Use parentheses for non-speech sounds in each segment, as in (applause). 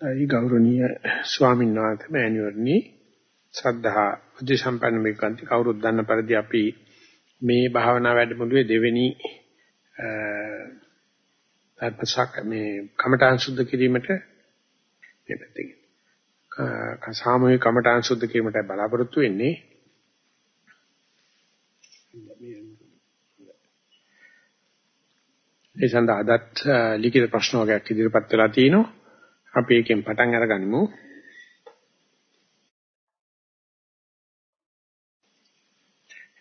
ඒ ගෞරවනීය ස්වාමීන් වහන්සේ මෑණියෝනි සද්ධා බුද්ධ සම්පන්න මේකන්ති කවුරුත් දන්න පරිදි අපි මේ භාවනා වැඩමුළුවේ දෙවෙනි අත්පසක් මේ කමඨාන් සුද්ධ කිරීමට මේ පැත්තකින් සාමූහික කමඨාන් සුද්ධ කිරීමට බලාපොරොත්තු වෙන්නේ. ඒ සඳහා අදත් ලිඛිත ප්‍රශ්න වර්ගයක් ඉදිරිපත් වෙලා තිනවා අපි එකෙන් පටන් අරගනිමු.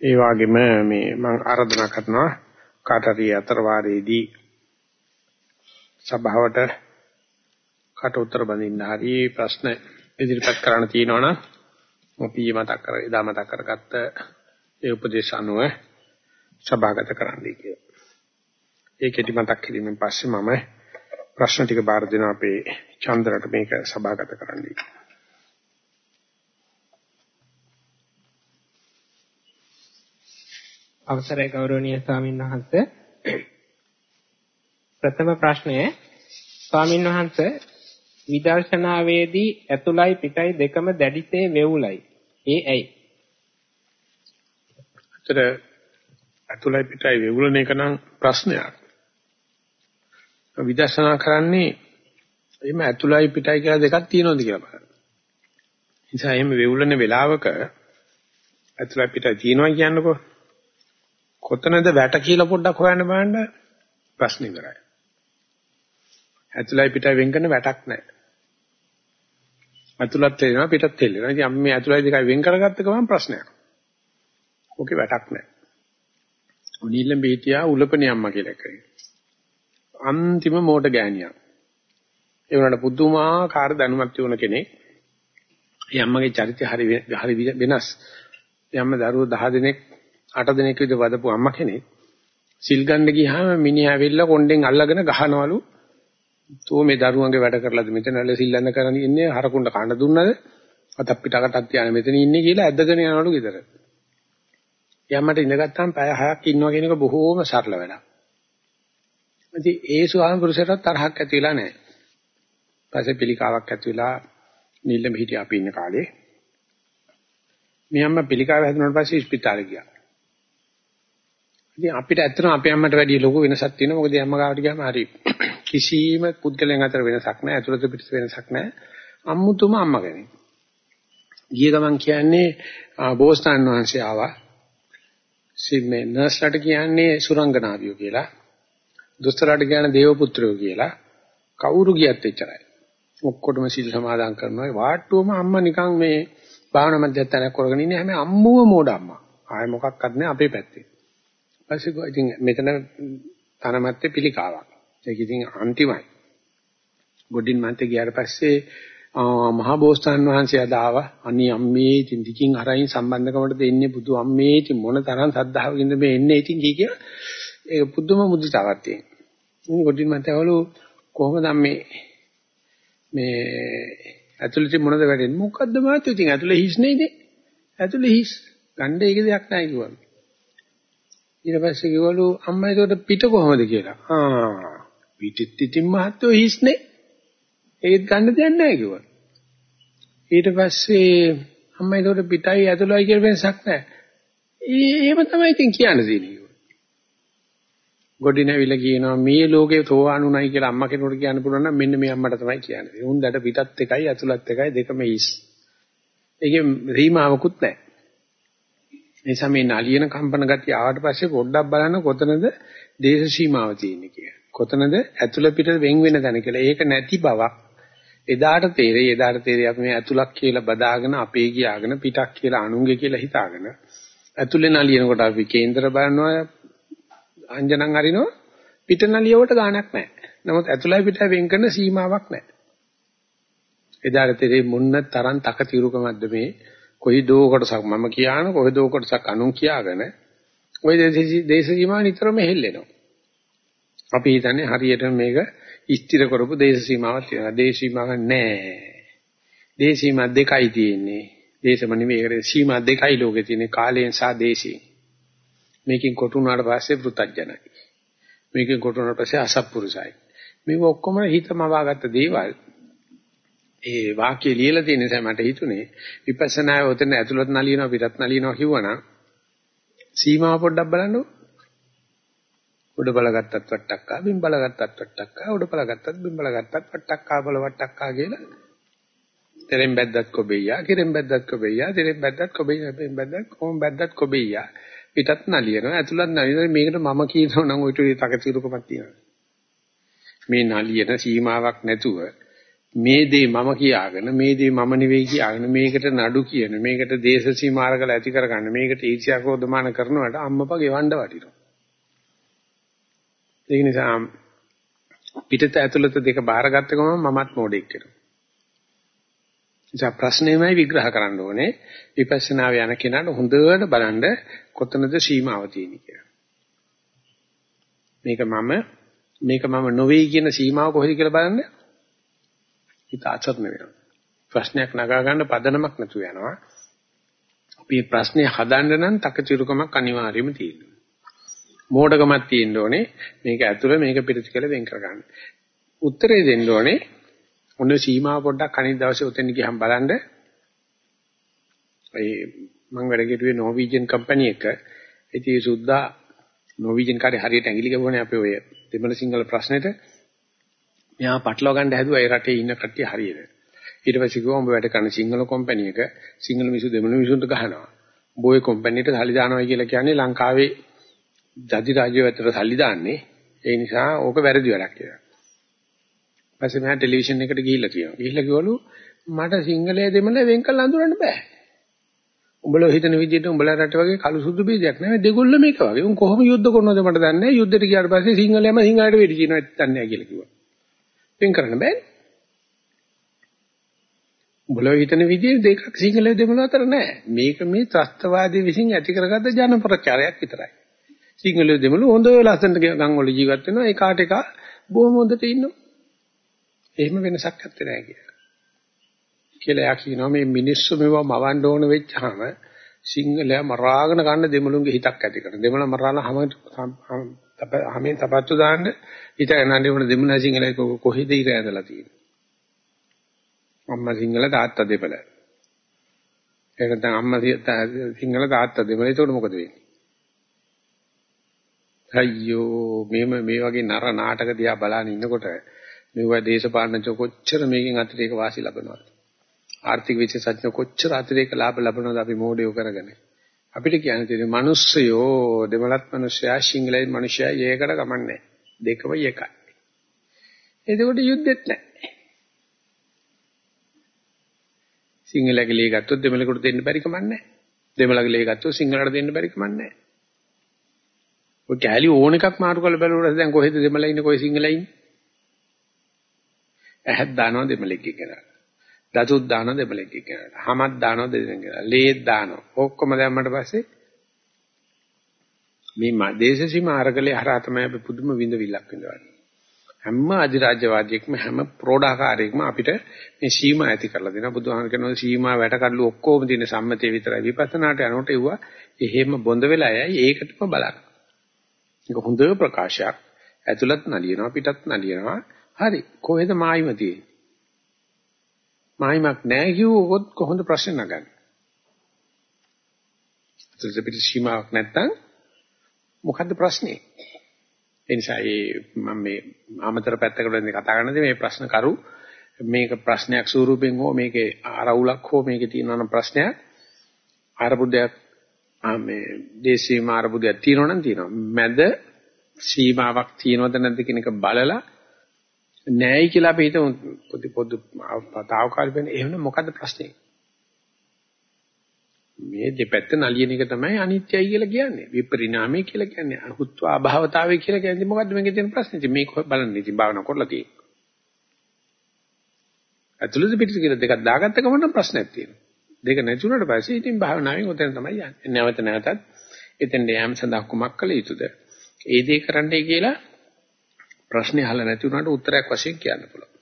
ඒ වගේම මේ මම ආරාධනා කරනවා කාටරි අතර වාරයේදී සභාවට කට උතර බඳින්න හරි ප්‍රශ්න ඉදිරිපත් කරන්න තියෙනවනම් අපි මතක් කර එදා මතක් කරගත්ත ඒ උපදේශ අනුව සභාගත කරන්නයි කියලා. ඒ කෙටි මතක් කිරීමෙන් පස්සේ මම ප්‍රශ්න ටික බාර දෙනවා අපේ චන්ද්‍රට මේක සභාගත කරන්නයි. අවසරයි ගෞරවනීය ස්වාමීන් වහන්සේ ප්‍රථම ප්‍රශ්නය ස්වාමීන් වහන්සේ විදර්ශනාවේදී ඇතුළයි පිටයි දෙකම දැඩිසේ වෙවුලයි. ඒ ඇයි? අතර ඇතුළයි පිටයි වෙවුලන එක නම් ප්‍රශ්නයක්. විදර්ශනා කරන්නේ එහෙම ඇතුළයි පිටයි කියලා දෙකක් තියෙනවද කියලා බලන්න. නිසා එහෙම වෙවුලන වෙලාවක ඇතුළයි පිටයි තියෙනවා කියන්නකෝ. කොතනද වැට කියලා පොඩ්ඩක් හොයන්න බලන්න ප්‍රශ්න ඉවරයි. ඇතුළයි පිටයි වෙන් කරන වැටක් නැහැ. ඇතුළත් තේරෙනවා පිටත් තේරෙනවා. ඉතින් අපි මේ ඇතුළයි දෙකයි වෙන් කරගත්ත ගමන් ප්‍රශ්නයක්. ඕකේ වැටක් නැහැ. උනිල්ලෙන් බීතියා උලපනේ අම්මා කියලා කියනවා. අන්තිම මෝඩ ගෑණියක්. ඒ වුණාට පුදුමාකාර දැනුමක් තියුණ කෙනෙක්. ඒ අම්මගේ චරිතය හරි හරි වෙනස්. ඒ අම්ම දරුවෝ 10 දෙනෙක් 8 දෙනෙක් විතර වදපු අම්මා කෙනෙක්. සිල් ගන්න ගියාම මිනිහා ඇවිල්ලා කොණ්ඩෙන් අල්ලගෙන ගහනවලු. "තෝ මේ දරුවන්ගේ වැඩ කරලාද මෙතන ඇල සිල්ලන්න කරන් ඉන්නේ හරකුණ්ඩ කන්න දුන්නද? අතක් පිටකටක් තියාන මෙතන ඉන්නේ කියලා ඇද්දගෙන යනවලු ගෙදර." යම්මට ඉඳගත්තාම පැය 6ක් ඉන්නවා කියන එක බොහෝම සරල වැඩක්. ඉතින් ඒ ස්වාමි පුරුෂයාට තරහක් ඇති වෙලා නැහැ. පස්සේ පිළිකාවක් ඇති වෙලා නිල්ලම හිටියා අපි ඉන්න කාලේ. මේ අම්මා පිළිකාව හැදුනාට පස්සේ ස්පිතාලේ ගියා. ඉතින් අපිට ඇත්තටම අපේ අම්මට වැඩිය ලොකු වෙනසක් තියෙනවා. මොකද අම්මා ගාවට ගියාම හරි කිසිම පුද්ගලයන් අතර වෙනසක් නැහැ. ඇතුළත පිටත වෙනසක් නැහැ. අම්මුතුම අම්මා කෙනෙක්. ගිය ගමන් කියන්නේ බෝසතාන් වහන්සේ ආවා. සිම්මේ නර්ස්ලාට කියන්නේ සුරංගනාවියෝ කියලා. දොස්තරලාට කියන්නේ දේව පුත්‍රයෝ කියලා. කවුරු ගියත් එච්චරයි. ඔක්කොටම සිල් සමාදන් කරනවා. වාට්ටුවම අම්මා නිකන් මේ භාවනා මධ්‍යස්ථානයක් කරගෙන ඉන්නේ හැම අම්මුව මෝඩ අම්මා. ආයෙ මොකක්වත් නැහැ අපේ පැත්තේ. ඊපස්සේ ඉතින් මෙතන තනමැත්තේ පිළිකාවක්. ඒක ඉතින් අන්තිමයි. ගොඩින් මන්තේ ගියාට පස්සේ මහා බෝසතාන් වහන්සේ අදාව අනි අම්මේ ඉතින් දිකින් අරයින් සම්බන්ධකමට දෙන්නේ බුදු අම්මේ ඉතින් මොන තරම් සද්ධාවකින්ද මේ එන්නේ ඉතින් කී කිය ඒක පුදුම මුදිතාවක් තියෙනවා. ඉතින් ගොඩින් මන්තේවලු කොහොමද මේ මේ ඇතුළේ මොනද වැඩෙන්නේ මොකද්ද මාත් ඉතින් ඇතුළේ හිස් නේද? ඇතුළේ හිස් ගන්න ඒක දෙයක් නැහැ කිව්වා. ඊට පස්සේ කිව්වලු අම්මා ඒකට පිට කොහොමද කියලා. ආ පිටිත් ඉතින් මහත්තයෝ හිස්නේ. ඒත් ගන්න දෙයක් නැහැ කිව්වා. ඊට පස්සේ අම්මා ඒකට පිටයි ඇතුළයි කියලා වෙනසක් නැහැ. ඒ එහෙම තමයි ඉතින් කියන්න දෙන්නේ. ගොඩිනවිල කියනවා මේ ලෝකේ තෝවානුණයි කියලා අම්මා කෙනෙකුට කියන්න පුළුවන් නම් මෙන්න මේ අම්මට තමයි කියන්නේ. උන් දැඩ පිටත් එකයි ඇතුළත් එකයි දෙකම හිස්. ඒකේ රීමාවකුත් නැහැ. නිසා මේ නලියන කම්පන ගතිය ආවට පස්සේ පොඩ්ඩක් බලන්න කොතනද දේශ සීමාව තියෙන්නේ කියලා. කොතනද ඇතුළ පිට වෙන් වෙන තැන කියලා. ඒක නැති බවක් එදාට තේරෙයි එදාට තේරෙයි අපි මේ ඇතුළක් කියලා බදාගෙන අපේ ගියාගෙන පිටක් කියලා අනුන්ගේ කියලා හිතාගෙන ඇතුළේ නලියනකොට අපි කේන්දර බලනවා අංජනන් අරිනවා පිට නලියවට ගාණක් නැහැ. නමුත් ඇතුළයි පිටයි වෙන් කරන සීමාවක් නැහැ. එදාට තේරෙයි මුන්න තරම් තකතිරුකමක්ද මේ කොයි දෝ කොටසක් මම කියාන කොයි දෝ කොටසක් අනුන් කියාගෙන ওই දේශ සීමා නිතරම හෙල්ලෙනවා. අපි හිතන්නේ හරියට මේක ස්ථිර කරපු දේශ සීමාවක් තියෙනවා. දේශ සීමාවක් නැහැ. දේශ සීමා දෙකයි තියෙන්නේ. දේශම නෙමෙයි ඒකට සීමා දෙකයි ලෝකේ තියෙන්නේ කාලයෙන් සහ දේශයෙන්. මේකෙන් කොටුනාට පස්සේ පෘතජනයි. මේකෙන් කොටුනාට පස්සේ අසත්පුරුසයි. මේක ඔක්කොම හිතම වාගත්ත දේවල්. ඒ වාක්‍යය ලියලා තියෙන නිසා මට හිතුනේ විපස්සනාය උතන ඇතුළත නලියනවා පිටත් නලියනවා කිව්වනම් සීමාව පොඩ්ඩක් බලන්නකො. උඩ බලගත්තත් වට්ටක්කා බිම් බලගත්තත් වට්ටක්කා උඩ බලගත්තත් බිම් බලගත්තත් වට්ටක්කා බල වට්ටක්කා කියලා තෙරෙන් බැද්දත් කොබෙයියා කිරෙන් බැද්දත් කොබෙයියා තෙරෙන් බැද්දත් කොබෙයියා බෙන් බැද්දත් කොම් බැද්දත් කොබෙයියා පිටත් නලියනවා. ඇතුළත් නලියනවා. මේකට මම කියනවා නම් ඔය ටුවේ තකතිරුකමක් තියෙනවා. මේ නලියන සීමාවක් නැතුව මේ දේ මම කියාගෙන මේ දේ මම නෙවෙයි කියාගෙන මේකට නඩු කියන මේකට දේශ සීමාරකල ඇති කරගන්න මේකට ඊර්ෂ්‍යා ක්‍රෝධමාන කරනවට අම්මපා ගෙවන්න වටිනවා. ඒ නිසා පිටත ඇතුළත දෙක බාරගත්ත ගමන් මමත් මොඩෙක් වෙනවා. නිසා ප්‍රශ්නේමයි විග්‍රහ කරන්න ඕනේ. විපස්සනාව යන කෙනාට හොඳට බලන්න කොතනද සීමාව තියෙන්නේ කියලා මේක මම මේක මම නොවේ කියන සීමාව කොහෙද කියලා බලන්න හිත ආචරණ වෙනවා. ප්‍රශ්නයක් නගා ගන්න පදනමක් නැතුව යනවා. අපි ප්‍රශ්නේ හදන්න නම් තකතිරුකමක් අනිවාර්යයෙන්ම තියෙනවා. මෝඩකමක් තියෙන්න ඕනේ. මේක ඇතුළේ මේක පිළිති කියලා වෙන් කරගන්න. උත්තරේ දෙන්න ඕනේ. ඔන්න සීමාව පොඩ්ඩක් අනිත් දවසේ උතෙන් ගියහම බලන්න. ඒ මම වැඩ කෙරුවේ නෝවීජන් කම්පැනි එක. ඉතින් සුද්දා නෝවීජන් කාර්ය හරියට ඇඟිලි ගහුවනේ අපේ ඔය දෙමළ සිංහල ප්‍රශ්නෙට මෙයා පටලවා ගන්න හැදුවා ඒ රටේ ඉන්න කට්ටිය හරියට. ඊට පස්සේ කිව්වා උඹ වැඩ කරන සිංහල කම්පැනි එක සිංහල මිනිස්සු දෙමළ මිනිස්සුන්ට ගහනවා. උඹ ඔය කම්පැනිට සල්ලි දානවා කියලා කියන්නේ ලංකාවේ ජාති රාජ්‍ය වැතර සල්ලි දාන්නේ. ඒ නිසා ඕක වැරදි වැඩක් කියලා. ඊපස්සේ මම ටෙලිවිෂන් එකට ගිහිල්ලා කියනවා. ගිහිල්ලා කිව්වලු මට සිංහලයේ දෙමළ වෙන් කරලා අඳුරන්න බෑ. උඹලා හිතන විදිහට උඹලා රට වගේ කළු සුදු බීජයක් නෙවෙයි දෙගොල්ල මේක වගේ. උන් කොහොම යුද්ධ කරනවද මට දන්නේ නැහැ. යුද්ධෙට ගියාට පස්සේ සිංහලයම සිංහලට වෙඩි කියනවා දන්නේ නැහැ කියලා කිව්වා. වෙන් කරන්න බෑනේ. උඹලා හිතන විදිහේ දෙකක් සිංහල දෙමළ අතර නැහැ. මේක මේ ත්‍ස්තවාදී විසින් ඇති කරගත්ත ජන ප්‍රචාරයක් විතරයි. සිංහල දෙමළ හොඳ ලස්සනට ගම් වල ජීවත් වෙනවා. ඒ කාට එක බොහොම හොඳට ඉන්නවා. එහෙම වෙනසක් නැත්තේ නෑ කියලා. කියලා යා කියනවා මේ මිනිස්සු මේවා මවන්න ඕන වෙච්චාම සිංහලයා මරාගෙන ගන්න දෙමළුන්ගේ හිතක් ඇති කරන. දෙමළ මරාලා හැම හැමෙන් තපත්තු දාන්න හිත එනන්නේ උන දෙමළ සිංහලයි කොහෙද ඉර ඇදලා තියෙන්නේ. අම්මා සිංහල තාත්තා දෙමළ. ඒක නැත්නම් අම්මා සිංහල තාත්තා දෙමළ. ඒකට මොකද වෙන්නේ? අයියෝ මේ මේ වගේ නර නාටක දිහා බලන ඉන්නකොට මෙවුවා දේශපාලනච කොච්චර මේකෙන් අතිරේක වාසි ලබනවද? ආර්ථික විශේෂඥ කොච්චර අතිරේක ලාභ ලබනවද අපි මොඩියෝ කරගෙන. අපිට කියන්න තියෙන්නේ මිනිස්සයෝ දෙමළත් මිනිස්සයා සිංහලයි මිනිස්සයා ඒකට කමන්නේ. දෙකම එකයි. එතකොට යුද්ධෙත් නැහැ. සිංහලගේ ලේ ගත්තොත් දෙමළකට දෙන්න බැරි කමන්නේ. දෙමළගේ ලේ ගත්තොත් සිංහලට දෙන්න බැරි කමන්නේ. ඔය කැලි ඕන එකක් මාරු කරලා බලුවොත් දැන් කොහෙද දෙමළ ඉන්නේ කොහෙ සිංහල ඉන්නේ? ඇහත් දානවා දෙමළෙක් කියලා. දතුත් දානවා දෙමළෙක් කියලා. හමත් දානවා දෙමළෙක් කියලා. ලේත් දානවා. ඔක්කොම දැම්මට පස්සේ මේ දේශ සීමා අරගලේ හරහා තමයි අපි පුදුම විඳවිල්ලක් විඳවන්නේ. හැම අධිරාජ්‍යවාදයකම හැම ප්‍රෝඩාකාරයකම අපිට මේ සීමා ඇති කරලා දෙනවා. බුදුහාම කියනවා සීමා වැටකඩලු ඔක්කොම දින සම්මතයේ විතරයි. විපස්සනාට යනකොට එවුවා එහෙම බොඳ වෙලා යයි ඒකටම බලන්න. ඒක හොඳ ප්‍රකාශයක්. ඇතුළත් නලියනවා පිටත් නලියනවා. හරි. කොහෙද මායිම තියෙන්නේ? මායිමක් නැහැ කිව්වොත් කොහොමද ප්‍රශ්න නගන්නේ? ඇතුළත පිට සීමාවක් නැත්තම් මොකද්ද ප්‍රශ්නේ? ඒ නිසා මම මේ ආමතර පැත්තකට වෙන්නේ කතා කරනදී මේ ප්‍රශ්න කරු මේක ප්‍රශ්නයක් ස්වරූපෙන් හෝ මේකේ ආරවුලක් හෝ මේකේ තියෙනවා නම් ප්‍රශ්නයක් ආරබුදයක් මේ දේශීය ආරබුදයක් තියෙනවා නම් තියෙනවා මැද සීමාවක් තියෙනවද නැද්ද කියන එක බලලා නැයි කියලා අපි හිතමු පොඩි පොඩි තාවකාලික වෙන එහෙනම් මොකද්ද ප්‍රශ්නේ මේ දෙපැත්ත නලියන එක තමයි අනිත්‍යයි කියලා කියන්නේ. විපරිණාමය කියලා කියන්නේ. අහුත්වා අභාවතාවය කියලා කියන්නේ මොකද්ද මේකේ තියෙන ප්‍රශ්නේ? ඉතින් මේක බලන්න ඉතින් භාවනා කරලා තියෙනවා. අතුලද පිටිස කියලා දෙකක් දාගත්ත ගමන් ප්‍රශ්නයක් තියෙනවා. දෙක නැතුණට පස්සේ ඉතින් භාවනාවෙන් උතෙන් තමයි යන්නේ. නැවත නැවතත් එතෙන් යෑම සඳහා කුමක් කළ යුතුද? ඒ දේ කරන්නයි කියලා ප්‍රශ්නේ අහලා නැති වුණාට උත්තරයක් වශයෙන් කියන්න පුළුවන්.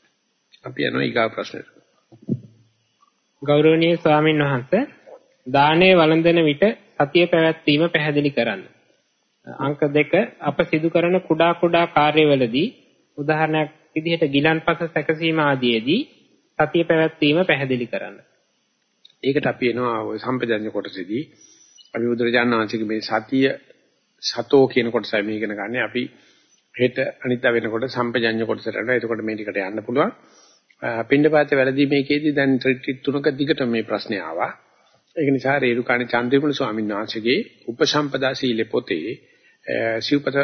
අපි යනවා ඊගා ප්‍රශ්නෙට. ගෞරවනීය ස්වාමින් වහන්සේ දානයේ වළඳන විට සතිය පැවැත්වීම පැහැදිලි කරන්න. අංක 2 අප සිදු කරන කුඩා කුඩා කාර්යවලදී උදාහරණයක් විදිහට ගිලන්පස සැකසීම ආදීදී සතිය පැවැත්වීම පැහැදිලි කරන්න. ඒකට අපි එනවා සම්පජඤ්ඤ කොටසේදී අපි බුදුරජාණන් වහන්සේගේ මේ සතිය සතෝ කියන කොටසයි මේ ඉගෙන ගන්න. අපි හෙට අනිත් වෙනකොට සම්පජඤ්ඤ කොටසට යනවා. එතකොට මේ ටිකට යන්න පුළුවන්. පින්ඩපාතේ වැළඳීමේකේදී දැන් ට්‍රිට් තුනක දිගට මේ ප්‍රශ්නේ ආවා. ඒක නිසා රේරුකාණේ චන්ද්‍රවිමල ස්වාමීන් වහන්සේගේ උපසම්පදා සීලේ පොතේ සිව්පත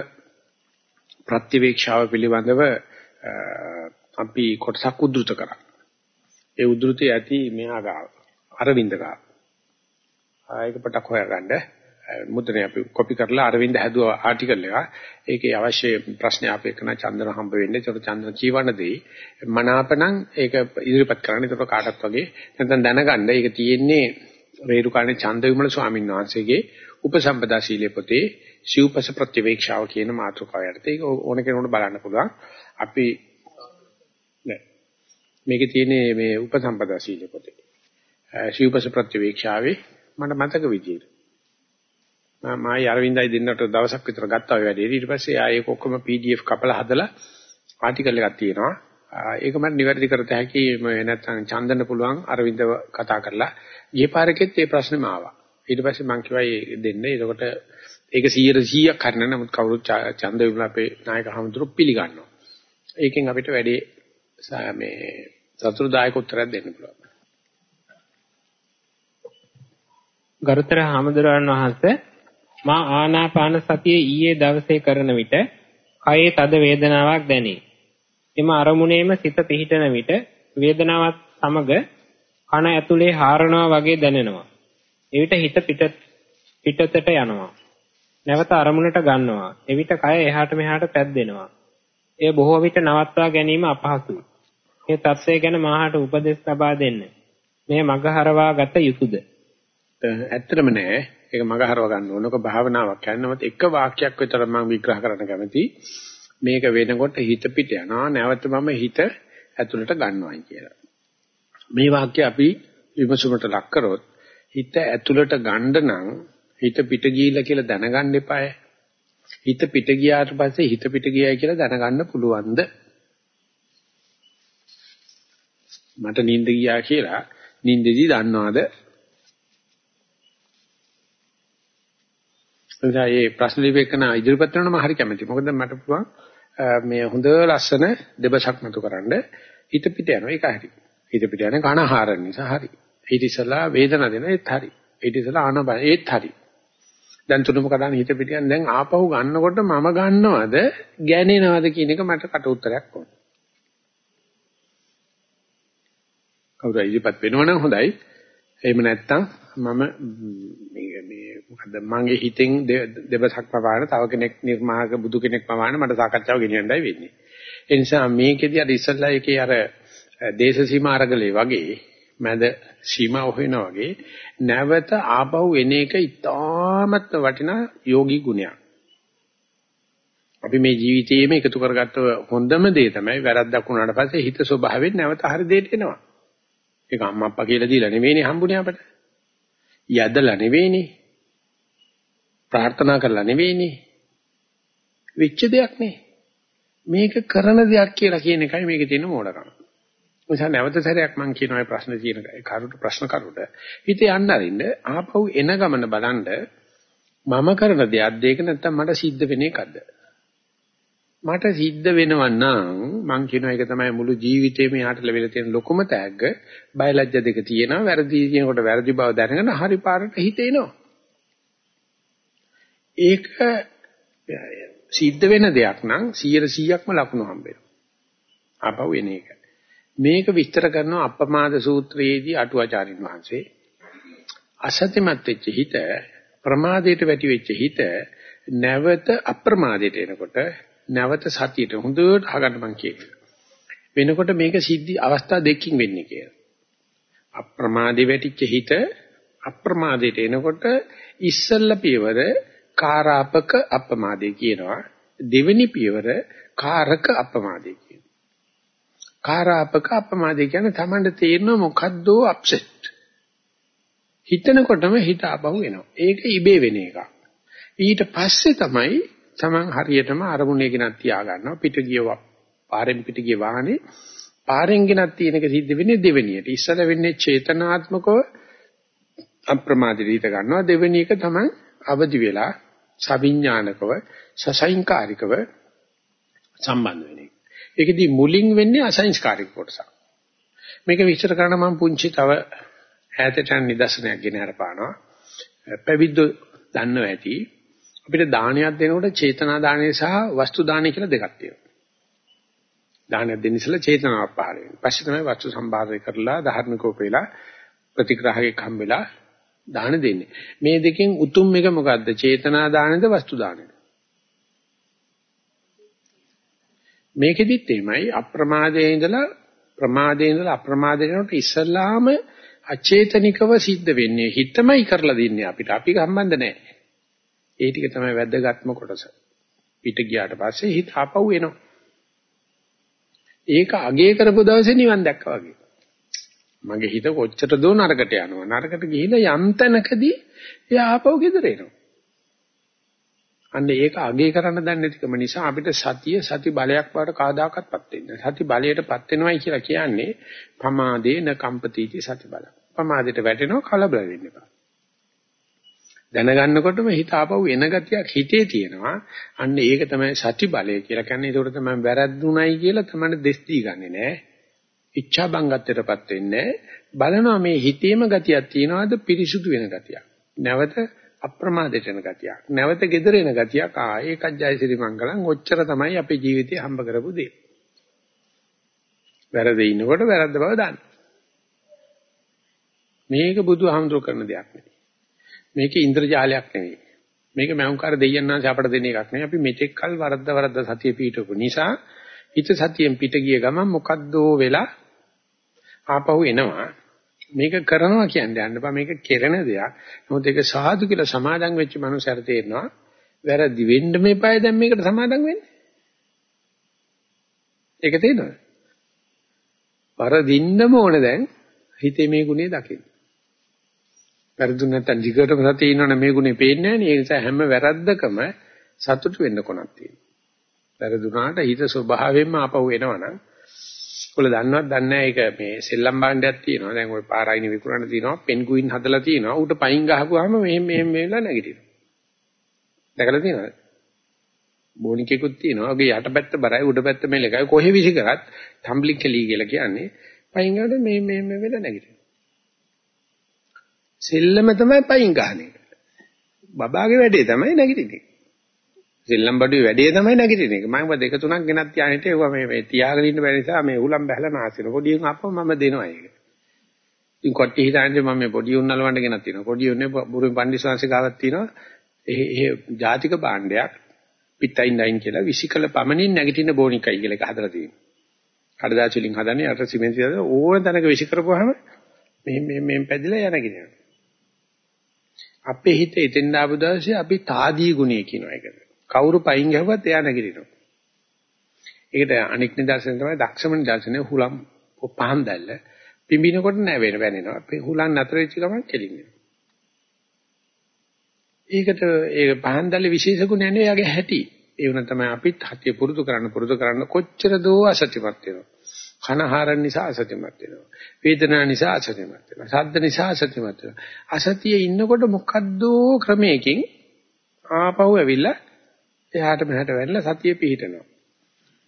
ප්‍රතිවේක්ෂාව පිළිබඳව අපි කොටසක් උද්දෘත කරා. ඒ උද්දෘතය ඇති මෙහා ගාව. අරවින්ද ගාව. ඒක පොඩක් හොයාගන්න. මුද්‍රණය අපි කොපි කරලා අරවින්ද හැදුවා ආටිකල් එක. ඒකේ අවශ්‍ය ප්‍රශ්න අපේකන චන්දන හම්බ වෙන්නේ. ඒකට චන්දන ජීවන දෙයි. මනාපණං ඒක ඉදිරිපත් කරන්න. ඒක කාටත් වගේ නැත්නම් දැනගන්න. ඒක තියෙන්නේ රේරුකාණේ චන්දවිමල ස්වාමීන් වහන්සේගේ උපසම්පදා සීලේ පොතේ සිව්පස ප්‍රතිවේක්ෂාව කියන මාතෘකාව යටතේ ඒක ඕන කෙනෙකුට බලන්න පුළුවන්. අපි නෑ. මේකේ තියෙන්නේ මේ උපසම්පදා සීලේ පොතේ. සිව්පස ප්‍රතිවේක්ෂාවේ මට මතක විදියට. මම ආයි අරවින්දයි දෙන්නට දවසක් විතර ගත්තා ඔය වැඩේ. ඊට පස්සේ ආයේ ඒක ඔක්කොම PDF කපලා හදලා ආටිකල් එකක් තියෙනවා. ඒක මට නිවැරදි කරත හැකි නැත්නම් චන්දන පුළුවන් අරවින්දව කතා කරලා ගිය පාරකෙත් මේ ප්‍රශ්නේම ආවා. ඊට පස්සේ මං කිව්වා දෙන්න. එතකොට ඒක 100%ක් හරින නමුත් කවුරුත් ඡන්ද විමල අපේ නායක හමුදුරු පිළිගන්නවා. ඒකෙන් අපිට වැඩි මේ සතුරුදායක උත්තරයක් දෙන්න පුළුවන්. ගරුතර හාමුදුරන් වහන්සේ මා ආනාපාන සතිය ඊයේ දවසේ කරන විට කයේ තද වේදනාවක් දැනේ. එම අරමුණේම සිත පිහිටන විට වේදනාවත් සමග කන ඇතුලේ හාරනවා වගේ දැනෙනවා. එවිට හිත පිට පිටතට යනවා. නැවත අරමුණට ගන්නවා. එවිට කය එහාට මෙහාට පැද්දෙනවා. එය බොහෝ විට නවත්වා ගැනීම අපහසුයි. මේ தත්ත්වය ගැන මාහට උපදෙස් ලබා දෙන්න. මේ මගහරවා ගත යුතුයද? ඇත්තටම නෑ. ඒක මගහරව ගන්න ඕනක භාවනාවක් යනවත් එක වාක්‍යයක් විතර මම විග්‍රහ කරන්න කැමතියි. මේක වෙනකොට හිත පිට යනවා. නැවත මම හිත ඇතුළට ගන්නවායි කියලා. මේ වාක්‍ය අපි විමසුමට ලක් කරොත් හිත ඇතුළට ගන්න නම් හිත පිට ගිහිල්ලා කියලා දැනගන්න එපාය. හිත පිට ගියාට පස්සේ හිත පිට ගියයි කියලා දැනගන්න පුළුවන්ද? මට නිින්ද ගියා කියලා නිින්දෙදි දන්නවද? එනිසා මේ ප්‍රශ්න ලිපේකන ඉදිරිපත් කරනම හරි කැමතියි. මොකද මට පුළුවන් මේ හොඳ ලස්සන දෙබසක් නතු කරන්න හිත පිට යනවා. ඒක හරි. හිත පිට යන කනහාර නිසා හරි. ඊට ඉස්සලා වේදනාව දෙන ඒත් හරි. ඊට ඉස්සලා ආනබන ඒත් හරි. දැන් තුනම කඩන හිත පිට යන දැන් ආපහු ගන්නකොට මම ගන්නවද ගෑනෙනවද කියන එක මට කට උත්තරයක් ඕන. කවුරු ඉදිරිපත් වෙනවනම් හොඳයි. එහෙම නැත්නම් මම මේ මේ මොකද්ද මගේ හිතෙන් දෙබසක් පවාන තව කෙනෙක් නිර්මාහක බුදු කෙනෙක් පවාන මට සාකච්ඡාව ගෙනියන්නයි වෙන්නේ. ඒ නිසා මේකෙදී අර ඉස්සල්ලා එකේ අර දේශ සීමා අරගලේ වගේ මැද සීමා හොයනා වගේ නැවත ආපහු එන එක ඉතාමත් වටිනා යෝගී ගුණයක්. අපි මේ ජීවිතයේම එකතු කරගත්ත හොඳම දේ තමයි වැරද්දක් වුණාට පස්සේ හිත ස්වභාවයෙන් නැවත හරි දෙයට එනවා. ඒක අම්මා අප්පා කියලා දීලා නෙවෙයිනේ හම්බුනේ අපට. යදලා නෙවෙයිනේ. ප්‍රාර්ථනා කරලා නෙවෙයිනේ. වෙච්ච දෙයක් නේ. මේක කරන දෙයක් කියලා කියන එකයි මේකේ තියෙන මෝඩකම. නිසා නැවත සැරයක් මම කියන ඔය ප්‍රශ්න තියෙන කරුට ප්‍රශ්න කරුට. හිත යන්න අරින්න ආපහු එන ගමන බලන්න මම කරන දෙයක්ද? ඒක නැත්නම් මට සිද්ධ වෙන එකක්ද? මට සිද්ධ වෙනව නම් මං කියන එක තමයි මුළු ජීවිතේම යාට ලැබිලා තියෙන ලොකුම තෑග්ග බයලජ්‍ය දෙක තියෙනවා. වැරදි කියනකොට වැරදි බව දැනගෙන හරි පාරට හිතේනවා ඒක සිද්ධ වෙන දෙයක් නම් 100%ක්ම ලකුණු හම්බෙනවා ආපහු එන එක මේක විස්තර කරනවා අප්පමාද සූත්‍රයේදී අටුවාචාරින් වහන්සේ අසත්‍යමත් වෙච්ච හිත ප්‍රමාදයට වැටි වෙච්ච හිත නැවත අප්‍රමාදයට එනකොට නැවත සතියට හොඳට අහගන්න මං කියනවා. වෙනකොට මේක සිද්ධි අවස්ථා දෙකකින් වෙන්නේ කියලා. අප්‍රමාදේ වැටිච්ච හිත අප්‍රමාදයට එනකොට ඉස්සල්ල පියවර කාරාපක අප්‍රමාදේ කියනවා. දෙවෙනි පියවර කාරක අප්‍රමාදේ කියනවා. කාරාපක අප්‍රමාදේ කියන්නේ Tamanට තේරෙන මොකද්දෝ අප්සෙට්. හිතනකොටම හිත ආපහු එනවා. ඒක ඉබේ වෙන එකක්. ඊට පස්සේ තමයි Taman හරියටම අරමුණේ ගෙනත් තියා ගන්නවා පිට ගිය පාරෙන් පිට ගිය වාහනේ පාරෙන් ගෙනත් තියෙන එක සිද්ධ වෙන්නේ දෙවෙනියට. ඉස්සල වෙන්නේ චේතනාත්මකව අප්‍රමාදිත ගන්නවා දෙවෙනි එක තමයි අවදි වෙලා සවිඥානිකව සසයින්කාරිකව සම්බන්ධ වෙන එක. ඒකෙදි මුලින් වෙන්නේ අසංස්කාරික කොටසක්. මේක විස්තර කරන්න මම පුංචි තව ඈතට නිදර්ශනයක් ගෙන හරපානවා. පැවිද්දෝ දන්නව ඇති. අපිට දානයක් දෙනකොට චේතනා දානය සහ වස්තු දානය කියලා දෙකක් තියෙනවා. දානයක් දෙන්න ඉස්සෙල්ලා චේතනාවක් පහළ වෙනවා. පස්සේ තමයි වස්තු සම්භාරය කරලා ධාර්මිකව වෙලා ප්‍රතිග්‍රහයක් හම්බෙලා දාන දෙන්නේ. මේ දෙකෙන් උතුම් එක මොකද්ද? චේතනා දානද වස්තු දානද? මේකෙදිත් එimai අප්‍රමාදයේ ඉඳලා ප්‍රමාදයේ ඉඳලා අප්‍රමාදයට යනකොට ඉස්සල්ලාම අචේතනිකව සිද්ධ වෙන්නේ හිතමයි කරලා දෙන්නේ අපිට. අපි සම්බන්ධ නැහැ. ඒ ටික තමයි වැදගත්ම කොටස. පිට ගියාට පස්සේ හිත ආපහු එනවා. ඒක අගේ කරපු දවසේ නිවන් දැක්කා වගේ. මගේ හිත කොච්චර දෝ නරකට යනවා. නරකට ගිහිල්ලා යම් තැනකදී එයා ආපහු ගෙදර එනවා. අන්න ඒක අගේ කරන්න දන්නේ නැතිකම නිසා අපිට සතිය සති බලයක් බවට කවදාකවත්පත් වෙන්නේ නැහැ. සති බලයටපත් වෙනවයි කියලා කියන්නේ පමාදේන කම්පතිටි සති බල. පමාදයට වැටෙනවා කලබල වෙන්න එපා. දැනගන්නකොටම හිත ආපහු එන ගතියක් හිතේ තියෙනවා. අන්න ඒක තමයි සති බලය කියලා කියන්නේ. ඒකට තමයි වැරද්දුණයි කියලා තමයි දෙස් දී ගන්නෙ නෑ. ඉච්ඡා බංගත්තටපත් වෙන්නේ බලනවා මේ හිතේම ගතියක් තියනවාද පිරිසුදු වෙන ගතියක්. නැවත අප්‍රමාදයට එන ගතියක්. නැවත gedere එන ගතියක්. ආ ඒකත් ජයසිරි මංගලම් ඔච්චර තමයි අපේ ජීවිතේ හම්බ කරපු දේ. වැරදි ඉන්නකොට වැරද්ද බව දන්න. මේක බුදුහාමුදුර කරන දෙයක් නෙවෙයි. මේක ඉන්ද්‍රජාලයක් නෙවෙයි. මේක මෞංකාර දෙයයන්ාංශ අපට දෙන එකක් නෙවෙයි. අපි මෙතෙක් කල් වරද්ද වරද්ද සතිය පිටවපු නිසා හිත සතියෙන් පිට ගිය ගමන් මොකද්දෝ වෙලා ආපහු එනවා. මේක කරනවා කියන්නේ යන්න බෑ මේක කෙරෙන දෙයක්. නමුත් ඒක සාදු කියලා සමාදන් වෙච්ච මනුස්සයර තේරෙනවා වැරදි වෙන්න මේපාය දැන් මේකට සමාදන් වෙන්නේ. ඒක තේරෙනවද? වරදින්නම ඕන දැන් හිතේ මේ ගුණේ දකින්න. වැරදුන නැත්නම් දිගටම සතිය ඉන්නවනේ මේ ගුණේ පේන්නේ නැහැ නේ. ඒ නිසා හැම වැරද්දකම සතුටු වෙන්න කොනක් තියෙනවා. වැරදුනාට හිත ස්වභාවයෙන්ම ආපහු එනවනම් ඔයගොල්ලෝ දන්නවත් දන්නේ නැහැ ඒක මේ සෙල්ලම් භාණ්ඩයක් තියෙනවා. දැන් ওই පාරයිනි විකුණන තියෙනවා. පෙන්ගුයින් හදලා තියෙනවා. ඌට පයින් ගහපුවාම මෙහෙම මෙහෙම වෙලා නැගිටිනවා. දැකලා තියෙනවද? බෝනිකෙකුත් තියෙනවා. ඔගේ යටපැත්ත බරයි උඩ පැත්ත මෙලකයි. කොහෙ විසි කරත් ටම්බ්ලින් කෙලී කියලා කියන්නේ පයින් ගාවට මේ මේ මේ වෙලා නැගිටිනවා. සෙල්ලම තමයි පයින් ගහන්නේ. බබාගේ වැඩේ තමයි නැගිටින්නේ. සෙල්ලම් බඩුවේ වැඩේ තමයි නැගිටින එක. මම දෙක තුනක් ගෙනත් තියානිට ඒවා මේ මේ තියාගෙන ඉන්න බැරි නිසා මේ උලම් බහලා නාසින. පොඩි උන් අප්ප මම දෙනවා ඒක. ඉතින් කොට්ටි හිතාන්නේ මම මේ පොඩි උන් නලවන්න ගෙනත් තියෙනවා. පොඩි උන්නේ බුරුන් පන්දිස්වාංශ ගාවක් තියෙනවා. ඒ ඒ ජාතික භාණ්ඩයක් පිටයින් නයින් කියලා විසිකල පමණින් නැගිටින බෝනිකයි කියලා එක හදලා තියෙනවා. කඩදාසි වලින් හදන්නේ අර සිමෙන්ති දාලා ඕන තැනක විසි කරපුවාම මේ මේ මේ පැදිලා යන ගිනිනවා. අපේ හිත එතෙන් ආපු දවසේ අපි తాදී ගුණය කියනවා ඒකට. කවුරු පයින් ගැහුවත් එයා නැගිටිනවා. ඒකට අනික් නිදර්ශන තමයි දක්ෂම නිදර්ශනය හුලම් පහන් දැල්ල පිඹිනකොට නැවෙන වැනෙනවා. හුලම් නතර වෙච්ච ගමන් කෙලින්නේ. ඒකට ඒ පහන් දැල්ල විශේෂ ගුණය නේ යාගේ හැටි. ඒ වුණා තමයි අපිත් හතිය පුරුදු කරන්න පුරුදු කරන්න කොච්චර දෝ අසත්‍යමත් වෙනවා. කනහරන් නිසා අසත්‍යමත් වෙනවා. වේදනාව නිසා අසත්‍යමත් වෙනවා. ශබ්ද නිසා අසත්‍යමත් වෙනවා. අසතියේ ඉන්නකොට මොකද්ද ක්‍රමයකින් ආපහු ඇවිල්ලා එහාට මෙහාට වැල්ලා සතිය පිහිටනවා.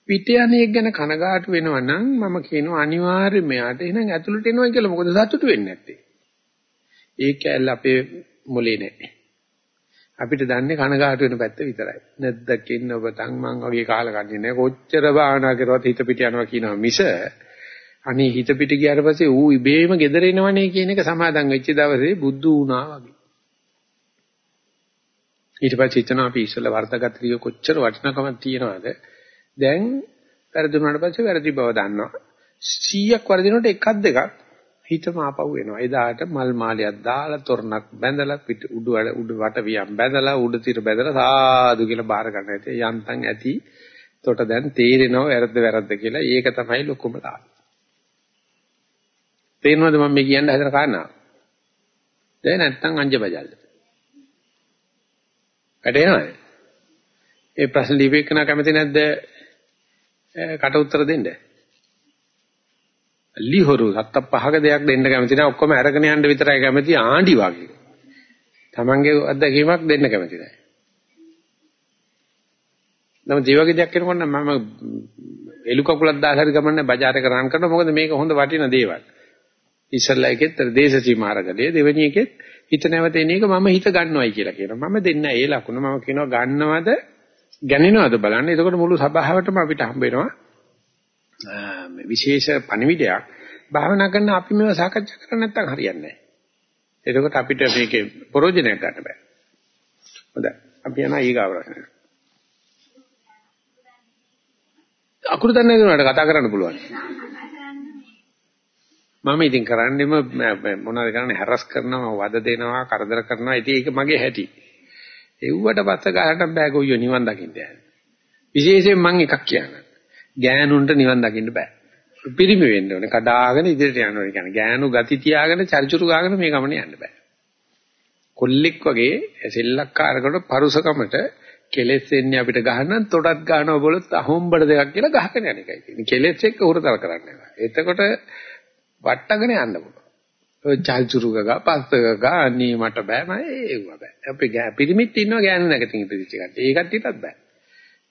පිට යන එක ගැන කනගාටු වෙනවා නම් මම කියනවා අනිවාර්යයෙන්ම යාට එහෙනම් ඇතුළට එනවා කියලා මොකද සතුටු වෙන්නේ නැත්තේ. ඒක ඇල්ල අපේ මොලේ නැහැ. අපිට දන්නේ කනගාටු වෙන පැත්ත විතරයි. නැද්දකින් ඔබ තන් මං වගේ කාලා කන්නේ නැහැ. කොච්චර භාවනා කරුවත් හිත පිට යනවා කියනවා මිස අනේ හිත පිට ගියාට පස්සේ ඌ ඉබේම gedere එනවනේ කියන එක සමාදන් වෙච්ච දවසේ බුද්ධ වුණා වගේ. ඊට පස්සේ හිතනවා අපි ඉස්සෙල්ලා වර්ධගත ටික කොච්චර වටිනකමක් තියෙනවද? දැන් වැරදුනාට පස්සේ වැරදි බව දන්නවා. 100ක් වරදිනකොට එකක් දෙකක් හිතම ආපහු එනවා. එදාට මල් මාලයක් දාලා තොරණක් බැඳලා පිට උඩ උඩ වට වියම් බැඳලා උඩ තිර බැඳලා සාදු කියලා බාර ගන්න ඇති. යන්තම් ඇති. තොට දැන් තේරෙනවා වැරද්ද වැරද්ද කියලා. ඒක තමයි ලොකුම ලාභය තේරෙනවද මම මේ කියන්න හදන කාරණා දැන් නැත්තම් අංජබජල්ද? වැටෙනවද? ඒ ප්‍රශ්න දීපේකන කැමති නැද්ද කට උත්තර දෙන්න? ලිහොරු සත්ත පහක දෙයක් දෙන්න කැමති නැහැ ඔක්කොම අරගෙන යන්න විතරයි කැමති ආණ්ඩි වගේ. Tamange අත්දැකීමක් දෙන්න කැමති නැහැ. නම් ජීවගේ දෙයක් කරනකොට මම එලු කකුලක් දාලා හරි ගමන්නේ බજાર එක රන් කරනවා මොකද මේක හොඳ වටින දේවල්. ඉස්සල්ලා එකෙත් දේශසී මාර්ගලයේ දෙවෙනි එකෙත් හිත නැවත එන එක මම හිත ගන්නවයි කියලා කියනවා. මම දෙන්න ඒ ලකුණ මම කියනවා ගන්නවද ගණනවද බලන්න. එතකොට මුළු සභාවටම අපිට හම්බ වෙනවා විශේෂ පණිවිඩයක්. භාවනා කරන අපි මේව සාකච්ඡා කරන්නේ නැත්නම් හරියන්නේ නැහැ. එතකොට අපිට මේකේ ප්‍රයෝජනයක් ගන්න බෑ. හොඳයි. අපි යනවා ඊගාව ප්‍රශ්නෙට. අකුරු දන්නේ නැතුනට කතා කරන්න පුළුවන්. මම ඉතින් කරන්නේම මොනවද කරන්නේ හැරස් කරනවා වද දෙනවා කරදර කරනවා ඉතින් ඒක මගේ හැටි. එව්වට පස්ස ගහන්න බෑ ගොයියෝ නිවන් දකින්න යන්නේ. විශේෂයෙන් මම එකක් කියනවා. ගෑනුන්ට නිවන් දකින්න බෑ. පිරිමි වෙන්න ඕනේ. කඩාගෙන ඉදිරියට යන්න ඕනේ. කියන්නේ ගෑනු ගති තියාගෙන චරිචුරු ගාගෙන මේ ගමනේ යන්න බෑ. කොල්ලෙක් වගේ සෙල්ලක්කාරකට පරුසකමට කෙලෙස් එන්නේ අපිට ගහන්න තොටත් ගන්නවා බොලොත් අහොම්බඩ දෙකක් කියලා ගහගෙන යන එකයි තියෙන්නේ. කෙලෙස් එක්ක උරතල් කරන්න එපා. එතකොට වට්ටගෙන යන්න පුළුවන්. ඔය චල්චුරුක ගා පස්සක ගා අනේ මට බෑ මම ඒව බෑ. අපි පිරිමිත් ඉන්නවා ගෑනු නැගතින් ඉපදිච්ච කට්ටිය. ඒ කට්ටියටත් බෑ.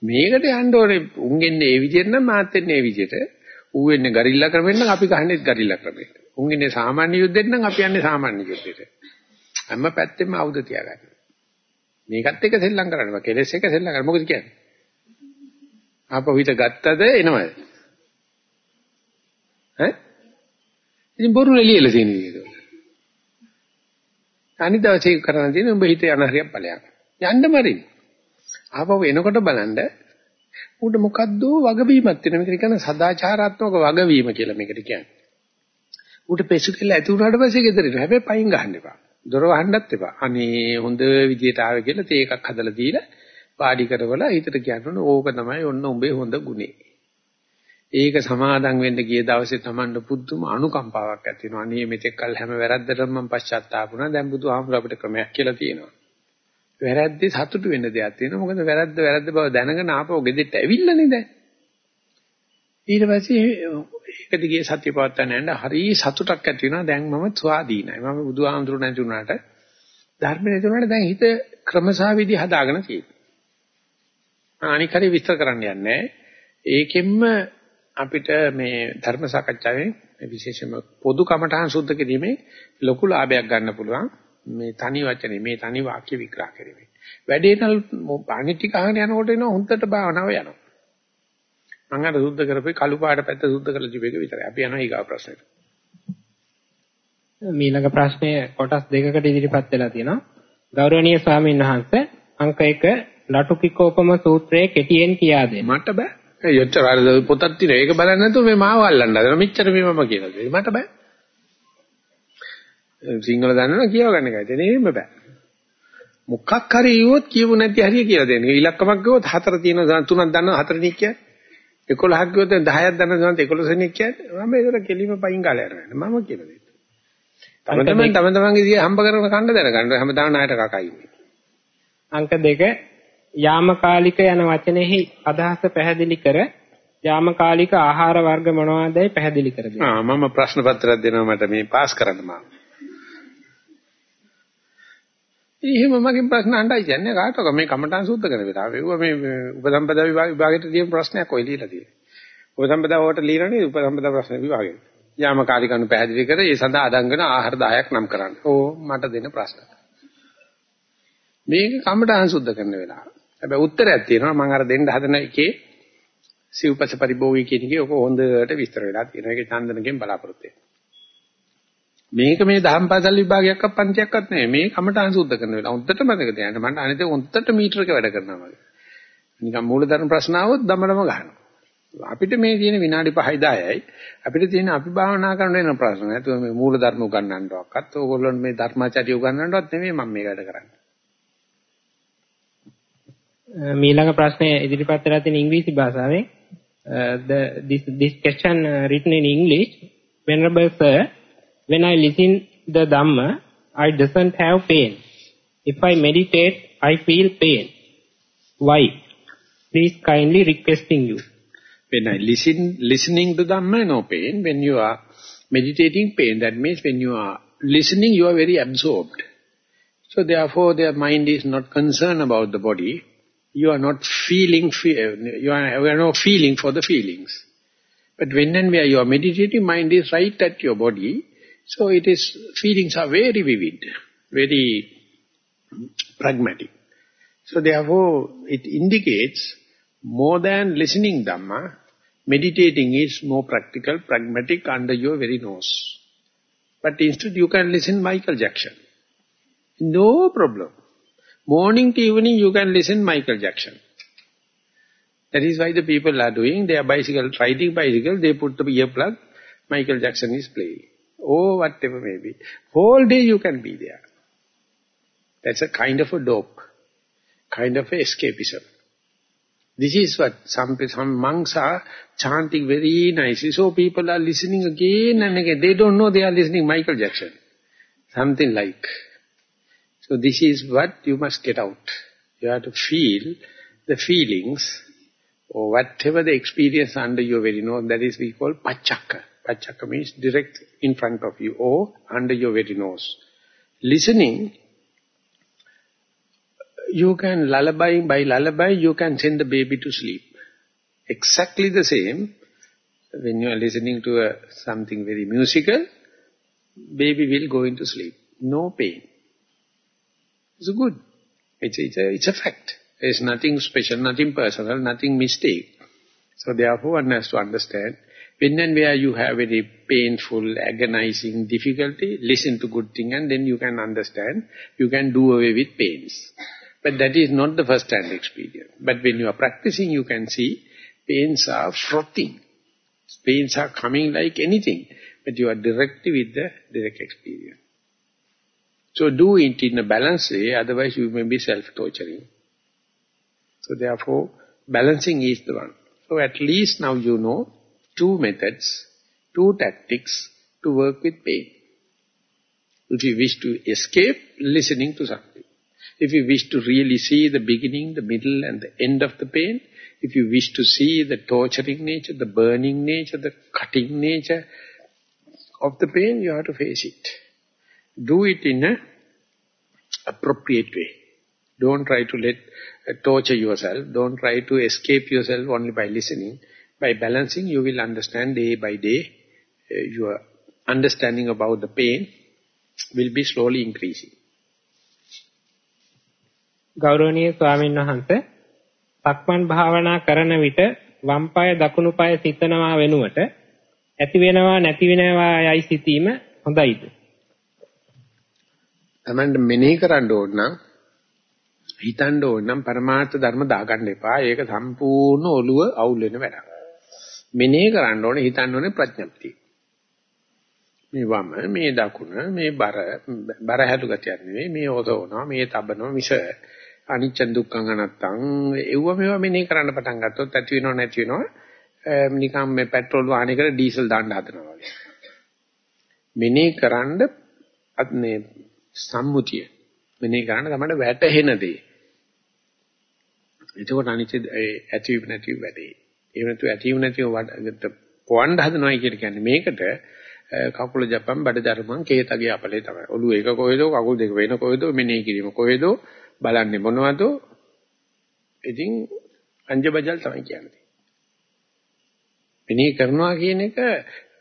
මේකට යන්න ඕනේ උන්ගෙන්නේ ඒ විදිහට නම් මාත් වෙන්නේ ඒ විදිහට. ඌ වෙන්නේ ගරිල්ලා ක්‍රමෙන් නම් අපි ගහන්නේ ගරිල්ලා ක්‍රමෙට. උන්ගෙන්නේ සාමාන්‍ය යුද්ධෙන් නම් අපි යන්නේ සාමාන්‍ය යුද්ධෙට. හැම පැත්තෙම ආයුධ තියාගන්න. මේකත් එක සෙල්ලම් කරන්න බෑ. කෙලස් එක සෙල්ලම් කරන්න. මොකද කියන්නේ? ආපහු හිත ගත්තද එනවද? ඈ? ඉතින් බොරු එළියලා තියෙන විදිහට. අනිත් දවසේ කරන්න තියෙන උඹ හිත යන හරියක් ඵලයක්. යන්න මරින්. ආපහු එනකොට බලන්න උඩ මොකද්ද වගවීමක් තියෙන මේකට කියන සදාචාරාත්මක වගවීම කියලා මේකට කියන්නේ. උඩ පෙසු කියලා ඇති වුණාට පස්සේ ගෙදර ඉන්න. හැබැයි පයින් ගහන්න එපා. දොර වහන්නත් එපා. අනේ හොඳ විදියට ආවේ කියලා තේ එකක් හදලා දීලා පාඩි කරවලා හිතට කියන්න ඕක තමයි ඔන්න උඹේ හොඳ ගුණේ. ඒක සමාදම් වෙන්න ගිය දවසේ Tamanne පුදුම අනුකම්පාවක් ඇති වෙනවා. අනේ මෙතෙක් කල් හැම වැරද්දටම මම පශ්චාත්තාප වුණා. දැන් බුදුහාමුදුර අපිට ක්‍රමයක් කියලා තියෙනවා. වැරද්දේ සතුටු වෙන්න දෙයක් තියෙනවා. මොකද වැරද්ද වැරද්ද බව දැනගෙන ආපහු ගෙදෙට්ට ඇවිල්ලානේ දැන්. ඊට පස්සේ ඒක දිගේ සත්‍ය පවත්තන්න යන හරි සතුටක් ඇති වෙනවා. දැන් මම ස්වාධීනයි. මම බුදුහාමුදුර නැති වුණාට ධර්ම නැති වුණාට දැන් හිත ක්‍රමසාවිදි හදාගෙන තියෙනවා. අනික හරි විස්තර කරන්න යන්නේ ඒකෙන්ම අපිට මේ ධර්ම සාකච්ඡාවෙන් විශේෂයෙන්ම පොදු කමඨහන් සුද්ධ කිරීමේ ලොකු ලාභයක් ගන්න පුළුවන්. මේ තනි වචනේ මේ තනි වාක්‍ය විග්‍රහ කිරීමේ. වැඩේ නම් අනිත් ටික අහගෙන යනකොට එනවා හුන්නට භාවනාව යනවා. මම අර සුද්ධ කරපේ කළු පාට පැත්ත සුද්ධ කරලා තිබෙක විතරයි. අපි යනවා ඊගා ප්‍රශ්නෙට. මීළඟ ප්‍රශ්නය කොටස් දෙකකට ඉදිරිපත් වෙලා තියෙනවා. ගෞරවනීය ස්වාමීන් වහන්සේ අංක 1 ලටුකිකෝපම සූත්‍රයේ කෙටියෙන් කියා දෙන්න. මට බෑ යොච්චර අර පොතක් තියෙන ඒක බලන්නේ නැතුව මේ මාව අල්ලන්න හදන මෙච්චර මේ මම කියලා දෙයි මට බෑ. සිංහල දන්නවනම් කියව ගන්න එකයි තේරෙන්නේ බෑ. මොකක් හරි ඉවොත් කියපු නැති හරිය කියලා දෙන්න. ඉලක්කමක් ගියොත් හතර තියෙන තුනක් දන්නවා හතරෙනික් කියන්නේ. 11ක් ගියොත් 10ක් දන්නවා 11 කියන්නේ. මම ඒකට කෙලිම පයින් ගාලා යනවා. මම කියලා දෙන්න. තම තමන් තම තමන්ගේ දිහා හම්බ කරන කණ්ඩ දැනගන්න හැමදාම ණයට කකා ඉන්නේ. අංක දෙක යාමකාලික යන වචනේහි අදහස පැහැදිලි කර යාමකාලික ආහාර වර්ග මොනවාදයි පැහැදිලි කර දෙන්න. ආ මම ප්‍රශ්න පත්‍රයක් දෙනවා මට මේ පාස් කරන්න මම. එහෙම මගෙන් ප්‍රශ්න අහන්නයි කියන්නේ කාටවත් මේ කමටහන් සූත්‍ර කරන වෙලාව. ඒව මේ උපසම්පදා විභාගයට දියම් ප්‍රශ්නයක් ඔය ලියලා තියෙන්නේ. උපසම්පදා වලට ලියනනේ උපසම්පදා ප්‍රශ්න විභාගෙට. යාමකාලිකණු පැහැදිලි කර ඒ සඳහා අදංගන ආහාර 10ක් නම් කරන්න. ඕ මට දෙන ප්‍රශ්න. මේක කමටහන් සුද්ධ කරන වෙලාව. හැබැයි උත්තරයක් තියෙනවා මම අර දෙන්න හදන එකේ සිව්පස පරිභෝගී කියන එකේ ඔක හොඳට විස්තර වෙලා තියෙනවා. ඒක චන්දනගෙන් බලාපොරොත්තු මේක මේ දහම් පාසල් විභාගයක් අක් පන්තියක්වත් නෙමෙයි. මේ කමටහන් සුද්ධ කරන වෙලාව. හොඳට මතක තියාගන්න. මට අනිත් හොඳට මීටරක වැඩ කරනවා වගේ. නිකන් මූලධර්ම ප්‍රශ්න આવොත් දමඩම ගහනවා. අපිට මේ තියෙන විනාඩි 5යි 10යි අපිට තියෙන අපි භාවනා කරන වෙන ප්‍රශ්න. නැතුව මේ මූලධර්ම උගන්වන්නවක්වත් ඕගොල්ලන් මේ ධර්මාචාර්ය උගන්වන්නවත් නෙමෙයි මම මේ වැඩ කරන්නේ. මීළඟ ප්‍රශ්නය ඉදිරිපත් කරලා තියෙන ඉංග්‍රීසි භාෂාවෙන් the this this question uh, written in english venerable sir when i listen the dhamma i doesn't have pain if i meditate i feel pain why please kindly requesting you when i listen listening to dhamma no pain when you are meditating pain. That means when you are listening, you are very absorbed. So therefore, their mind is not concerned about the body. You are not feeling, eh, you are, you are not feeling for the feelings. But when and where your meditative mind is right at your body. So it is, feelings are very vivid, very pragmatic. So therefore, it indicates more than listening Dhamma, meditating is more practical, pragmatic under your very nose. But instead you can listen Michael Jackson. No problem. Morning to evening you can listen Michael Jackson. That is why the people are doing, they are bicycle, riding bicycle, they put the earplug, Michael Jackson is playing. Oh, whatever may be. Whole day you can be there. That's a kind of a dope, kind of escapism. This is what some, some monks are chanting very nicely. So people are listening again and again. They don't know they are listening Michael Jackson. Something like. So this is what you must get out. You have to feel the feelings or whatever the experience under your very nose, that is we call pachaka. Pachaka means direct in front of you or under your very nose. Listening you can lullaby, by lullaby, you can send the baby to sleep. Exactly the same, when you are listening to a, something very musical, baby will go into sleep. No pain. It's good. It's, it's, a, it's a fact. There's nothing special, nothing personal, nothing mistake. So therefore one has to understand, when and where you have very painful, agonizing difficulty, listen to good thing and then you can understand, you can do away with pains. But that is not the first-hand experience. But when you are practicing, you can see pains are frothing. Pains are coming like anything. But you are directly with the direct experience. So do it in a balanced way, otherwise you may be self-torturing. So therefore, balancing is the one. So at least now you know two methods, two tactics to work with pain. If you wish to escape, listening to something. If you wish to really see the beginning, the middle and the end of the pain, if you wish to see the torturing nature, the burning nature, the cutting nature of the pain, you have to face it. Do it in a appropriate way. Don't try to let uh, torture yourself. Don't try to escape yourself only by listening. By balancing, you will understand day by day. Uh, your understanding about the pain will be slowly increasing. ගෞරවනීය ස්වාමීන් වහන්සේ සක්මන් භාවනා කරන විට වම් පාය දකුණු පාය සිතනවා වෙනුවට ඇති වෙනවා නැති වෙනවා යයි සිතීම හොඳයිද? තමන්ට මෙනෙහි කරන්න ඕන නම් හිතන්න ඕන නම් පරමාර්ථ ධර්ම දාගන්න එපා. ඒක සම්පූර්ණ ඔළුව අවුල් වෙන වැඩක්. මෙනෙහි කරන්න ඕනේ හිතන්න ඕනේ ප්‍රඥප්තිය. මේ වම මේ දකුණ මේ බර බර හැලු ගතියක් නෙවෙයි මේ ඔසවනවා මේ තබනවා මිස අනිච්ච දුක්ඛං අනත්තං එව්ව මේවා මෙනේ කරන්න පටන් ගත්තොත් ඇති වෙනව නැති වෙනව නිකම් මේ පෙට්‍රෝල් වාහනයකට ඩීසල් දාන්න හදනවා වගේ. මෙනේ කරන්න මේ සම්මුතිය මෙනේ කරන්න තමයි වැටහෙන දේ. එතකොට අනිච්ච ඇති නැති වැඩේ. ඒ වෙනතු ඇති නැතිව පොවන්න හදනවා කියන්නේ මේකට කකුල ජපම් බඩ ධර්මං කේතගේ අපලේ තමයි. ඔළුව එක කොහෙද කකුල් දෙක වෙන කොහෙද මෙනේ කිරීම කොහෙද බලන්නේ මොනවද? ඉතින් අංජබජල් තමයි කියන්නේ. මෙනෙහි කරනවා කියන එක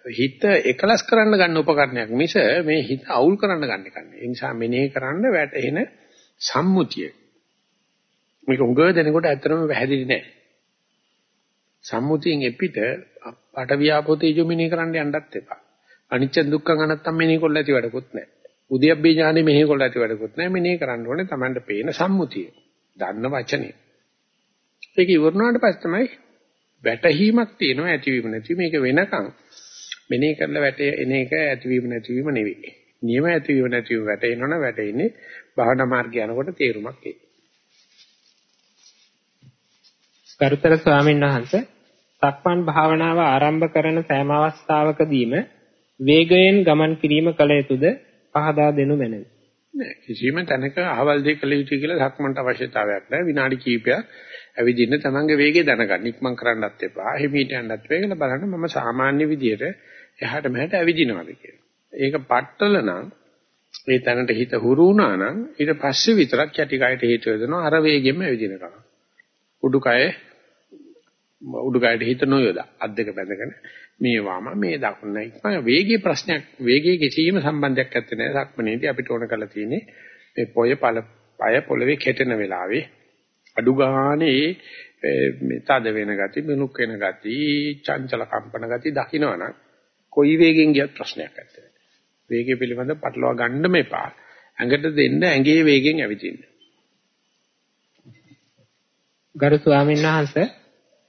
හිත එකලස් කරන්න ගන්න උපකරණයක් මිස මේ හිත අවුල් කරන්න ගන්න එක නෙවෙයි. ඒ නිසා මෙනෙහි කරන්න වැටෙන සම්මුතිය. මේක උගව දෙනකොට ඇත්තටම පැහැදිලි නෑ. සම්මුතියෙන් එපිට පටවියාපෝතේ යොමිනේ කරන්න යන්නත් එපා. අනිච්ච දුක්ඛ අනත්තම් මෙනෙහි කොල්ල ඇති වැඩකුත් නෑ. උද්‍යප්පේ ඥානෙ මෙහෙ කොල්ල ඇති වැඩකුත් නැහැ. මෙනේ කරන්න ඕනේ Tamanට පේන සම්මුතිය. දන්න වචනේ. ඒක ඉවරනාට පස්සේ තමයි වැටහීමක් තියෙනවා ඇතිවීම නැති මේක වෙනකන් මෙනේ කරලා වැටේ එන එක ඇතිවීම නැතිවීම නෙවෙයි. නියම ඇතිවීම නැතිවීම වැටෙනවනේ වැටෙන්නේ භාවනා මාර්ගය යනකොට තේරුමක් එයි. කරුතර ස්වාමීන් වහන්සේ සක්මන් භාවනාව ආරම්භ කරන සෑම අවස්ථාවකදීම වේගයෙන් ගමන් කිරීම කළ යුතුද පහදා දෙනු මැනවි. නෑ කිසිම තැනක අහවල් දෙයක් කළ යුතුයි කියලා සක්මන්ට අවශ්‍යතාවයක් නෑ විනාඩි කිහිපයක් ඇවිදින්න තමන්ගේ වේගය දැනගන්න ඉක්මන් කරන්නත් එපා හිමීට යන්නත් එපා කියලා බලන්න මම සාමාන්‍ය විදියට එහාට මෙහාට ඇවිදිනවද කියලා. ඒක පట్టල නම් ඒ තැනට හිත හුරු වුණා නම් ඊට පස්සේ විතරක් යටි කයට හේතු වෙනවා අර වේගෙම ඇවිදිනකම. උඩුකය උඩුකයට හිත නොයොදා අත් දෙක බැඳගෙන මේ වාම මේ දකුණ ඉක්ම වේගයේ ප්‍රශ්නයක් වේගයේ කිසිම සම්බන්ධයක් නැත්තේ නෑ සක්මනේදී අපිට ඕන කරලා තියෙන්නේ මේ පොය පළ පය පොළවේ කෙටෙන වෙලාවේ අඩු ගානේ මේ තද වෙන ගති මිනුක් වෙන ගති චංචල කම්පන ගති දකින්නවනම් කොයි වේගෙන් ගියත් ප්‍රශ්නයක් නැත්තේ වේගය පිළිබඳ පටලවා ගන්නම එපා ඇඟට දෙන්න ඇඟේ වේගෙන් ඇවිදින්න ගරු ස්වාමීන් වහන්සේ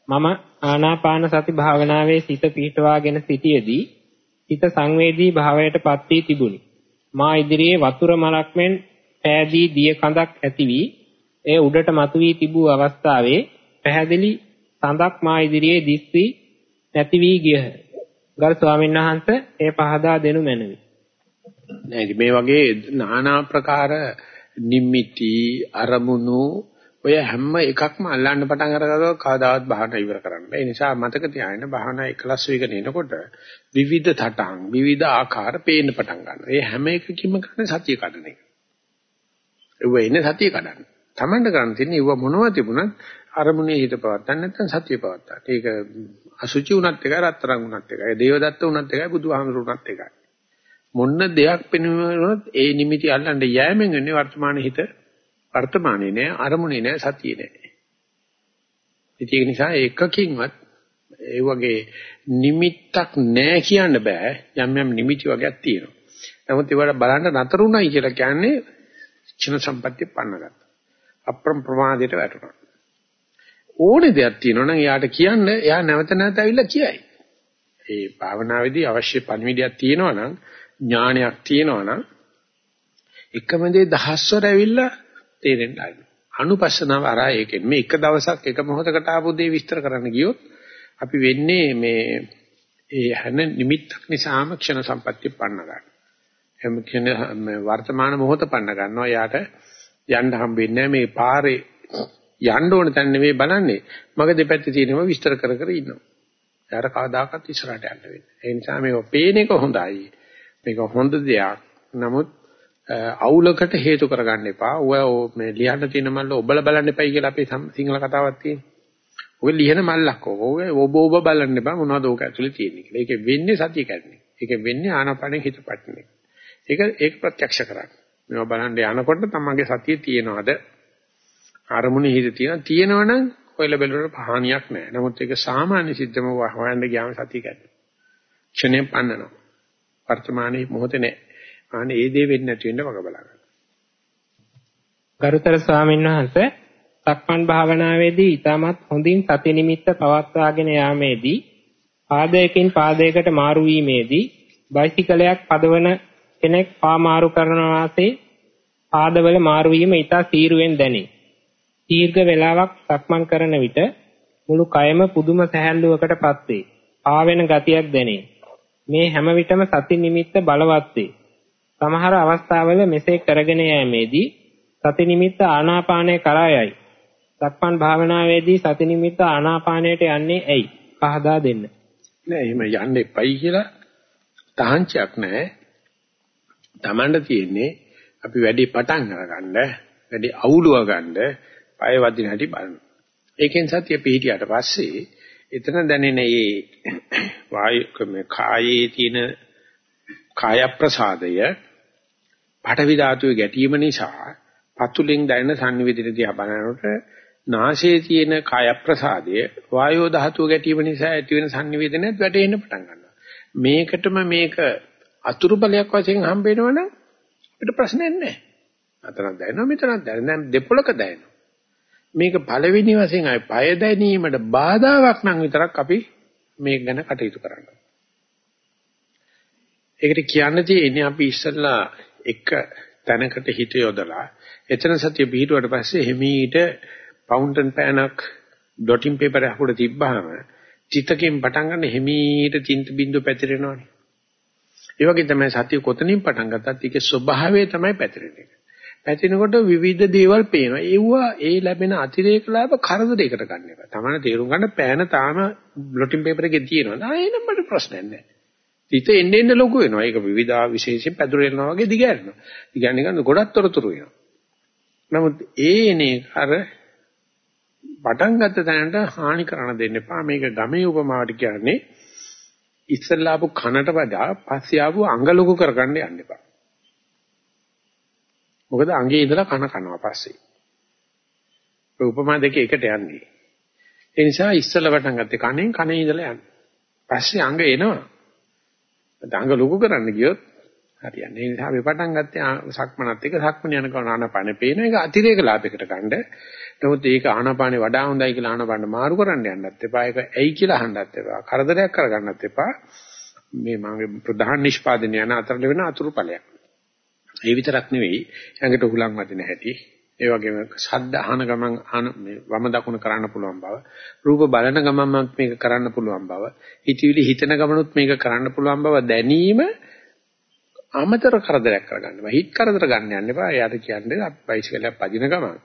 මම ආනාපාන සති භාවනාවේ සිත පිහිටවාගෙන සිටියේදී හිත සංවේදී භාවයටපත් වී තිබුණි. මා ඉදිරියේ වතුර මලක් මෙන් පෑදී දිය කඳක් ඇති වී එය උඩට මතුවී තිබූ අවස්ථාවේ පැහැදිලි සඳක් මා ඉදිරියේ දිස් වී නැති වී ගියහ. ගරු ස්වාමීන් වහන්සේ ඒ පහදා දෙනු මැනවි. නෑ මේ වගේ নানা ප්‍රකාර නිමිති අරමුණු ඔය හැම එකක්ම අල්ලන්න පටන් අරගත්තොත් කවදාවත් බහන ඉවර කරන්න බෑ. ඒ නිසා මතක තියාගන්න බහන එකලස් වෙගෙන එනකොට විවිධ තටං, විවිධ ආකාර පේන්න පටන් ගන්නවා. ඒ හැම එකකින්ම කරන්නේ සතිය කඩන එක. ඒව එන්නේ සතිය කඩන්න. Tamanda ගන්න තියෙන්නේ ඒව මොනවද තිබුණත් අරමුණේ හිත පවත්තන්න නැත්නම් සතිය පවත්තන්න. ඒක අසුචි උනත් එකයි, රත්තරන් උනත් එකයි, දේවදත්ත උනත් එකයි, බුදුහාමුදුරු උනත් එකයි. මොන්න දෙයක් පෙනුනොත් ඒ නිමිති අල්ලන්න යෑමෙන් වෙන්නේ වර්තමාන හිත වර්තමානයේ නෑ අරමුණේ නෑ සතියේ නෑ. ඒක නිසා එකකින්වත් ඒ වගේ නිමිත්තක් නෑ කියන්න බෑ යම් යම් නිමිති වගේක් තියෙනවා. නමුත් ඒවට බලන්න නතරුණයි කියලා කියන්නේ චින සම්පත්‍ය පන්නගත්තා. අප්‍රම ප්‍රමාදයට වැටුණා. ඕනේ දෙයක් තියෙනවා නම් එයාට කියන්න එයා නැවත නැවත ඇවිල්ලා කියයි. ඒ භාවනාවේදී අවශ්‍ය පණිවිඩයක් තියෙනවා නම් ඥානයක් තියෙනවා නම් එකම දේ දහස්වර ඇවිල්ලා තේරෙන්න ආයි. අනුපස්සනාව අරා ඒකෙන් මේ එක දවසක් එක මොහොතකට ආපු දේ විස්තර කරන්න ගියොත් අපි වෙන්නේ මේ ඒ හැන නිමිත්තක් නිසාම ක්ෂණ සම්පත්‍ය පන්න ගන්න. එහෙම කියන වර්තමාන මොහොත පන්න ගන්නවා. යාට යන්න හම්බෙන්නේ මේ පාරේ යන්න ඕන තැන නෙවෙයි බලන්නේ. මග දෙපැත්තේ තියෙනම විස්තර කර කර ඉන්නවා. යාට කවදාකවත් ඉස්සරහට යන්න වෙන්නේ. ඒ නිසා මේක පේන එක හොඳයි. මේක හොඳ දෙයක්. නමුත් අවුලකට හේතු කරගන්න එපා. ඔය මේ ලියන්න තියෙන මල්ල ඔබලා බලන්න එපයි කියලා අපේ සිංහල කතාවක් තියෙනවා. ඔය ලියන මල්ලක් ඔය ඔබ ඔබ බලන්න එපා මොනවද ඕක ඇතුලේ තියෙන්නේ කියලා. ඒකෙ වෙන්නේ සතිය කැඩෙන්නේ. ඒකෙ වෙන්නේ ආනාපානෙ හිත පටන්නේ. ඒක ඒක ප්‍රත්‍යක්ෂ කරගන්න. මේවා බලන්න යනකොට තමන්ගේ සතිය තියෙනවද? අරමුණේ හිත තියෙනවා. තියෙනවනම් ඔයල බැලුවට පහානියක් නැහැ. නමුත් ඒක සාමාන්‍ය සිද්ධම හොයන්න ගියාම සතිය කැඩෙනවා. ක්ෂණයෙන් පන්නනවා. වර්තමානයේ මොහොතේ නැහැ. අනේ ඒ දේ වෙන්නේ නැති වෙන්න වග බලා ගන්න. ගරුතර ස්වාමීන් වහන්සේ සක්මන් භාවනාවේදී ඊටමත් හොඳින් සති නිමිත්ත පවත්වාගෙන යාමේදී පාදයකින් පාදයකට මාරු වීමේදී බයිසිකලයක් පදවන කෙනෙක් පා මාරු කරන වාසේ පාදවල මාරු වීම ඊට සීරුවෙන් දැනේ. දීර්ඝ වේලාවක් සක්මන් කරන විට මුළු කයම පුදුම සැහැල්ලුවකටපත් වේ. ආවෙන ගතියක් දැනේ. මේ හැම විටම සති නිමිත්ත බලවත් වේ. සමහර අවස්ථාවල මෙසේ කරගෙන යෑමේදී සති නිමිත්ත ආනාපානය කරා යයි. සක්මන් භාවනාවේදී සති නිමිත්ත ආනාපානයට යන්නේ ඇයි? පහදා දෙන්න. නෑ එහෙම යන්න එපයි කියලා තහංචයක් නෑ. Tamanda තියෙන්නේ අපි වැඩි පටන් අරගන්න, වැඩි අවුලුව ගන්න, පය වදින හැටි බලන්න. ඒකෙන් සතිය පිහිටියට පස්සේ එතන දැනෙන මේ වායු කායේ තියෙන කාය ප්‍රසාදය පඨවි ධාතුවේ ගැටීම නිසා පතුලෙන් දැනෙන සංනිවේදනය දිහා බලනකොට නාසයේ තියෙන කාය ප්‍රසාදය වායෝ ධාතුව ගැටීම නිසා ඇති වෙන සංනිවේදනයත් වැටෙන්න පටන් ගන්නවා. මේකටම මේක අතුරු බලයක් වශයෙන් හම්බ වෙනවනම් අපිට ප්‍රශ්නයක් නැහැ. අතනක් දැනෙනවා මෙතනක් දැනෙනවා. දැන් දෙපොලක දැනෙනවා. මේක පළවෙනි වශයෙන් අය පය දැනීමට බාධාවක් නම් විතරක් අපි මේක ගැන කටයුතු කරන්න. ඒකට කියන්න තියෙන්නේ අපි ඉස්සෙල්ලා එක තැනකට හිත යොදලා එතන සතිය පිහිටුවට පස්සේ හිමීට ෆවුන්ටන් පෑනක් ඩොටින් පේපර් එකක් උඩ තිබ්බහම චිතකෙන් පටන් ගන්න හිමීට චින්ත බින්දුව පැතිරෙනවානේ. ඒ වගේ තමයි සතිය කොතනින් පටන් ගත්තත් ඒකේ ස්වභාවය තමයි පැතිරෙන්නේ. පැතිරෙනකොට විවිධ දේවල් පේනවා. ඒවා ඒ ලැබෙන අතිරේක ලාභ කරදරයකට ගන්න එපා. තමන්න තේරුම් ගන්න පෑන තාම බ්ලොටින් පේපර් එකේ තියෙනවා. ආ එනම් මට ප්‍රශ්නයක් නැහැ. හිත එන්න එන්න ලොකු වෙනවා. ඒක විවිධා විශේෂයෙන් පැදුරෙනවා වගේ දිගහැරෙනවා. දිගන්නේ නිකන් ගොඩක් තොරතුරු වෙනවා. නමුත් ඒනේ අර පටන් ගත්ත තැනට හානි කරන්න දෙන්න එපා. මේක ගමේ උපමාවට කියන්නේ ඉස්සල්ලා ආපු කනට වඩා පස්සේ ආපු අඟ ලොකු කරගන්න යන්න එපා. මොකද අඟේ ඉඳලා කන කනවා පස්සේ. ඔය උපමා දෙක එකට යන්නේ. ඒ නිසා ඉස්සල්ලා පටන් ගත්තේ කනෙන් කනේ ඉඳලා යන්නේ. පස්සේ අඟ එනවා. අඟ ලොකු කරන්න ගියොත් හරියන්නේ. ඒ නිසා අපි පටන් ගත්තේ සක්මනත් එක සක්මන යන කරන ආනපාන පේන එක අතිරේක ලාභයකට ගන්න. නමුත් ඒක ආනපානේ වඩා හොඳයි කියලා ආනපාන මාරු කරන්න යන්නත් එපා. ඒක ඇයි කියලා අහන්නත් එපා. කරදරයක් කරගන්නත් එපා. මේ මගේ ප්‍රධාන නිෂ්පාදනය යන අතරල වෙන අතුරු ඵලයක්. ඒ විතරක් නෙවෙයි ඇඟට හුලං වදින හැටි ඒ වගේම ශබ්ද අහන ගමන් අහන මේ වම දකුණ කරන්න පුළුවන් බව රූප බලන ගමන්ම මේක කරන්න පුළුවන් බව හිතවිලි හිතන ගමනුත් මේක කරන්න පුළුවන් බව දැනීම අමතර කරදරයක් කරගන්න බෑ හිත කරදර ගන්න යන්න එපා එයාට කියන්නේ බයිසිකලයක් පදින ගමන්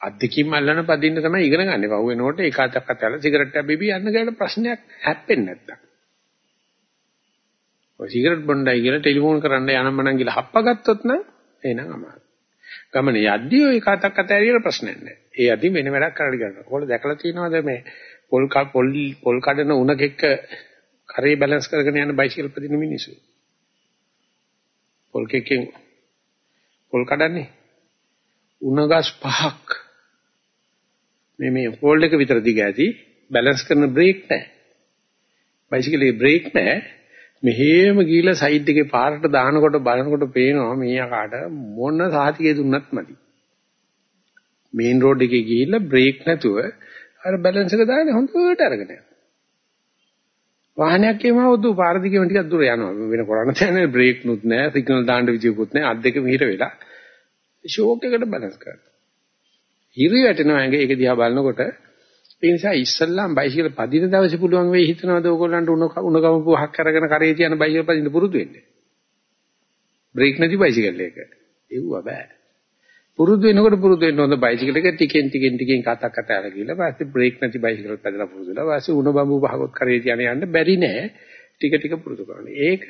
අද්දකින් අල්ලන පදින්න තමයි ඉගෙන ගන්න. පහු වෙනකොට එක අතක් අතල සිගරට් එකක් බිබී යන්න ගියට ප්‍රශ්නයක් හැප්පෙන්නේ නැත්තම්. ඔය සිගරට් බොණ්ඩයි කියලා ටෙලිෆෝන් කරන්න යනම නම් කියලා හප්පගත්තොත් නම් එහෙනම් අමාරුයි. ගමන යද්දී ඔය කාටක් අත ඇරියලා ප්‍රශ්නයක් නැහැ. ඒ යද්දී වෙන වැඩක් කරලා ගන්නවා. ඔයාලා දැකලා තියෙනවද මේ පොල් පොල් පොල් කඩන උණක එක්ක කරේ බැලන්ස් කරගෙන යන බයිසිකල් පදින මිනිස්සු. පොල් කෙකෙන් පොල් කඩන්නේ උණගස් පහක් මේ මේ හෝල්ඩ් එක විතර දිග ඇති බැලන්ස් කරන බ්‍රේක් නැහැ. බයිසිකලේ බ්‍රේක් නැහැ. මෙහෙම ගිහිල්ලා සයිඩ් එකේ පාරට දානකොට බලනකොට පේනවා මීයාකාට මොන සාතිකේ දුන්නත් මදි. මේන් රෝඩ් එකේ ගිහිල්ලා බ්‍රේක් නැතුව අර බැලන්ස් එක දාන්නේ හොඳට අරගෙන යනවා. වාහනයක් එම වුදු පාර දිගේම ටිකක් දුර යනවා. වෙන කරණ තැන බ්‍රේක් නුත් නැහැ, සිග්නල් දාන්න විදියකුත් නැහැ. අත් දෙක මිහිර වෙලා ෂෝක් එකට බැලන්ස් කරනවා. හිරි වැටෙනවා ඇඟ ඒක දිහා බලනකොට ඒ නිසා ඉස්සල්ලාම බයිසිකල් පදින දවසේ පුළුවන් වෙයි හිතනවාද ඕගොල්ලන්ට උණ උණ ගමපු හක් අරගෙන කරේ තියන බයිසිකල් පදින්න පුරුදු වෙන්න. බ්‍රේක් නැති බයිසිකල් එක. එව්ව බෑ. පුරුදු වෙනකොට පුරුදු වෙන්න හොඳ බයිසිකල් එක ටිකෙන් ටිකෙන් ටිකෙන් කතා කතා අරගිලා පස්සේ බ්‍රේක් නැති බයිසිකල් පැදලා පුරුදු වෙලා පස්සේ උණ බම්බු පහකොත් කරේ තියන යන්න බැරි නෑ. ටික ටික පුරුදු කරන්න. ඒක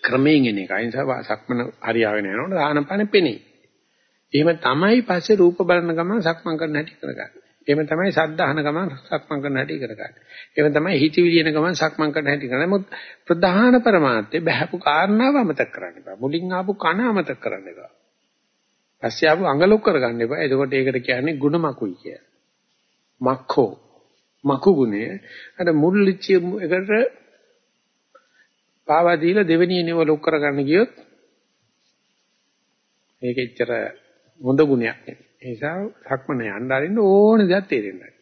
ක්‍රමයෙන් එන එක. ඒ නිසා සක්මන හරියාගෙන යනකොට ආනපන පෙනේ. එහෙම තමයි පස්සේ රූප බලන ගමන් සක්මන් කරන්න හැටි කරගන්නේ. එහෙම තමයි සද්ද අහන ගමන් සක්මන් කරන හැටි ඉගෙන ගන්න. එහෙම තමයි හිතවිලි එන ගමන් සක්මන් කරන හැටි කරන්නේ. නමුත් ප්‍රධාන પરමාර්ථය බහැපු කාරණාව අමතක කරන්න එපා. මුලින් ආපු කන අමතක කරන්න එපා. පස්සේ ආපු අඟ ලොක් කරගන්න එපා. එතකොට ඒකට කියන්නේ ගුණ මකුයි කියලා. මක්ඛෝ. මකු ගුණය අර මුල් ලිච්චිය එකට පාවා දීලා දෙවෙනියෙනිව ලොක් කරගන්න ගියොත් ඒක එච්චර හොඳ ගුණයක් නෙවෙයි. ඒ නිසා සක්මන යන්න ආරින්න ඕන දෙයක් තේරෙන්නේ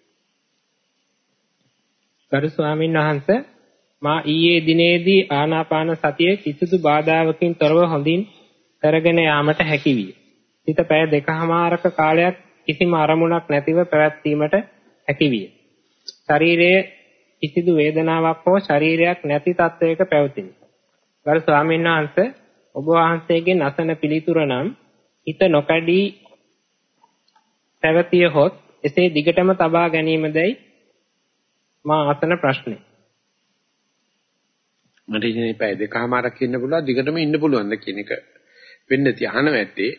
ගරු ස්වාමීන් වහන්සේ මා ඊයේ දිනේදී ආනාපාන සතියේ කිසිදු බාධාවකින් තොරව හොඳින් කරගෙන යාමට හැකි විය. සිත පැය දෙකහමාරක කාලයක් කිසිම අරමුණක් නැතිව පැවැත්වීමට හැකි විය. ශරීරයේ කිසිදු වේදනාවක් හෝ ශරීරයක් නැති තත්වයක පැවතිනි. ගරු ස්වාමීන් වහන්සේ ඔබ වහන්සේගෙන් අසන පිළිතුර නම් හිත නොකඩී පැවතිය හොත් එසේ දිගටම තබා ගැනීමදයි මා අසන ප්‍රශ්නේ. මට ඉන්නේ පැය දෙකමාරක් ඉන්න පුළුවන් දිගටම ඉන්න පුළුවන්ද කියන එක වෙන්න තියහන වැත්තේ.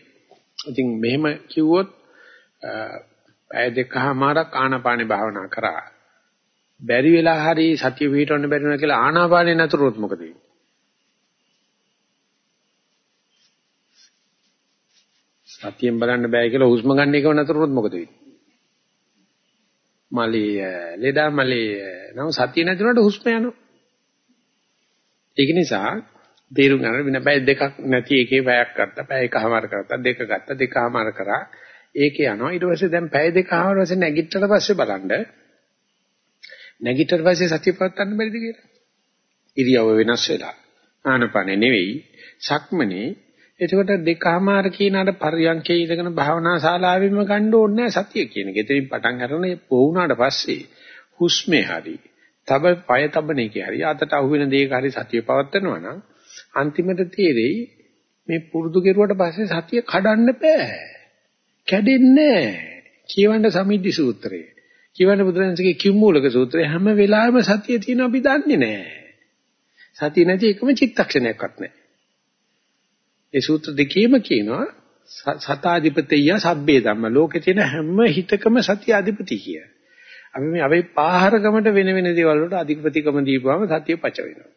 ඉතින් මෙහෙම කිව්වොත් පැය දෙකමාරක් ආනාපානේ භාවනා කරා. බැරි වෙලා හරි සතිය පිටවන්න බැරි වෙනවා කියලා ආනාපානේ නතරුවොත් මොකද වෙන්නේ? සතියෙන් බලන්න බෑ කියලා හුස්ම ගන්න එකව නතරුනොත් මොකද වෙන්නේ? මලී ලෙඩා මලී නම සතිය නැතුනට හුස්ම යනවා. ඒක නිසා තේරුම් ගන්න වෙන බය දෙකක් නැති එකේ බයක් ගත්තා. බය එකමාර කරත්තා දෙක ගත්තා දෙකමාර කරා. ඒකේ යනවා ඊට පස්සේ දැන් පැය දෙකමාර පස්සේ නැගිට්ටට පස්සේ බලන්න නැගිට්ටට පස්සේ සතිය පවත්වන්න බැරිද කියලා. ඉරියව්ව වෙනස් වෙලා. ආනපනේ නෙවෙයි සක්මනේ එතකොට දෙකමාර කියන අර පරියන්කේ ඉඳගෙන භාවනා ශාලාවෙම ගන්න ඕනේ නැහැ සතිය කියන එක. එතනින් පටන් අරගෙන පොවුනාට පස්සේ හුස්මේ හරි, තබ පය තබන එකේ හරි, අතට අහුවෙන දෙයක හරි සතිය පවත්නවා නම් අන්තිමට තේරෙයි මේ පුරුදු කෙරුවට පස්සේ සතිය කඩන්න බෑ. කැඩෙන්නේ නැහැ. කියවන්න සමිද්ධි සූත්‍රය. කියවන්න බුදුරජාණන්සේගේ කිම්මූලක සූත්‍රය හැම වෙලාවෙම සතිය තියෙනවා අපි දන්නේ නැහැ. සතිය නැති එකම චිත්තක්ෂණයක්වත් නැහැ. ඒ සූත්‍ර දෙකේම කියනවා සතාධිපතිය සබ්බේ ධම්ම ලෝකේ තියෙන හැම හිතකම සතිය අධිපති කිය. අපි මේ අපි පාහරකමට වෙන වෙන දේවල් වලට අධිපතිකම දීපුවාම සතිය පච වෙනවා.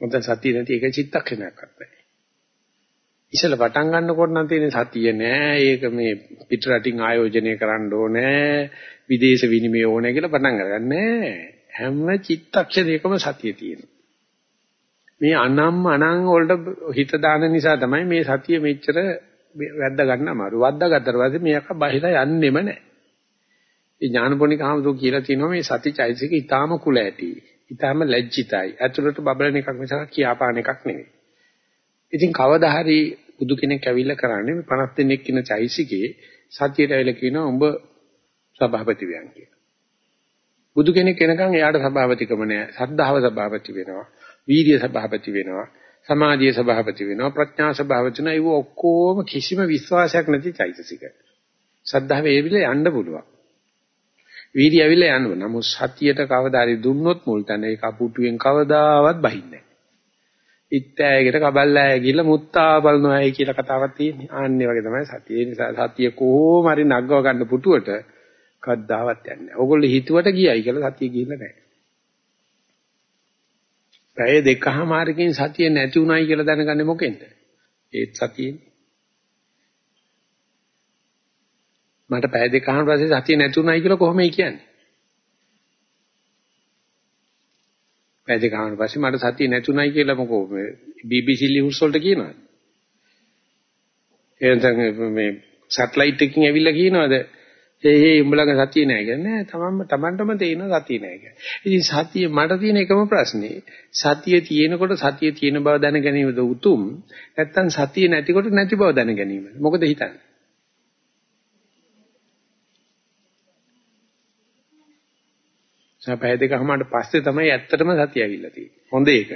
මොකද සතිය නැති එක චිත්තක්ෂණයක්වත් නැහැ. ඉතල පටන් ගන්නකොට නම් තියෙන සතිය නෑ ඒක මේ පිට රටින් ආයෝජනය කරන්න ඕනේ විදේශ විනිමය ඕනේ කියලා පටන් ගන්නෑ හැම චිත්තක්ෂණයකම සතිය තියෙනවා මේ අනම්ම අනං වලට හිත දාන නිසා තමයි මේ සතිය මෙච්චර වැද්දා ගන්න අමාරු. වද්දා ගත්තට පස්සේ මේක බහිලා යන්නෙම නැහැ. ඒ ඥානපෝනික හමුදු කියලා තියෙනවා මේ සති චෛතසික ඊටාම කුල ඇති. ඊටාම ලැජ්ජිතයි. ඇතුළට බබලන එකක් මිසක් කියාපාන එකක් නෙවෙයි. ඉතින් කවදා හරි බුදු කෙනෙක් ඇවිල්ලා කරන්නේ මේ 50 දෙනෙක් ඉන්න චෛසිකේ සතියට ඇවිල්ලා කියනවා උඹ සභාපති වියන් කියලා. බුදු කෙනෙක් එනකන් එයාට සභාපතිකම නෑ. සද්ධාව සභාපති වෙනවා. වීර්ය සභාපති වෙනවා. සමාධිය සභාපති වෙනවා. ප්‍රඥා සභාපති වෙනවා. ඒව ඔක්කොම කිසිම විශ්වාසයක් නැති චෛතසික. සද්ධාව ඒවිල යන්න පුළුවන්. වීර්ය ඇවිල්ලා යන්න. නමුත් සතියට කවදා හරි දුන්නොත් මුල් තැන ඒක අපුටුවෙන් කවදාවත් බහින්නේ ඉත්තෑයකට කබල්ලාය ගිහලා මුත්තා බලනවායි කියලා කතාවක් තියෙන්නේ. ආන්නේ වගේ තමයි සතිය. ඒ නිසා සතිය කොහොම හරි නගව ගන්න පුටුවට කද්දාවත් යන්නේ නැහැ. ඕගොල්ලෝ හිතුවට ගියයි කියලා සතිය ගිහිල්ලා නැහැ. පැය දෙකමාරකින් සතිය නැති උනායි කියලා දැනගන්නේ මොකෙන්ද? ඒත් සතියෙන්නේ. මට පැය දෙකමාර පස්සේ සතිය නැති උනායි කියලා කොහොමයි කියන්නේ? පැය දෙකමාර පස්සේ මට සතිය නැති උනායි කියලා මොකෝ මේ BBC නිවුස් වලට කියනවාද? එහෙනම් මේ සැටලයිට් එකකින් ඇවිල්ලා කියනවාද? ඒ ඒ උඹලගේ සතිය නෑ කියන්නේ නෑ තමන්ම තමන්ටම තේින සතිය නෑ කියන්නේ. ඉතින් සතිය මට තියෙන එකම ප්‍රශ්නේ සතිය තියෙනකොට සතිය තියෙන බව දැන ගැනීමද උතුම් නැත්නම් සතිය නැතිකොට නැති බව දැන ගැනීමද මොකද හිතන්නේ? සපය දෙකමාරට පස්සේ තමයි ඇත්තටම සතිය ඇවිල්ලා තියෙන්නේ. හොඳ එක.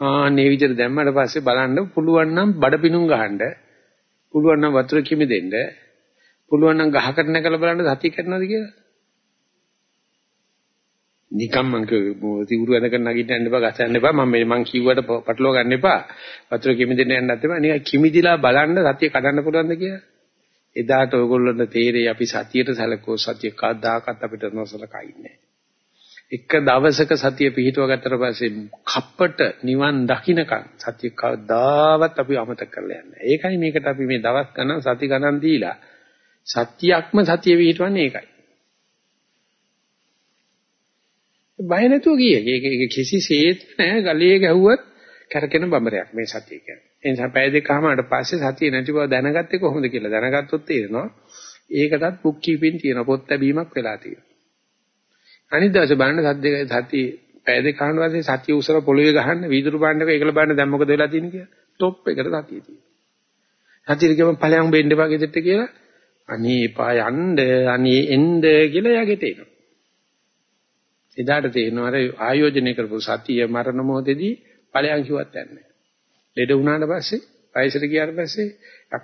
ආ මේ විදිහට දැම්මට පස්සේ බලන්න පුළුවන් නම් බඩපිනුම් ගහන්න පුළුවන් නම් වතුර කිමි දෙන්න පුළුවන් නම් ගහකට නැගලා බලන්න සතිය කරනවද කියලා. නිකම් මං තිවුරු ඇඳගෙන නගින්න යන්න එපා ගසන්න එපා. මම මේ මං කිව්වට පටලවා ගන්න එපා. වතුර කිමිදෙන්න යන්නත් එපා. නිකන් කිමිදිලා බලන්න සතිය කඩන්න පුළුවන්ද කියලා. එදාට ඔයගොල්ලන්ට තේරෙයි අපි සතියට සැලකුව සතිය කවදාකවත් අපිට නොසලකා ඉන්නේ එක දවසක සතිය පිහිටුව ගත්තට පස්සේ කප්පට නිවන් දකින්නකම් සතිය කවදාවත් අපි අමතක කරලා යන්නේ ඒකයි මේකට අපි මේ දවස් ගණන් සති ගණන් දීලා සත්‍යයක්ම සතිය විහිටවන්නේ ඒකයි. බය නැතුව ගියේ. ඒක ඒක කිසිසේත් නෑ ගලේ ගැහුවත් කරකින බඹරයක් මේ සතිය කියන්නේ. ඒ නිසා පැය දෙකමාරට පස්සේ සතිය නැති බව දැනගත්තේ කොහොමද කියලා දැනගත්තොත් තේරෙනවා. ඒකටත් බුක් කීපින් තියෙන පොත් ලැබීමක් වෙලා තියෙනවා. අනිත් දවසේ බලන්න සද්ද සතිය පැය දෙකමාරට පස්සේ සතිය උසර පොළවේ ගහන්න වීදුරු බාණ්ඩක ඒකල බලන්න දැන් මොකද වෙලා තියෙන්නේ කියලා. টොප් එකට සතිය තියෙනවා. සතිය කියම ඵලයන් බෙන්න එපා ගෙදරට කියලා අනේ එපා යන්න අනේ එන්න කියලා එයාගෙට එනවා. එදාට තේරෙනවා අර ආයෝජනය කරපු සතිය මරණ මොහොතේදී ඵලයන් කිව්වත් යන්නේ. ලෙඩ වුණාට පස්සේ වයසට ගියාට පස්සේ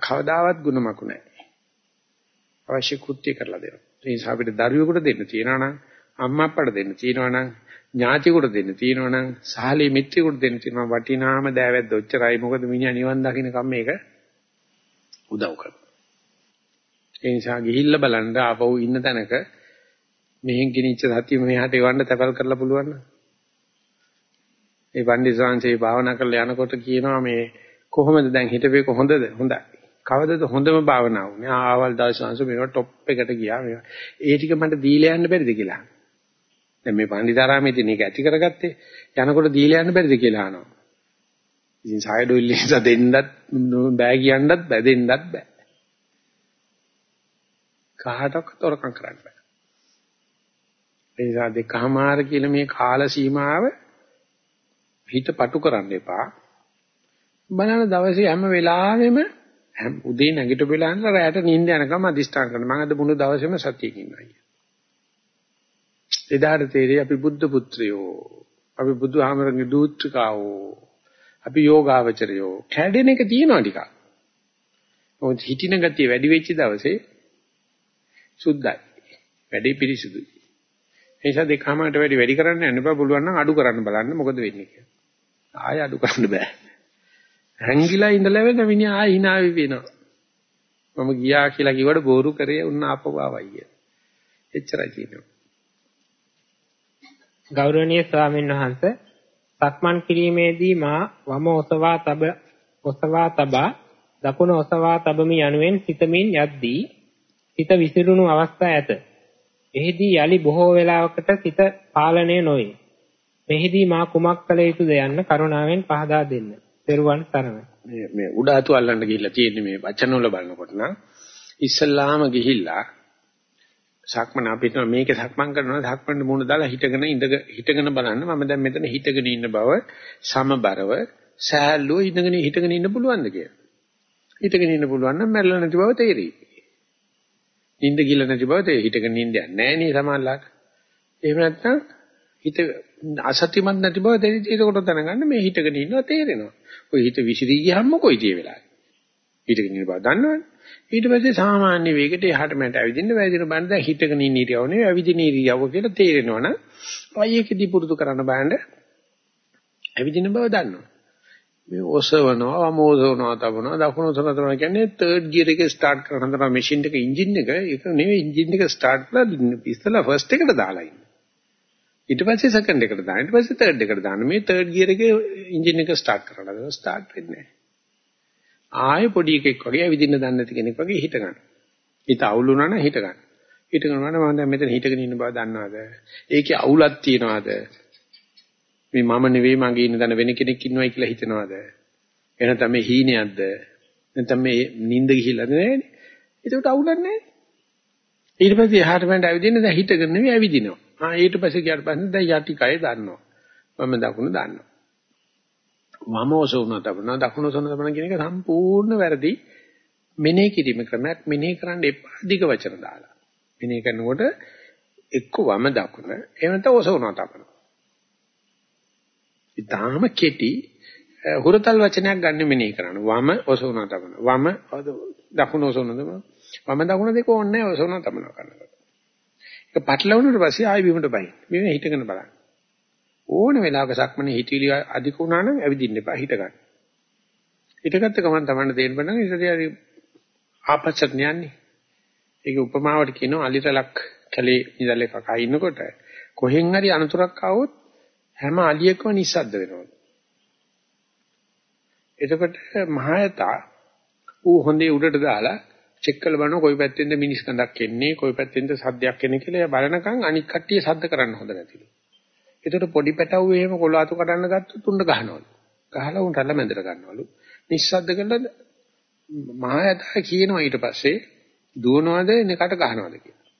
කවදාවත් ගුණමකු නැහැ. අවශ්‍ය කෘත්‍ය කරලා දෙනවා. ඒ නිසා අපිට දරුවෙකුට දෙන්න තියෙනවා නම් අම්මා අප්පට දෙන්න තියෙනවා නම් ඥාතියෙකුට දෙන්න තියෙනවා නම් සහලී මිත්‍රයෙකුට දෙන්න තියෙනවා වටිනාම දෑවැද්ද ඔච්චරයි මොකද මිනිහා නිවන් දකින්න කම් මේක උදව් කරනවා. ඒ නිසා ගිහිල්ලා බලන්න ආපහු ඉන්න තැනක මෙහෙන් ගෙනිච්ච සතිය මෙහාට එවන්න තැපල් කරලා පුළුවන් නේද? ඒ පණ්ඩිතයන්සේ භාවනා කරලා යනකොට කියනවා මේ කොහොමද දැන් හිතවේ කොහොඳද? හොඳයි. කවදද හොඳම භාවනාව උනේ? ආවල් දාශාංශ මේවා টොප් එකට ගියා මේවා. ඒ ටික මට දීලා යන්න බැරිද කියලා. දැන් මේ පණ්ඩිතාරාමේ තියෙන එක ඇති කරගත්තේ යනකොට දීලා යන්න බැරිද කියලා අහනවා. ඉතින් සායඩොල්ලිස දෙන්නත් බෑ කියන්නත් බෑ දෙන්නත් බෑ. කාටවත් තොරකම් කරන්න බෑ. ඒ නිසා දෙකමාර කියලා මේ කාල සීමාව හිත පටු කරන්න එපා. බලන දවසේ හැම වෙලාවෙම උදේ නැගිට වෙලාවෙන් රැයට නිින්ද යනකම් අදිස්ථාන කරනවා. මම අද මුළු දවසේම සතියකින් ඉන්නවා කියලා. එදාට තේරෙයි අපි බුද්ධ පුත්‍රයෝ. අපි බුදුහාමරගේ දූත්‍රිකාවෝ. අපි යෝගාවචරයෝ. කැඩෙන එක තියෙනවා ටිකක්. මොකද හිටින ගතිය වැඩි වෙච්ච දවසේ සුද්ධයි. වැඩේ පිරිසුදුයි. ඒ නිසා දෙකමාරට වැඩි වැඩි කරන්න යන්න එපා. පුළුවන් නම් අඩු කරන්න බලන්න මොකද වෙන්නේ කියලා. ආය අඩු කරන්න බෑ. හැංගිලා ඉඳලා වෙන මිනිහා ආය hina වෙනවා. මම ගියා කියලා කිව්වට බෝරු කරේ උන්න ආපහු ආවයි කිය. එච්චරයි කියනවා. ගෞරවනීය ස්වාමීන් වහන්සේ සක්මන් කිරීමේදී මා වම ඔසවා තබ ඔසවා තබා දකුණ ඔසවා තබමි යනුවෙන් සිතමින් යද්දී සිත විසිරුණු අවස්ථා ඇත. එහිදී යලි බොහෝ වේලාවකට සිත පාලනය නොවේ. මෙහිදී මා කුමක් කළ යුතුද යන්න කරුණාවෙන් පහදා දෙන්න. පෙරුවන් සරණයි. මේ මේ උඩ අතු අල්ලන්න ගිහිල්ලා තියෙන්නේ මේ වචන වල බලනකොට නම් ඉස්සල්ලාම ගිහිල්ලා සක්මන අපිට මේකේ සක්මන් කරනවා සක්මන් මුණ දාලා හිටගෙන ඉඳ හිටගෙන බලන්න මම දැන් මෙතන හිටගෙන ඉන්න බව සමබරව සෑහළුව ඉඳගෙන හිටගෙන ඉන්න පුළුවන්ද කියලා. හිටගෙන ඉන්න පුළුවන් නම් මැරෙලා නැති බව තේරෙයි. නිින්ද ගිල නැති බව තේ හිටගෙන නිින්දයක් නැහැ නේ සමහරලාට. එහෙම නැත්නම් හිත අසත්‍යමත් නැති බව තේරෙයි. ඒකට දැනගන්න මේ හිටගෙන ඉන්නවා තේරෙනවා. ඔය හිත විසිරී ගියහම කොයිද ඒ වෙලාවේ? හිටගෙන ඉන්න බව දන්නවනේ. ඊට පස්සේ සාමාන්‍ය වේගයට එහාට මෙහාට ඇවිදින්න වැදින බඳ දැන් හිටගෙන ඉන්න ඉරියව නෙවෙයි ඇවිදින ඉරියව කියලා තේරෙනවනම් අයේකදී පුරුදු කරන්න බෑන්ඩ ඇවිදින බව දන්නවා. මේ ඔසවනවා වමෝසවනවා තබනවා දකුණු ඔසවනවා තබනවා කියන්නේ තර්ඩ් ගියර් එක ස්ටාර්ට් කරන තමයි මැෂින් එක එන්ජින් එක. ඒක නෙවෙයි එන්ජින් එක ස්ටාර්ට් කරලා ඉස්සලා ෆස්ට් එකට දාලා ඉන්නේ. ඊට පස්සේ සෙකන්ඩ් එකට දාන ඊට පස්සේ තර්ඩ් එකට දාන මේ තර්ඩ් ගියර් එකේ එන්ජින් එක ස්ටාර්ට් කරලා ස්ටාර්ට් වෙන්නේ ආයෙ පොඩි එකෙක් වගේ ඇවිදින්න දන්නේ නැති කෙනෙක් වගේ හිට ගන්න. හිත අවුල් වුණා නම් හිට ගන්න. හිට ගන්නවා නම් මම දැන් මෙතන හිටගෙන ඉන්න බව දන්නවද? ඒකේ අවුලක් තියනවද? මේ මම නෙවෙයි මගේ ඉන්න දන වෙන කෙනෙක් ඉන්නවයි කියලා හිතනවාද? එහෙනම් මේ හීනයක්ද? නැත්නම් මේ නිින්ද ගිහිල්ලාද නෑනේ. ඒකට අවුලක් නෑ. ඊට පස්සේ එහාට මෙහාට ඇවිදින්න දැන් හිතගෙන නෙවෙයි ඇවිදිනවා. ආ ඊට පස්සේ ගියාට පස්සේ දැන් යටි කය දන්නවා. මම දකුණ දන්නවා. වම ඔසවන තබන දකුණ ඔසවන තබන කියන එක සම්පූර්ණ වැරදි. මෙනෙහි කිරීම ක්‍රමයක් මෙනෙහි කරන්න එපා අධික වචන දාලා. මෙනෙහි කරනකොට එක්ක වම දකුණ එහෙම නැත්නම් ඔසවනවා තබන. ඊටාම කෙටි හුරතල් වචනයක් ගන්න මෙනෙහි කරන්න. වම ඔසවන තබන. වම දකුණ ඔසවන තබන. වම දකුණ දෙක ඕනේ නැහැ ඔසවන තබන කරනකොට. ඒක පටලවුණාට පස්සේ ආයෙ බිමට බයි. බිම හිටගෙන බලන්න. ඕන වෙලාවක සක්මනේ හිතවිලි අධික වුණා නම් ඇවිදින්න එපා හිට ගන්න. හිටගත්ත ගමන් තමයි තේරෙන්න බෑ නම් ඉතින් ආපස්සට යන්නේ. ඒක උපමාවට කියනවා අලිතලක් කලේ ඉඳලා කකා ඉන්නකොට කොහෙන් හරි අනතුරක් ආවොත් හැම අලියෙක්ම නිස්සද්ද වෙනවා. එතකොට මහයතා ඌ හොඳේ උඩට දාලා චෙක් කරලා බලනවා කොයි පැත්තෙන්ද මිනිස් කඳක් එන්නේ කොයි පැත්තෙන්ද සද්දයක් එන්නේ කියලා බලනකම් අනික් කට්ටිය සද්ද කරන්න හොඳ නැතිලු. එතකොට පොඩි පැටවුව එහෙම කොළ අතු කඩන්න ගත්තොත් උණ්ඩ ගහනවලු. ගහලා උන් රළ මැදට ගන්නවලු. නිස්සද්ද කළා මහයතා කියනවා ඊට පස්සේ දුවනවද එනකට ගහනවද කියලා.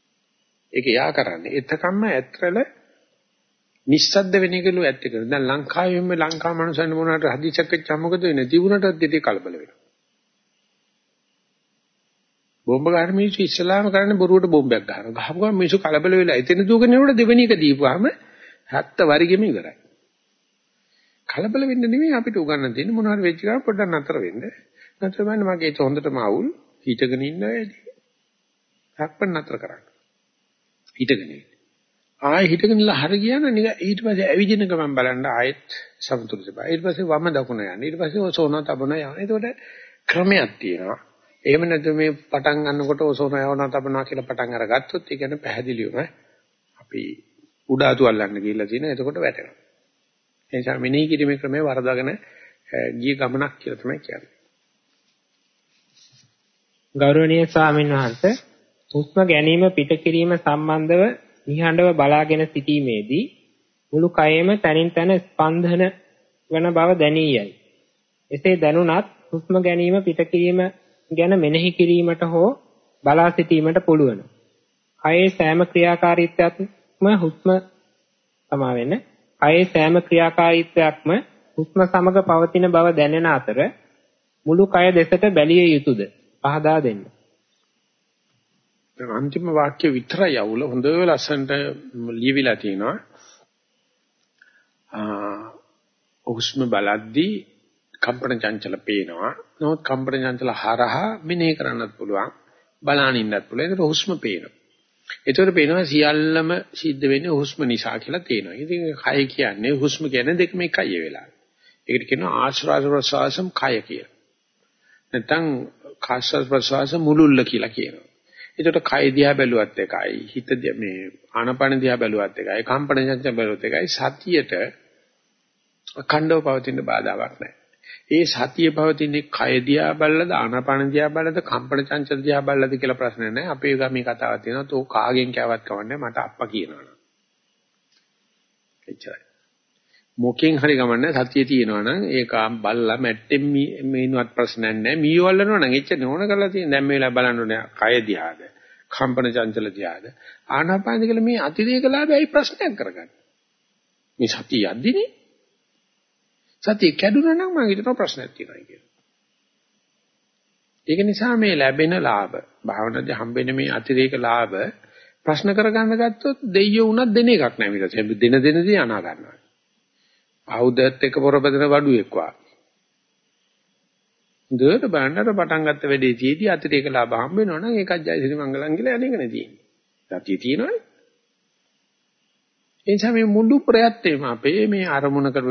ඒක යා කරන්නේ. එතකම්ම ඇත්‍රල නිස්සද්ද වෙන එකලු ඇත්ත කරන. දැන් ලංකාවෙම ලංකා මනුස්සයන් මොනවාට හදිසියක් වෙච්චා මොකද වෙන්නේ? තිබුණටත් දෙටි කලබල වෙනවා. බෝම්බ ගන්න මිනිස්සු ඉස්ලාම කරන්නේ බොරුවට බෝම්බයක් ගහනවා. ගහපු ගමන් මිනිස්සු කලබල වෙලා එතන දුවගෙන යනකොට දෙවෙනි එක දීපුවාම හැත්ත වරිගෙම ඉවරයි. කලබල වෙන්න නෙමෙයි අපිට උගන්වන්න තියෙන්නේ මොනවාරි වෙච්ච ගමන් පොඩ්ඩක් නතර වෙන්න. නතර වෙන්න මගේ ඒක හොඳටම අවුල්. හිටගෙන ඉන්න වැඩි. හක්පන් නතර කරන්න. හිටගෙන ඉන්න. ආයෙ හිටගෙන ඉන්න හරිය කියන නික ඊට පස්සේ ඇවිදින ගමන් බලන්න ආයෙත් සමතුලිතයි. ඊට පස්සේ වම දකුණ යන්න. ඊට පස්සේ ඔසෝන තබන යන්න. ඒකට ක්‍රමයක් තියෙනවා. එහෙම නැත්නම් මේ පටන් ගන්නකොට ඔසෝන යවනවා තබනවා කියලා පටන් අරගත්තොත් ඒ කියන්නේ පැහැදිලිවම අපි උඩ අතු අල්ලන්න ගිහිල්ලා තියෙනවා. එතකොට වැටෙනවා. ඒ නිසා මෙනෙහි කිරීමේ ක්‍රමය වරදාගෙන ගිය ගමනක් කියලා තමයි කියන්නේ. ගෞරවනීය ස්වාමීන් වහන්සේ හුස්ම ගැනීම පිට කිරීම සම්බන්ධව නිහඬව බලාගෙන සිටීමේදී මුළු කයෙම තනින් තන ස්පන්දන වන බව දැනී යයි. එසේ දැනුණත් හුස්ම ගැනීම පිටකිරීම ගැන මෙනෙහි කිරීමට හෝ බලා සිටීමට පුළුවන්. කයේ සෑම ක්‍රියාකාරීත්වයක්ම හුස්ම තමා වෙන්නේ. කයේ සෑම ක්‍රියාකාරීත්වයක්ම හුස්ම සමග පවතින බව දැනෙන අතර මුළු කය දෙසට බැලිය යුතුයද? පහදා දෙන්න. අන්තිම වාක්‍ය විතරයි අවුල හොඳ ලස්සනට ලියවිලා තියෙනවා. ආ හුස්ම බලද්දී කම්පන චංචල පේනවා. නමුත් කම්පන චංචල හරහා මෙනෙහි කරන්නත් පුළුවන්. බලාගෙන ඉන්නත් පුළුවන්. ඒක හුස්ම පේනවා. ඒතකොට පේනවා සියල්ලම සිද්ධ වෙන්නේ හුස්ම නිසා කියලා තේනවා. ඉතින් කය කියන්නේ හුස්ම කියන්නේ දෙකම එකයි ඒ වෙලාවේ. ඒකට කියනවා ආශ්වාස ප්‍රශ්වාසම් කය කියලා. නැත්නම් කාශ්වාස ප්‍රශ්වාස මුලුල්ල කියලා කියනවා. ඒකට කය දිහා බැලුවත් එකයි හිත මේ ආනපන දිහා බැලුවත් එකයි කම්පන චංචල බැලුවත් එකයි සතියට අඛණ්ඩව පවතින බාධාවක් නැහැ. ඒ සතිය පවතින්නේ කය දිහා බැලලාද ආනපන දිහා බැලලාද කම්පන චංචල දිහා බැලලාද කියලා ප්‍රශ්න නැහැ. අපේ ගමේ කතාවක් තියෙනවා. තෝ කාගෙන් කෑවත් කවන්නේ මට අප්පා කියනවනේ. එච්චරයි. මොකෙන් හරි ගමන්නේ සතිය තියෙනවා නම් ඒක බල්ලා මැට්ටෙන් මේනවත් ප්‍රශ්නයක් නැහැ. මී වල්ලනවා නම් එච්චර නෝන කරලා තියෙන. දැන් මේ වෙලාව බලන්න ඕනේ කය දිහාද, කම්පන චංචල දිහාද. ආනාපානද කියලා මේ අතිරේක ලාභයයි ප්‍රශ්නයක් කරගන්න. මේ සතිය යද්දිනේ. සතිය කැඩුනා නම් මම හිතනවා ප්‍රශ්නයක් තියෙනවා කියලා. ඒක නිසා මේ ලැබෙන ලාභ, භාවනාවේ හම්බෙන මේ අතිරේක ලාභ ප්‍රශ්න කරගන්න ගත්තොත් දෙයියෝ උනත් දෙන එකක් නෑ මේක. දෙන දෙන දේ අනා ගන්නවා. ආයුධයත් එක්ක පොරබදන වඩුවෙක් වා. දුරට බලන්නට පටන් ගත්ත වෙලේ තියදී අතිරේක ලාභ හම්බ වෙනවා නම් ඒකත් ජයසිරි මංගලම් කියලා අනේකනේ තියෙන්නේ. සතිය තියෙනවනේ. ඒ නිසා මේ මුළු ප්‍රයත්නයම අපේ මේ අරමුණ කර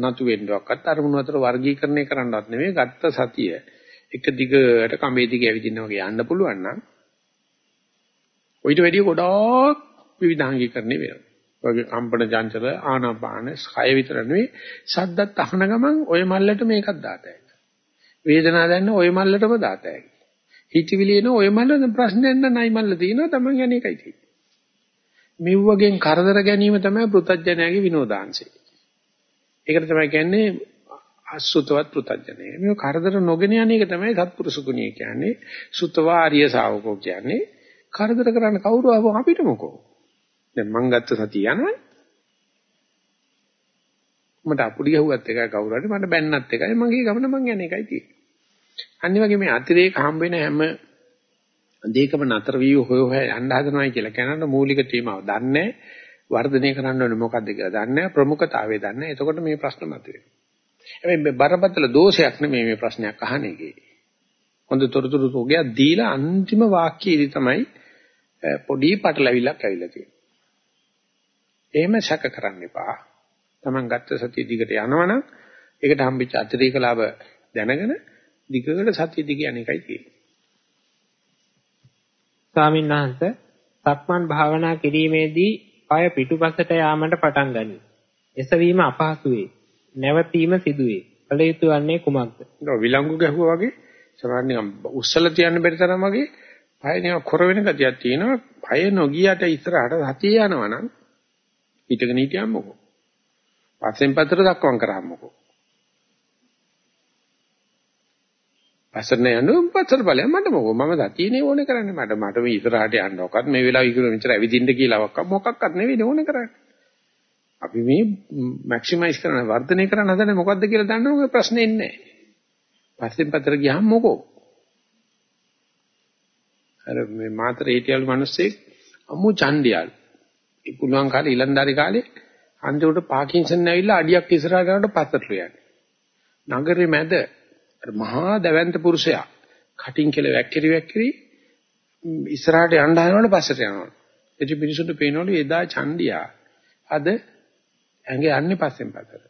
නතු වෙන්නවක්වත් අරමුණ අතර වර්ගීකරණය කරන්නවත් නෙමෙයි ගත්ත සතිය එක දිගට කඹේ දිගේ ඇවිදින්න වගේ යන්න පුළුවන් නම් ඔయిత වැඩිය ගොඩාක් විවිධාංගීකරණය වෙනවා. වගේ කම්පන චංචල ආනාපාන ස්කය විතර නෙවෙයි සද්දත් අහන ගමන් ඔය මල්ලට මේකක් දාතයි. වේදනාව දැන්න ඔය මල්ලටම දාතයි. හිතවිලි එන ඔය මල්ල ප්‍රශ්නයක් නයි මල්ල තියෙනවා Taman යන්නේ එකයි තියෙන්නේ. මෙව්වගෙන් කරදර ගැනීම තමයි පෘථජ්ජනයාගේ විනෝදාංශය. ඒකට තමයි කියන්නේ අසුතවත් පෘථජ්ජනය. මේ කරදර නොගෙන යන එක තමයි සත්පුරුෂ ගුණය කියන්නේ. සුතවා ආර්ය ශාවකෝ කියන්නේ. කරදර කරන්න කවුරු ආවම අපිට මොකෝ? දැන් මං ගත්ත සතිය යනවනේ. මට අපුඩි ගහුවත් එකයි කවුරු හරි මට බැන්නත් එකයි මගේ ගමන මං යන එකයි තියෙන්නේ. අනිත් වගේ මේ අතිරේක හම්බ වෙන හැම දෙයකම නතර වී හොය හොය යන්න හදනවයි කියලා කියනකොට මූලික තේමාව දන්නේ වර්ධනය කරන්න ඕනේ මොකද්ද කියලා දන්නේ ප්‍රමුඛතාවය දන්නේ එතකොට මේ ප්‍රශ්න මතුවේ. හැබැයි මේ බරපතල දෝෂයක් නෙමෙයි මේ ප්‍රශ්නයක් අහන එකේ. හොඳ තොරතුරු තෝගයක් දීලා අන්තිම වාක්‍යයේදී තමයි පොඩි පටලැවිල්ලක් ඇවිල්ලා තියෙන්නේ. එහෙම සැක කරන්න එපා. Taman ගත්ත සතිය දිගට යනවනම් ඒකට හම්බෙච්ච අතිරේක ලාභ දැනගෙන දිගට සතිය දිග යන එකයි තියෙන්නේ. ස්වාමීන් වහන්සේ සක්මන් භාවනා කිරීමේදී পায় පිටුපසට යාමට පටන් ගනී. එසවීම අපහසු වේ. නැවතීම සිදුවේ. කල යුතු වන්නේ කුමක්ද? විලංගු ගැහුවා වගේ සමහර නිකන් උස්සල තියන්න බැරි තරම් වගේ පය නිකන් කොර වෙන ගතියක් තියෙනවා. පය නොගියට ඉස්සරහට සතිය යනවනම් හිටගෙන හිටියම්මකෝ. පස්සෙන් පතර දක්වම් කරාම්මකෝ. පස්සට යනු පස්සට බලයන් මට මොකෝ මම දතියනේ ඕනේ කරන්නේ මට මට මේ ඉස්සරහට යන්නවක්වත් මේ වෙලාව ඉක්ුණ මෙච්චර ඇවිදින්න කියලාවක් මොකක්වත් නෙවෙයි ඕනේ කරන්නේ. අපි මේ මැක්සිමයිස් කරන වර්ධනය කරන හදන්නේ මොකද්ද කියලා දන්නවම ප්‍රශ්නේ නැහැ. පස්සෙන් පතර ගියාම මොකෝ? අර මේ මාතර හිටියලු මිනිස්සෙක් අමු චණ්ඩියල් ඒ පුළුවන් කාලේ ඊලන්දාරි කාලේ අන්තිමට පාකින්සන් ඇවිල්ලා අඩියක් ඉස්සරහට යනකොට පස්සට යන්නේ. නගරේ මැද මහා දවැන්ත පුරුෂයා කටින් කියලා වැක්කිරි වැක්කිරි ඉස්සරහට යන්න හදනකොට පස්සට යනවා. එදි මිනිසුන්ට පේනවලු එදා චණ්ඩියා අද ඇඟ යන්නේ පස්සෙන් පස්සට.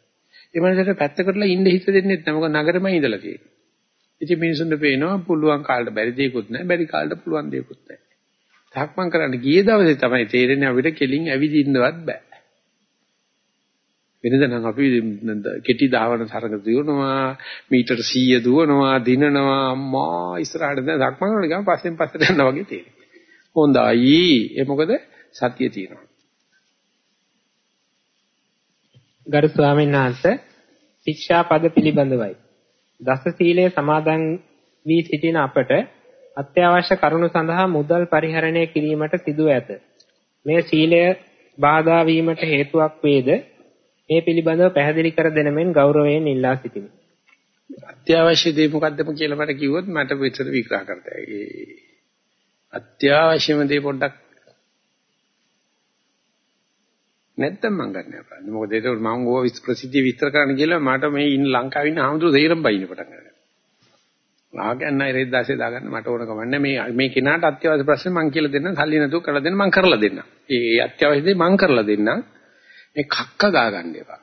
ඒ මනසට පැත්තකටලා ඉන්න හිත දෙන්නේ නැහැ. මොකද නගරෙම ඉඳලා තියෙන්නේ. ඉතින් මිනිසුන්ට පේනවා පුළුවන් කාලට බැරි දෙයක්වත් නැහැ. බැරි කාලට පුළුවන් දෙයක්වත් නැහැ. සක්මන් කරන්න ගිය දවසේ තමයි තේරෙන්නේ අපිට කෙලින් ඇවිදින්නවත් බෑ. වෙනද නම් අපි කෙටි ධාවන තරඟ දිනනවා මීටර 100 දුවනවා දිනනවා අම්මා ඉස්සරහට දැන් සක්මන් කරන ගමන් පස්සෙන් පස්සට යනවා වගේ තේරෙනවා. හොඳයි. ඒ මොකද සතිය තියෙනවා. ගරු ස්වාමීන් වහන්සේ ශික්ෂාපද පිළිබඳවයි. දස සීලය සමාදන් වී සිටින අපට අත්‍යවශ්‍ය කරුණු සඳහා මුදල් පරිහරණය කිරීමට සිදු ඇත. මේ සීලය බාධා වීමට හේතුවක් වේද? මේ පිළිබඳව පැහැදිලි කර දෙන මෙන් ගෞරවයෙන් ඉල්ලා සිටිමි. අත්‍යවශ්‍ය දේ මොකක්ද කියලා මට කිව්වොත් මට විතර විග්‍රහ කරතයි. ඒ අත්‍යවශ්‍යම දේ පොඩ්ඩක් නැත්තම් මං ගන්න අපරාධ. මොකද ඒක මම ඕව ප්‍රසිද්ධිය විස්තර කරන්න කියලා මට මේ ඉන්න ලංකාවේ ඉන්න ආමතුරු දෙයිරම් බයින්න පටන් ගන්නවා. ආගන්න ඉරේ 16 දාගන්න මට ඕන කමන්නේ මේ මේ කෙනාට අත්‍යවශ්‍ය ප්‍රශ්නේ මං කියලා දෙන්න සල්ලි නැතුව කරලා දෙන්න මං කරලා දෙන්න. ඒ අත්‍යවශ්‍ය දේ මං කරලා දෙන්නම්. මේ කක්ක ගා ගන්න එපා.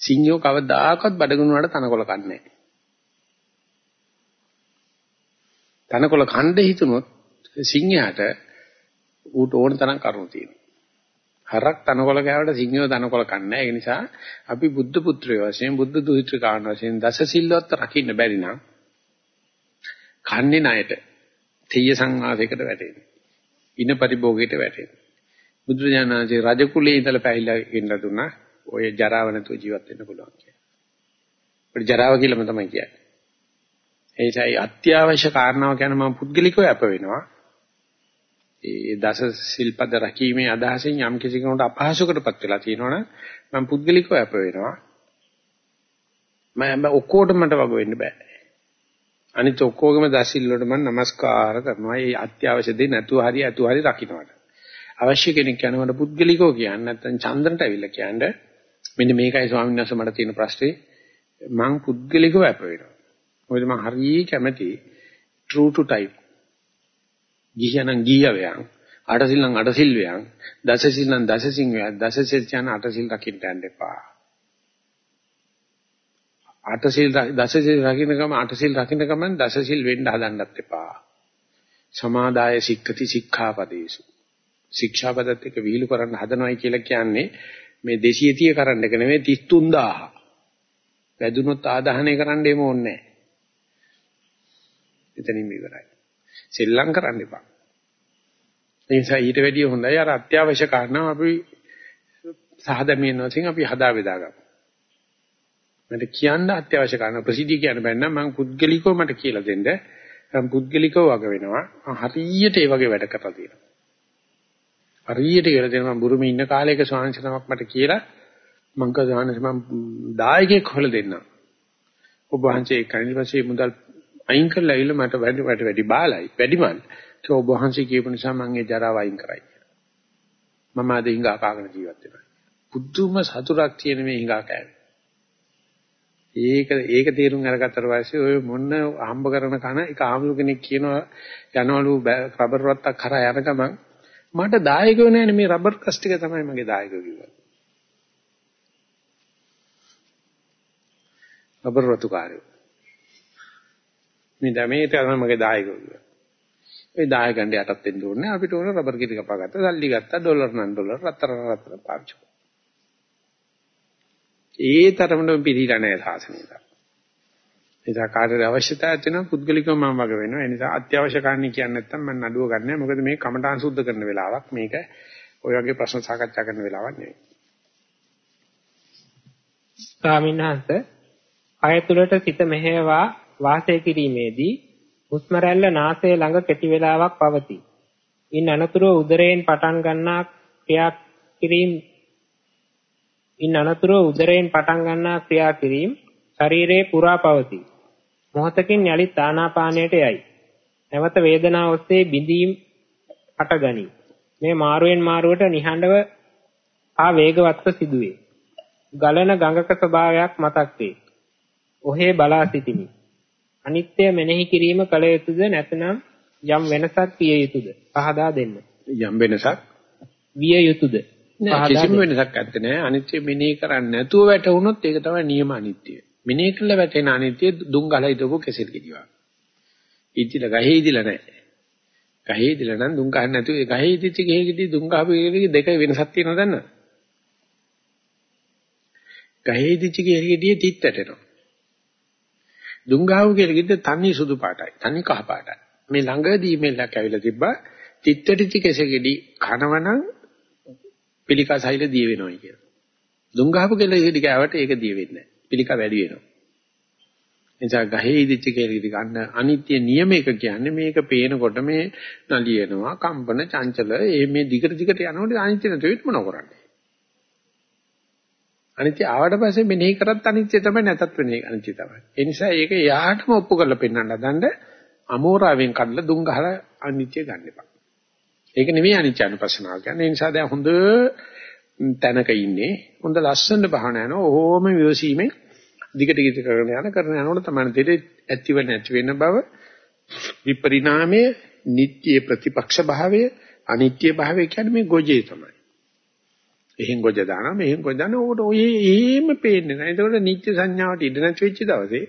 සිංහෝ කවදාකවත් බඩගුණ වලට තනකොළ කන්නේ නැහැ. තනකොළ කණ්ඩ හිතුනොත් සිංහයාට ඌට ඕන තරම් කරුණු තියෙනවා. හරක් තනකොළ කෑවට සිංහයෝ තනකොළ කන්නේ ඒ නිසා අපි බුද්ධ පුත්‍රයෝ වශයෙන් බුද්ධ දුහිත්‍රිකාණ වශයෙන් දස සිල්වත් රකින්න බැරි නම් කන්නේ ණයට තෙය සංවාසයකට වැටෙන්නේ. ඉන පරිභෝගයට වැටෙන්නේ. බුදුරජාණන්සේ රජ කුලේ ඉඳලා පැහිලා ඉන්න දුන්නා ඔය ජරාව නැතුව ජීවත් වෙන්න පුළුවන් කියලා. ඔය ජරාව කියලාම තමයි කියන්නේ. ඒසයි අත්‍යවශ්‍ය කාරණාව කියන මම පුද්ගලිකව අප වෙනවා. ඒ දස සිල්පද රැකීමේ අදහසින් යම් කිසි කෙනෙකුට අපහසුකටපත් වෙලා තියෙනවනම් මම පුද්ගලිකව අප වෙනවා. මම ඔක්කොටම මට වග වෙන්න බෑ. අනිත් ඔක්කොගේම දසිල් වලට මම নমස්කාර කරනවා. ඒ අත්‍යවශ්‍ය දේ නැතුව හරි ඇතුව හරි රකින්නට. අවශ්‍ය කෙනෙක් යනකොට පුද්ගලිකව කියන්නේ නැත්නම් චන්දනට ඇවිල්ලා කියන්නේ මෙන්න මේකයි ස්වාමීන් වහන්සේ මට තියෙන ප්‍රශ්නේ මං පුද්ගලිකව අප වෙනවා. මොකද මං හරිය කැමති true to type. ගියනම් ගියවයන් අටසිල් නම් අටසිල් වයන් දසසිල් නම් දසසිල් වයන් දසසිල් කියන අටසිල් රකින්න යන්න එපා. අටසිල් දසසිල් රකින්න ගම අටසිල් රකින්න ගමන් දසසිල් වෙන්න හදන්නත් එපා. සමාදාය සික්කති සික්ඛාපදේසු. ශික්ෂාපදත් එක්ක විහිළු කරන්න හදනවයි කියලා කියන්නේ මේ 230 කරන්න එක නෙමෙයි 33000. වැදුනොත් ආදාහනය කරන්න එම ඕනේ නැහැ. එතනින් ඉවරයි. සෙල්ලම් කරන්න එපා. ඒ නිසා ඊට වැඩිය හොඳයි අර අත්‍යවශ්‍ය කාරණා අපි සාහදමින් නොසින් අපි හදා බෙදා ගමු. මට කියන්න අත්‍යවශ්‍ය කාරණා ප්‍රසිද්ධිය කියන්න බෑ මම පුද්ගලිකව මට කියලා දෙන්න. මම පුද්ගලිකව වග වෙනවා. හරියට ඒ වගේ වැඩ කරලා තියෙනවා. හරියට කියලා දෙනවා මම බුරුමේ ඉන්න කාලයක ස්වාමීන් වහන්සේ මට කියලා මං කව ස්වාමීන් වහන්සේ මම දායකයෙක් හොයලා දෙන්නම්. ඔබ වහන්සේ කණිපස්සේ මුදල් අයින් කරලා ඇවිල්ලා මට වැඩි වැඩි වැඩි බාලයි වැඩිමල්. ඒක ඔබ වහන්සේ කියපු නිසා මම ඒ ජරාව අයින් කරයි. මම අද හිඟා කාගෙන ජීවත් වෙනවා. පුදුම සතුටක් තියෙන මේ හිඟා කෑවේ. ඒක ඒක තේරුම් අරගත්තට පස්සේ ඔය මොන හම්බ කරන කන එක ආමුළු කෙනෙක් කියනවා යනවලු රබර් රත්තක් කරා යන ගමන් මට දායකයෝ නැහැනේ මේ රබර් කස් ටික තමයි මගේ දායකයෝ කිව්වා. රබර් රතුකාරයෝ. මේ දැමේ තමයි මගේ දායකයෝ කිව්වා. ඒ දායකයන්ට යටත් වෙන්න ඕනේ අපිට ඕන රබර් කිරි කපාගත්තා සල්ලි ගත්තා ඩොලර් නම් ඩොලර් රත්තරන් රත්තරන් පාවිච්චි කරා. ඒ තරමටම පිළිලා නැහැ සාසනයට. නිසා කාටද අවශ්‍යතාවය තියෙනවා පුද්ගලිකව මම වග වෙනවා. ඒ නිසා අත්‍යවශ්‍ය කාරණේ කියන්නේ නැත්නම් මම නඩුව ගන්නෑ. මොකද මේ කමඨාන් සුද්ධ කරන වෙලාවක්. මේක ඔය වගේ ප්‍රශ්න සාකච්ඡා කරන වෙලාවක් නෙවෙයි. ස්වාමීන් වහන්සේ අය තුළට සිත මෙහෙවා වාසය කිරීමේදී හුස්ම රැල්ල නාසය ළඟ කෙටි වේලාවක් පවතී. ඉන් අනතුරුව උදරයෙන් පටන් ගන්නා ක්‍රියා කිරීම ඉන් අනතුරුව උදරයෙන් පටන් ගන්නා ක්‍රියා කිරීම ශරීරයේ පුරා පවතී. මොහොතකින් යලිත් ආනාපානයට යයි. නැවත වේදනාව ඔස්සේ බිඳීම් හටගනී. මේ මාරුවෙන් මාරුවට නිහඬව ආ වේගවත්ව සිදුවේ. ගලන ගඟක ස්වභාවයක් මතක් වේ. ඔහේ බලා සිටිමි. අනිත්‍ය මෙනෙහි කිරීම කල යුතුද නැත්නම් යම් වෙනසක් විය යුතුද? පහදා දෙන්න. යම් වෙනසක් විය යුතුද? නෑ කිසිම වෙනසක් නැත්තේ නෑ. අනිත්‍ය මෙනෙහි කරන්නේ නැතුව වැටුනොත් ඒක තමයි නියම අනිත්‍යය. මෙනෙහි කළ වැටෙන අනිත්‍ය දුම් ගහලා ඉදපු කෙසෙල් ගෙඩියක්. ඉතිල ගහේ ඉදිලා නැහැ. ගහේ ඉදිලා නම් දුම් ගහන්න නැතුව ඒ ගහේ ඉදිච්ච ගෙහි ගෙඩි දුම් ගහපු ගෙඩි දෙක වෙනසක් තියෙනවද දන්නවද? ගහේ ඉදිච්ච ගෙහි ගෙඩියේ තිත් ඇටෙනවා. දුම් ගහපු ගෙඩි ගෙඩි තනි සුදු පාටයි. තනි කහ පාටයි. මේ ළඟදී මේලක් ඇවිල්ලා තිබ්බා තිත් ඇටිච්ච කෙසෙල් ගෙඩි කනවනම් පිළිකා සෛල දිය වෙනවා කියලා. දුම් ගහපු ගෙඩි කෑවට ඒක දිය වෙන්නේ නැහැ. පිළිකා වැඩි වෙනවා. එනිසා ගහේ ඉදිච්ච කෙලෙදි ගන්න අනිත්‍ය නියමයක කියන්නේ මේක පේනකොට මේ නලියනවා කම්පන චංචල මේ දිගට දිගට යනකොට අනිත්‍ය නැතු වෙත් මොන කරන්නේ අනිත්‍ය ආවට පස්සේ මෙනෙහි කරත් අනිත්‍ය තමයි නැතත් වෙන්නේ අනිත්‍ය තමයි ඒ නිසා ඒක යහටම ඔප්පු කරලා පෙන්වන්න හදන්න අමෝරාවෙන් කඩලා දුම් ගහලා අනිත්‍ය ගන්න එපා ඒක නෙමෙයි අනිත්‍ය අනුපස්සනාව කියන්නේ ඒ නිසා දැන් හොඳ තැනක ඉන්නේ හොඳ ලස්සන බහන යනවා ඕම විවසීමෙන් දිගට දිගට කරගෙන යන කරන යනකොට තමයි දෙලේ ඇතිව නැති වෙන බව විපරිණාමය, නිට්ටය ප්‍රතිපක්ෂ භාවය, අනිත්‍ය භාවය කියන්නේ මේ ගොජේ තමයි. එහෙන් ගොජ දානවා මෙහෙන් ගොජ දානවා උකට ඔය එහෙම පේන්නේ නැහැ. ඒකෝට නිත්‍ය සංඥාවට ඉඳ නැති වෙච්ච දවසේ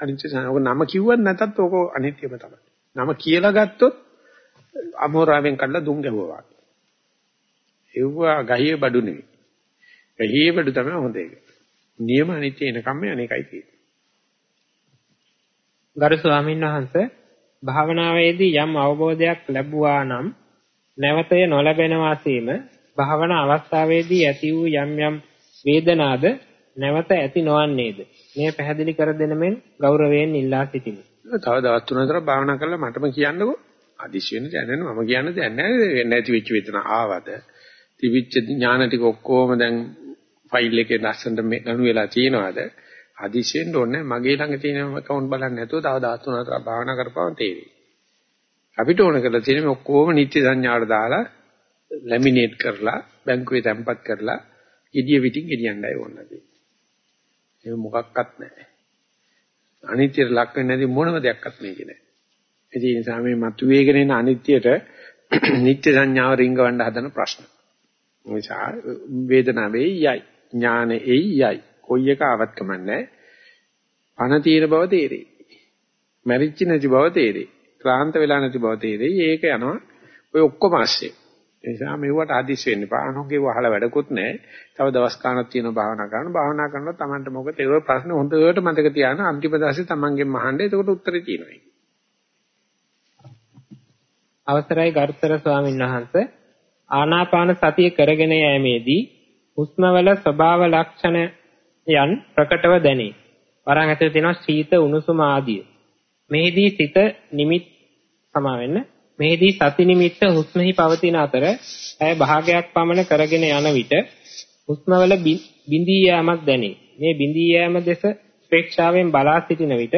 අනිත්‍ය සංඥාව නම කිව්වත් නැතත් ඕක අනිත්‍යම තමයි. නම කියලා ගත්තොත් අමෝරාවෙන් කඩලා දුම් ගැහුවා. ඒවා ගහියේ බඩු නෙවෙයි. ගහියේ බඩු තමයි හොඳ එක. නියම අනිත්‍ය එනකම් අනේකයි තියෙන්නේ. ගරු ස්වාමීන් වහන්සේ භාවනාවේදී යම් අවබෝධයක් ලැබුවා නම් නැවතය නොලැබෙන වාසීම භාවනා අවස්ථාවේදී ඇති වූ යම් යම් වේදනාද නැවත ඇති නොවන්නේද මේ පැහැදිලි කර දෙන මෙන් ගෞරවයෙන් ඉල්ලා සිටිමි. තව දවස් තුනකට භාවනා කරලා මටම කියන්නකෝ. අදිශි වෙන දැනන මම කියන්න දෙයක් නැහැ නැති වෙච්ච වේදනා ආවද. තිවිච්ච ඥාන ටික ඔක්කොම දැන් ෆයිල් එකේ ලස්සනට මේ ගනු වෙලා තියෙනවද? හදිසියෙන් ඕනේ මගේ ළඟ තියෙන account බලන්න නැතුව තව 13 හතර භාවනා කරපුවම තේරෙයි. අපිට ඕන කරලා තියෙන මේ ඔක්කොම නිත්‍ය සංඥාවට දාලා ලැමිනේට් කරලා බැංකුවේ තැම්පත් කරලා gediya පිටින් ගෙනියන්නයි ඕන නැති. ඒක මොකක්වත් නැහැ. අනිත්‍යයට ලක් වෙන්නේ නැති මොනම දෙයක්වත් මේකේ නැහැ. ඒ නිසා මේ මතුවේගෙන එන අනිත්‍යයට (clears throat) නිත්‍ය සංඥාව රිංගවන්න හදන ප්‍රශ්න. නිසා වේදනාවේ යයි ඥානෙයි යයි කොයි එක ආවත් කමන්නේ පණ තියෙන බව තේරෙයි. මැරිච්ච නැති බව තේරෙයි. ක්ලාන්ත වෙලා නැති බව තේරෙයි. ඒක යනවා ඔය ඔක්කොම ASCII. ඒ නිසා මෙවට ආදිස් වෙන්න එපා. අනුගේ වහල වැඩකුත් නැහැ. තව දවස් ගාණක් තියෙන භාවනා කරන භාවනා කරනකොට Tamanට මොකද ඒ ප්‍රශ්න හොඳට මතක තියාගෙන අන්තිම දවසේ Tamanගෙන් අහන්න. එතකොට උත්තරේ තියෙනවා. අවසරයි ගරුතර ස්වාමීන් වහන්සේ ආනාපාන සතිය කරගෙන යෑමේදී හුස්මවල ස්වභාව ලක්ෂණයන් ප්‍රකටව දැනේ. වරන් ඇතුලේ තියෙනවා සීත උණුසුම ආදිය. මෙහිදී සිත නිමිත් සමා වෙන්න මෙහිදී සති නිමිත්ත හුස්මෙහි පවතින අතර ඇය භාගයක් පමණ කරගෙන යන විට හුස්මවල බිඳී යාමක් දැනේ. මේ බිඳී යාම දෙස ප්‍රේක්ෂාවෙන් බලා සිටින විට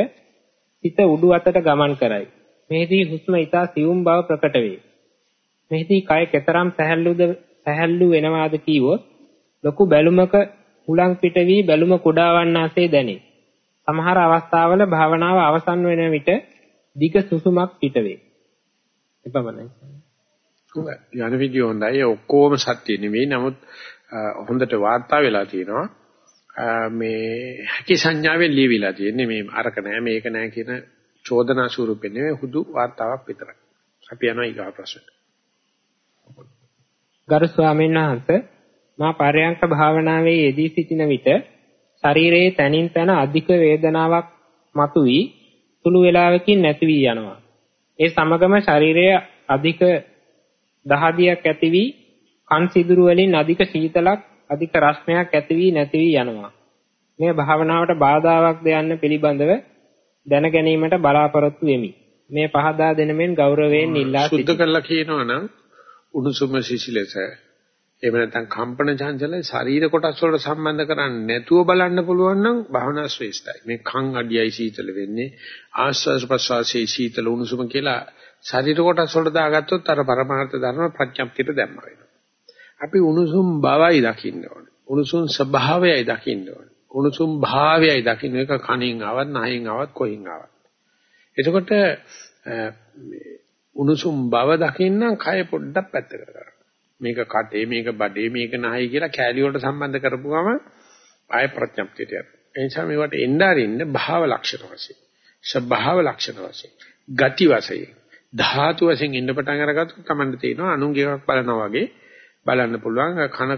සිත උඩු අතට ගමන් කරයි. මෙහිදී හුස්ම ඊතා සියුම් බව ප්‍රකට වේ. මෙහිදී කය කෙතරම් සැහැල්ලුද සැහැල්ලු වෙනවාද කීවොත් ලොකු බැලුමක හුලං පිට වී බැලුම කුඩා වන්නාසේ දැනේ. සමහර අවස්ථාවල භාවනාව අවසන් වෙන විට දිග සුසුමක් පිට වේ. එපමණයි. යන වීඩියෝ හොඳයි. ඔක්කොම සත්‍ය නෙවෙයි. නමුත් හොඳට වාර්තා වෙලා තියෙනවා. මේ හැකි සංඥාවෙන් ලියවිලා තියෙන්නේ මේ අරක නෑ මේක නෑ කියන චෝදනා ස්වරූපෙ නෙවෙයි හුදු වාර්තාවක් විතරයි. අපි යනවා ඊගා ප්‍රශ්නට. ගරු ස්වාමීන් වහන්සේ මා පරයන්ක භාවනාවේ යෙදී සිටින විට ශරීරයේ තනින් තන අධික වේදනාවක් මතුවී සුළු වේලාවකින් නැති වී යනවා. ඒ සමගම ශරීරයේ අධික දහදියක් ඇති වී කන් සිදුරු වලින් අධික සීතලක් අධික රස්නයක් ඇති වී නැති වී යනවා. මේ භාවනාවට බාධාවක්ද යන්න පිළිබඳව දැන ගැනීමට බලාපොරොත්තු වෙමි. මේ පහදා දෙන මෙන් ගෞරවයෙන් ඉල්ලා සිටිනවා. සුද්ධ කරලා කියනවනම් උණුසුම සිසිලස එහෙම නැත්නම් කම්පන චංචල ශරීර කොටස් වලට සම්බන්ධ කරන්නේ නැතුව බලන්න පුළුවන් නම් භාවනා ශ්‍රේෂ්ඨයි. මේ කන් අඩියයි සීතල වෙන්නේ ආස්වාද ප්‍රසවාසයේ සීතල උණුසුම කියලා ශරීර කොටස් වලට දාගත්තොත් අර පරමාර්ථ ධර්ම ප්‍රඥප්තියට දැම්ම වෙනවා. අපි උණුසුම් බවයි දකින්න ඕනේ. උණුසුම් ස්වභාවයයි දකින්න ඕනේ. උණුසුම් භාවයයි දකින්න එක කණින් ආවත් නහයෙන් ආවත් කොහින් ආවත්. එතකොට උණුසුම් බව දකින්නම් කය පොඩ්ඩක් පැත්තකට කරන්න. මේක කටේ මේක බඩේ මේක නහයි කියලා කැලිය වලට සම්බන්ධ කරපුවම ආය ප්‍රඥප්තියට යනවා. ඒ නිසා මේවට එන්න අරින්න භාව ලක්ෂණ වශයෙන්, ස්වභාව ලක්ෂණ වශයෙන්, ගති වශයෙන්, ධාතු වශයෙන් ඉන්න පටන් අරගත්තොත් Tamanne තේනවා අනුන්ගේ එකක් බලනවා වගේ බලන්න පුළුවන් කන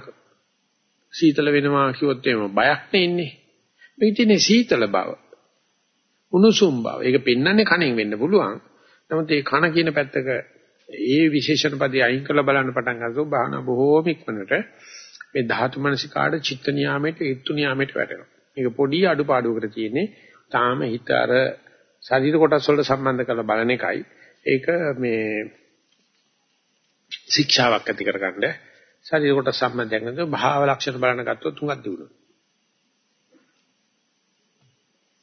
සීතල වෙනවා කිව්වොත් එහෙම බයක් නෙන්නේ. මේක තියෙන්නේ සීතල බව. උණුසුම් බව. ඒක පෙන්වන්නේ කණෙන් වෙන්න පුළුවන්. නමුත් ඒ කන කියන පැත්තක ඒ විශේෂණ පදේ අයින් කරලා බලන්න පටන් ගන්නකොට භාවනා බොහෝම ඉක්මනට මේ ධාතු මනසිකාට චිත්ත නියාමයට ඊත්තු නියාමයට වැටෙනවා. මේක පොඩි අඩුපාඩුවකට තියෙන්නේ. තාම හිත අර ශරීර කොටස් වලට සම්බන්ධ කරලා බලන එකයි. ඒක මේ ශික්ෂාවක් ඇති කරගන්න ශරීර කොටස් සම්බන්ධයෙන් නේද භාව ලක්ෂණ බලන ගත්තොත් තුඟක් දිනුනවා.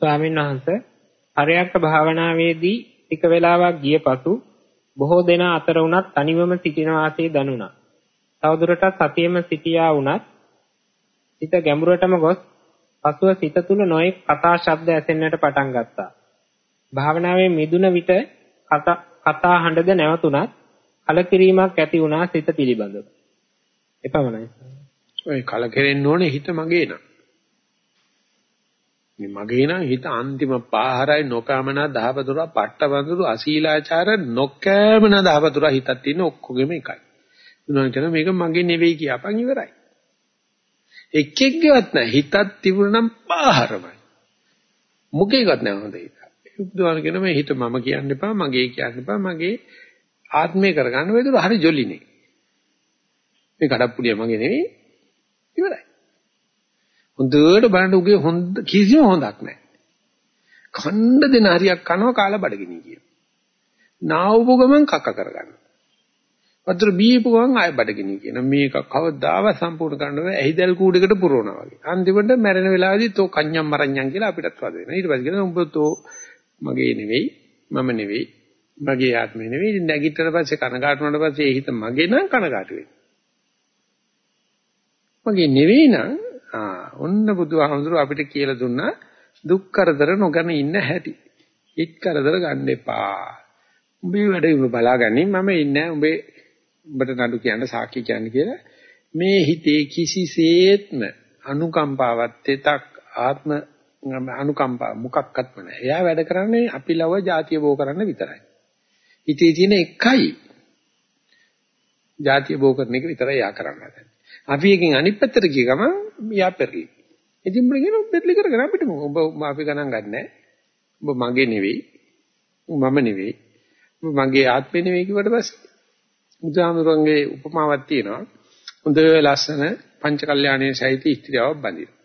ස්වාමීන් වහන්සේ හරයක් භාවනාවේදී ටික වේලාවක් ගිය පසු බොහෝ දෙනා අතර වුණත් තනිවම සිටින වාසේ දනුණා. තවදුරටත් සතියෙම සිටියා වුණත් සිත ගැඹුරටම ගොස් පසුව සිත තුල නොයෙක් කතා ශබ්ද ඇසෙන්නට පටන් ගත්තා. භාවනාවේ මිදුන විට කතා හඬද නැවතුණත් කලකිරීමක් ඇති වුණා සිත පිළිබඳව. එපමණයි. ඔය කලකිරෙන්න ඕනේ හිත මගේ නං. මේ මගේ නම් හිත අන්තිම පාහරයි නොකමනා දහවතුර පට්ටවඳුරු අශීලාචාර නොකෑමන දහවතුර හිතක් තියෙන ඔක්කොගෙම එකයි. උනාට මේක මගේ නෙවෙයි කියපන් ඉවරයි. එක්කෙක්ගේවත් නැහැ හිතක් තිබුණනම් පාහරමයි. මොකේකවත් නැහැ හොඳ හිත. බුදුහාම කියන මේ හිත මම කියන්න එපා මගේ කියන්න එපා මගේ ආත්මය කරගන්න වේදුර හරි ජොලිනේ. මේ කඩප්පුලිය මගේ නෙවෙයි ඉවරයි. හොඳට බලන්න උගේ හොඳ කිසිම හොඳක් නැහැ. කණ්ඩ දෙන හරියක් කනවා කාලා බඩගිනි කියන. නාවපු ගමන් කක කරගන්න. වතුර බීපු ගමන් ආය බඩගිනි කියන. මේක කවදාව සම්පූර්ණ කරන්න බෑ. ඇහිදල් කූඩේකට පුරවනවා වගේ. අන්තිමට මැරෙන වෙලාවේදී තෝ කන්‍යම් මරඤ්ඤම් කියලා අපිටත් වද වෙනවා. ඊට පස්සේ කියනවා උඹ තෝ මගේ නෙවෙයි මම නෙවෙයි මගේ ආත්මය නෙවෙයි. නැගිටින පස්සේ කනගාටු වුණාට පස්සේ ඒ හිත මගේ නම් කනගාටු වෙන්නේ. මගේ නෙවෙයි නම් ආ ඔන්න බුදුහාමුදුරුව අපිට කියලා දුන්නා දුක් කරදර නොගන ඉන්න හැටි. ඉත් කරදර ගන්න එපා. උඹේ වැඩ උඹ බලාගන්නේ මම ඉන්නේ උඹේ උඹට නඩු කියන්න සාක්ෂි කියන්න කියලා මේ හිතේ කිසිසේත්ම අනුකම්පාවක් තෙතක් ආත්ම අනුකම්පා මොකක්වත්ම නැහැ. එයා වැඩ කරන්නේ අපි ලව જાතිය බෝ කරන්න විතරයි. හිතේ තියෙන එකයි જાතිය බෝ කරන එක විතරයි යා කරන්න හදන්නේ. අපි එකෙන් අනිත් පැත්තට ගිය ගමන් යා පෙරලි. ඉතින් මොකද කියන බෙදලි කරගෙන අපිට ඔබ අපි ගණන් ගන්නෑ. ඔබ මගේ නෙවෙයි. මම නෙවෙයි. ඔබ මගේ ආත්මෙ නෙවෙයි කිව්වට පස්සේ බුදුහාමුදුරන්ගේ උපමාවක් තියෙනවා. හොඳ ලස්සන පංච කල්යාණයේ සහිත ස්ත්‍රියවක් බඳිනවා.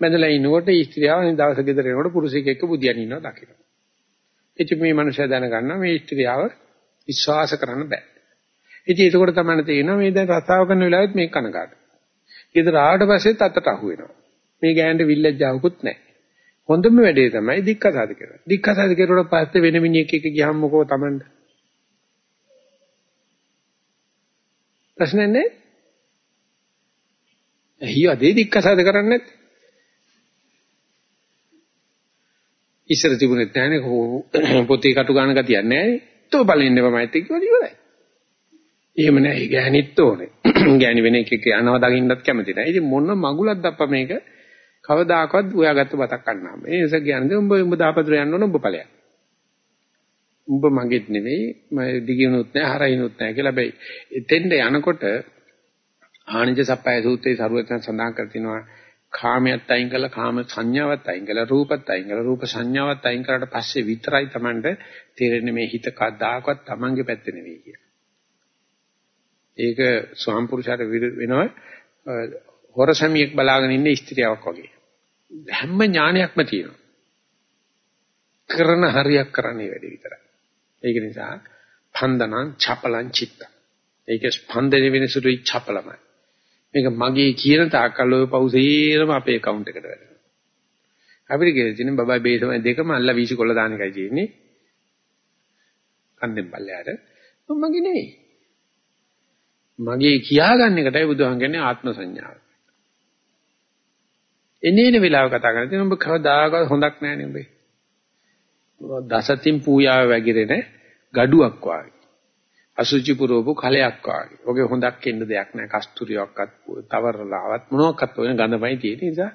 බඳලා ඉනකොට ස්ත්‍රියව දවස ගෙදර එනකොට පුරුෂයෙක් එක්ක බුදියන් ඉන්නවා දකින්න. එච්ච මේ මනුස්සයා දැනගන්නවා මේ ස්ත්‍රියව විශ්වාස කරන්න බෑ. ඉතින් ඒකෝට තමයි තේරෙනවා මේ දැන් රස්සාව කරන වෙලාවෙත් මේක කනකාට. ගෙදර ආවට පස්සෙත් අතට අහු වෙනවා. මේ ගෑනට විල්ලැජ්ජාවකුත් නැහැ. හොඳම වැඩේ තමයි දික්කසාද කරනවා. දික්කසාද කරුවට පස්සේ වෙන මිනිහෙක් එක්ක ගියම් මොකෝ Tamanට. ප්‍රශ්න නැහැ. එහිය දෙ දික්කසාද කරන්නේ නැත්නම් ඉස්සර තිබුණෙත් නැහනේ පොතේ කටු ගන්න ගතියක් නැහනේ. තෝ බලන්නේ මමයිත් කිව්වා ඉවරයි. එහෙම නැහැ. ගෑනිත් ඕනේ. (clears throat) ගෑණි වෙන එකක යනවා දකින්නත් කැමති නැහැ. ඉතින් මොන මගුලක්ද අප්පා මේක කවදාකවත් උයාගත්ත බතක් ගන්නාම. ඒ නිසා කියන්නේ උඹ උඹ දාපතර යන්න ඕන උඹ ඵලයක්. උඹ මගෙත් නෙවෙයි මම දිගිනුත් නැහැ හරිනුත් නැහැ කියලා බයි. එතෙන්ද යනකොට ආනන්ද සප්පයි සූත්‍රයේ සරුවෙන් සඳහන් කර තිනවා කාමයට අයින් කළා කාම සංඥාවත් අයින් කළා රූපත් අයින් කළා රූප සංඥාවත් අයින් කරාට පස්සේ විතරයි Tamanට තේරෙන්නේ මේ හිත කද්දාකවත් Tamanගේ පැත්තේ නෙවෙයි කියලා. ඒක ස්වාම්පුරුෂාට වෙනවා හොරසමියෙක් බලාගෙන ඉන්න ස්ත්‍රියක් වගේ. හැම ඥානයක්ම තියෙනවා. කරන හරියක් කරන්නේ වැඩි විතරයි. ඒක නිසා පන්දනං චපලං චිත්ත. ඒක ස්පන්දනේ වෙනසුරුයි චපලමයි. මේක මගේ කියන තාක්කල් ඔය පෞසීරම අපේ account එකට වැටෙනවා. අපිට කියලා තියෙන බබයි බේසමයි දෙකම අල්ල වීසි කොල්ල දාන එකයි තියෙන්නේ. කන්දෙන් පල්ලයට. මගේ නෙවෙයි. මගේ කියාගන්න එකටයි බුදුහන් කියන්නේ ආත්ම සංඥාව. එනේන වෙලාව කතා කරන්නේ ඔබ කවදාකවත් හොඳක් නැහැ නේ ඔබේ. දසතින් පූජාව වැගිරෙන gaduwak වාගේ. අසුචි පුරවපු කලයක් වාගේ. ඔගේ හොඳක් එන්න දෙයක් නැහැ. කස්තුරියක්වත් තවරලාවත් මොනවාක්වත් ඔය ගඳමයි තියෙන නිසා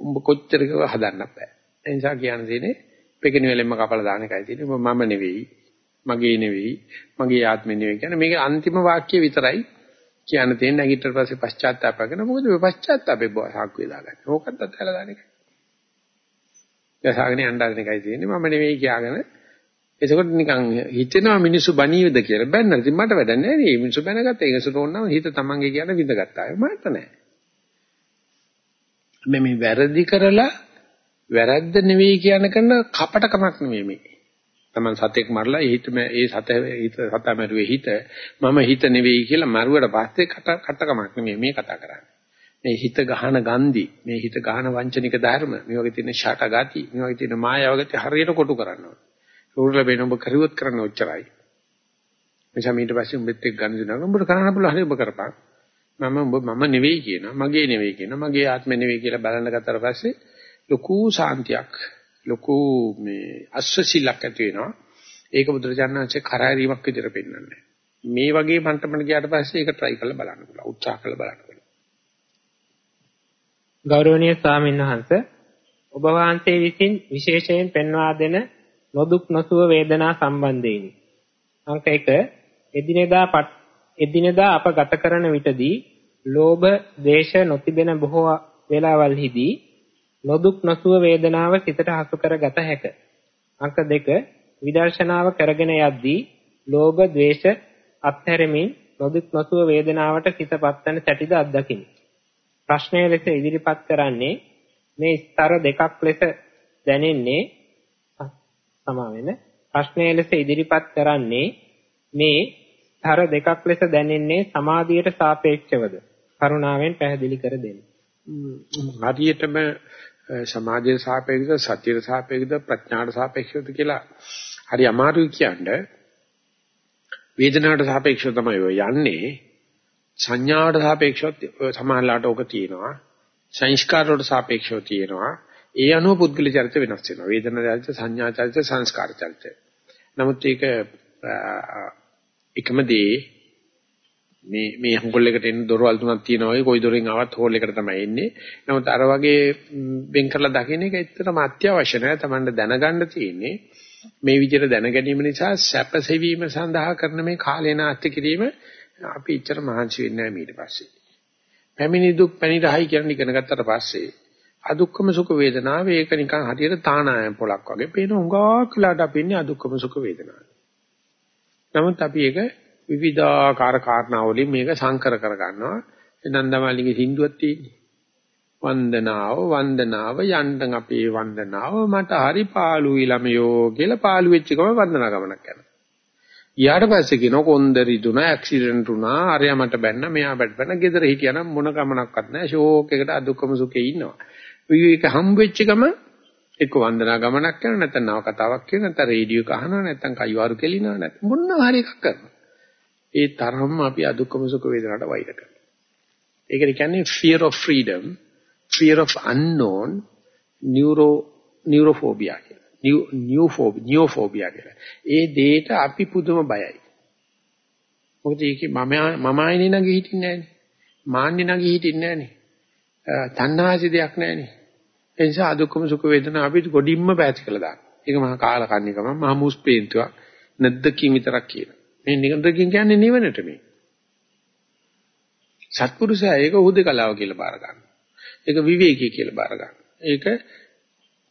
උඹ කොච්චර කව හදන්න බෑ. ඒ නිසා කියන්න තියෙන්නේ පෙකින වෙලෙම කපලා දාන එකයි තියෙන්නේ. මම නෙවෙයි. මගේ නෙවෙයි. මගේ ආත්මෙ නෙවෙයි කියන්නේ මේක අන්තිම වාක්‍ය විතරයි කියන්න තියෙන නැගිටතර පස්සේ පශ්චාත්තාප කරන මොකද මේ පශ්චාත්තාපේ සාක්කු වෙලා ගන්න. ඕකත් අත්හැරලා දාන එකයි. යසාගෙන යන්න එකයි තියෙන්නේ. මම නෙවෙයි කියාගෙන. එතකොට නිකන් හිතෙනවා මිනිස්සු බණීවද කියලා. බැන්න. ඉතින් මට වැඩක් නැහැ නේ. මිනිස්සු බැනගත්තා. ඒකසට ඕනනම් හිත තමන්ගේ කියන විඳගත්තා. මට නැහැ. මේ මේ වැරදි කරලා වැරද්ද නෙවෙයි කියන කරන කපටකමක් නෙවෙයි මේ. තමන් සතෙක් මරලා ඒ හිත ඒ සත හිත සත මරුවේ හිත මම හිත නෙවෙයි කියලා මරුවට පස්සේ කට කටකමක් නෙමෙයි මේ කතා කරන්නේ. මේ හිත ගහන ගන්දි මේ හිත ගහන වංචනික ධර්ම මේ වගේ තියෙන ෂට ගති මේ වගේ තියෙන මායාව ගති හරියට කොටු කරනවා. උරුල බේන ඔබ කරුවොත් කරන්නේ ඔච්චරයි. එනිසා ඊට පස්සේ උඹත් එක්ක ගන්න දෙනවා. උඹට කරන්න පුළුවන් හරි ඔබ කරපන්. මම උඹ මම නෙවෙයි කියනවා. මගේ නෙවෙයි කියනවා. මගේ ආත්මෙ නෙවෙයි කියලා බලන්න ගත්තට පස්සේ ලොකු සාන්තියක් ලොකු මේ අස්වැසිලක් ඇති වෙනවා. ඒක බුදුරජාණන්සේ කරාරීමක් විදිහට පෙන්වන්නේ. මේ වගේ මන්ටමන ගියාට පස්සේ ඒක try කරලා බලන්න පුළුවන්. උත්සාහ කරලා බලන්න පුළුවන්. ගෞරවනීය ස්වාමීන් වහන්සේ ඔබ වහන්සේ විසින් විශේෂයෙන් පෙන්වා දෙන නොදුක් නොසුව වේදනා සම්බන්ධයෙන් අංක 1 එදිනෙදා එදිනෙදා අප ගත කරන විටදී ලෝභ, ද්වේෂ නොතිබෙන බොහෝ වේලාවල්හිදී නොදුක් නොසුව වේදනාව සිතට හසු කර ගත හැක. අංක 2 විදර්ශනාව කරගෙන යද්දී ලෝභ, ද්වේෂ අත්හැරෙමින් නොදුක් නොසුව වේදනාවට සිතපත් වන සැටිද අත්දකිමි. ප්‍රශ්නය ලෙස ඉදිරිපත් කරන්නේ මේ ස්තර දෙකක් ලෙස දැනෙන්නේ සමා වෙන ප්‍රශ්නය ලෙස ඉදිරිපත් කරන්නේ මේ ස්තර දෙකක් ලෙස දැනෙන්නේ සමාධියට සාපේක්ෂවද කරුණාවෙන් පැහැදිලි කර දෙන්න. හරියටම සමාධියට සාපේක්ෂව සතියට සාපේක්ෂව ප්‍රඥාට සාපේක්ෂවද කියලා හරි අමාරුයි කියන්නේ වේදනාවට සාපේක්ෂව තමයි ඔය යන්නේ සංඥාවට සාපේක්ෂව සමාහලට ඕක තියෙනවා සංස්කාර වලට සාපේක්ෂව තියෙනවා. ඒ අනුව පුද්ගල චරිත වෙනස් වෙනවා. වේදනා චරිත, සංඥා චරිත, සංස්කාර චරිත. නමුත් ඒක එකම දේ මේ මේ හොල් එකට එන්න දොරවල් තුනක් තියෙනවා වගේ කොයි දොරෙන් ආවත් හෝල් එකට තමයි එන්නේ. නමුත් අර වගේ වෙන් කරලා දකින්න එක ඇත්තටම අත්‍යවශ්‍ය නැහැ. Tamanට දැනගන්න තියෙන්නේ මේ විදිහට දැන ගැනීම නිසා සැපසෙවීම සඳහා කරන මේ කාලේන අත්‍ය කිරීම අපි ඉච්චර මහන්සි වෙන්නේ නැහැ ඊට පස්සේ. පැමිණි දුක් පැනිරහයි කියන ඉගෙන ගත්තට පස්සේ අදුක්කම සුඛ වේදනාව ඒක නිකන් හරියට තානායම් පොලක් වගේ පේන උඟාක් වෙලාට අපි ඉන්නේ අදුක්කම සුඛ වේදනාව. නමුත් අපි ඒක විවිධාකාර කාරණාවලින් මේක සංකර කර ගන්නවා. නන්දමාලිගේ සින්දුවක් තියෙන්නේ. වන්දනාව වන්දනාව යන්තම් අපේ වන්දනාව මට හරි පාළුයි ළමයෝ කියලා පාළු වෙච්ච ගම වන්දනා ගමනක් යනවා. ඊට පස්සේ කියනවා කොන්ද රිදුනා ඇක්සිඩන්ට් වුණා අරයා මට බැන්න මෙයා බැන්න ගෙදර හිටියානම් මොන ගමනක්වත් නැහැ ෂෝක් එකට අදුක්කම සුඛේ ඉන්නවා විවේක හම් වෙච්ච ගම එක්ක වන්දනා ගමනක් කරනවා නැත්නම් නව කතාවක් කියනවා නැත්නම් රේඩියෝ කහනවා නැත්නම් කයිවාරු කෙලිනවා නැත්නම් මොනවා හරි එකක් කරනවා ඒ තරම්ම අපි අදුක්කම සුඛ වේදනාවට වෛර කරනවා ඒකට කියන්නේ fear of freedom fear of unknown neuro neurophobia කියලා නියෝෆෝබියා කියලා. ඒ දෙයට අපි පුදුම බයයි. මොකද ඒකේ මම මම ආයෙ නගී හිටින්නේ නැහනේ. මාන්නේ නගී හිටින්නේ නැහනේ. තණ්හාසි දෙයක් නැහනේ. ඒ නිසා අදුක්කම සුඛ වේදනා අපි ගොඩින්ම පැති කළා දාන්න. ඒක මහා කාලකන්නිකම මහා මුස්පේන්තුවක් නැද්දකින් විතරක් කියනවා. මේ නිකන්දකින් කියන්නේ නිවනට මේ. සත්පුරුෂයා ඒක උදේකලාව කියලා බාර ගන්නවා. ඒක විවේකී කියලා බාර ගන්නවා. ඒක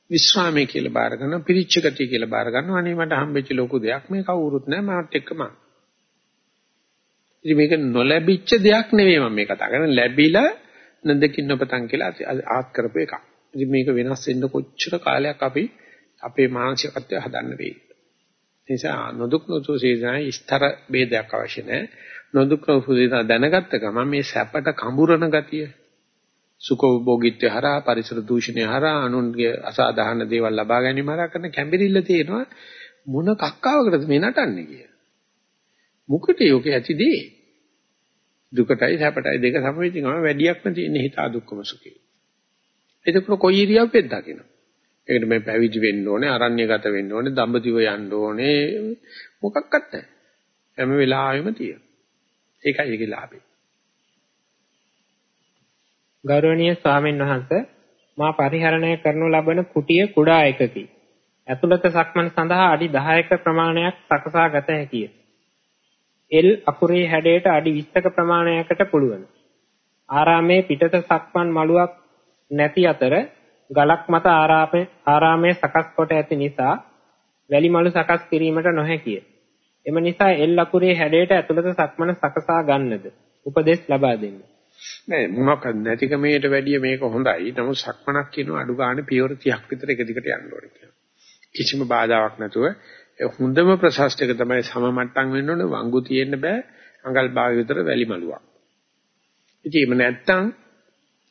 විශ්‍රාමයේ කියලා බාර ගන්නවා. පිරිච්ච ගතිය කියලා බාර ගන්නවා. අනේ මට හම්බෙච්ච ලොකු දෙයක් මේ කවුරුත් නැහැ මාත් එක්කම ඉතින් මේක නොලැබිච්ච දෙයක් නෙවෙයි මම මේ කතා කරන්නේ. ලැබිලා නන්දකින් නොපතන් කියලා ආත් කරපු එකක්. ඉතින් මේක වෙනස් වෙන්න කොච්චර කාලයක් අපි අපේ මානසිකත්වය හදන්න වෙයි. නිසා නොදුක් නොසු සේසනයි ස්තර ભેදයක් අවශ්‍ය නැහැ නොදුක් නොසු දැනගත්ත ගමන් මේ සැපට කඹුරන ගතිය සුඛෝභෝගීත්වය හරහා පරිසර දූෂණය හරහා අනුන්ගේ අසාධාරණ දේවල් ලබා ගැනීම හරහා කරන කැඹිරිල්ල තියෙනවා මොන කක්කාවකටද මේ නටන්නේ කිය. මුකට යෝක ඇති දේ. දුකටයි සැපටයි දෙක සම වෙච්ච ගමන් වැඩියක්ම තියෙන හිත අදුක්කම සුඛේ. එතකොට කොයි ඉරියව්වෙද දකින්න. ඒකට මේ පැවිදි වෙන්න ඕනේ, අරණ්‍යගත වෙන්න ඕනේ, දඹදිව යන්න ඕනේ මොකක්වත් නැහැ. හැම වෙලාවෙම තියෙනවා. ඒකයි ඒකේ ලාභේ. ගෞරවනීය ස්වාමීන් වහන්ස මා පරිහරණය කරනු ලබන කුටිය කුඩා එකකි. ඇතුළත සක්මන් සඳහා අඩි 10ක ප්‍රමාණයක් සකසා ගත හැකිය. එල් අකුරේ හැඩයට අඩි 20ක ප්‍රමාණයකට පුළුවන්. ආරාමේ පිටත සක්මන් මළුවක් නැති අතර ගලක් මත ආරාමේ ආරාමයේ සකස් කොට ඇති නිසා වැලි මළු සකස් කිරීමට නොහැකිය. එම නිසා එල් අකුරේ හැඩයට ඇතුළත සක්මන සකසා ගන්නද උපදෙස් ලබා දෙන්න. නෑ මොනවක් නැතිකමේට වැඩිය මේක හොඳයි. නමුත් සක්මනක් කියන අඩු ගන්න පියවර 30ක් විතර එක දිගට යන්න ඕනේ කියලා. කිසිම බාධාවක් නැතුව හොඳම ප්‍රශස්තක තමයි සම මට්ටම් වෙන්න ඕනේ වංගු තියෙන්න බෑ අඟල් භාග විතර වැලි මලුවක්. ඉතින් එහෙම නැත්තම්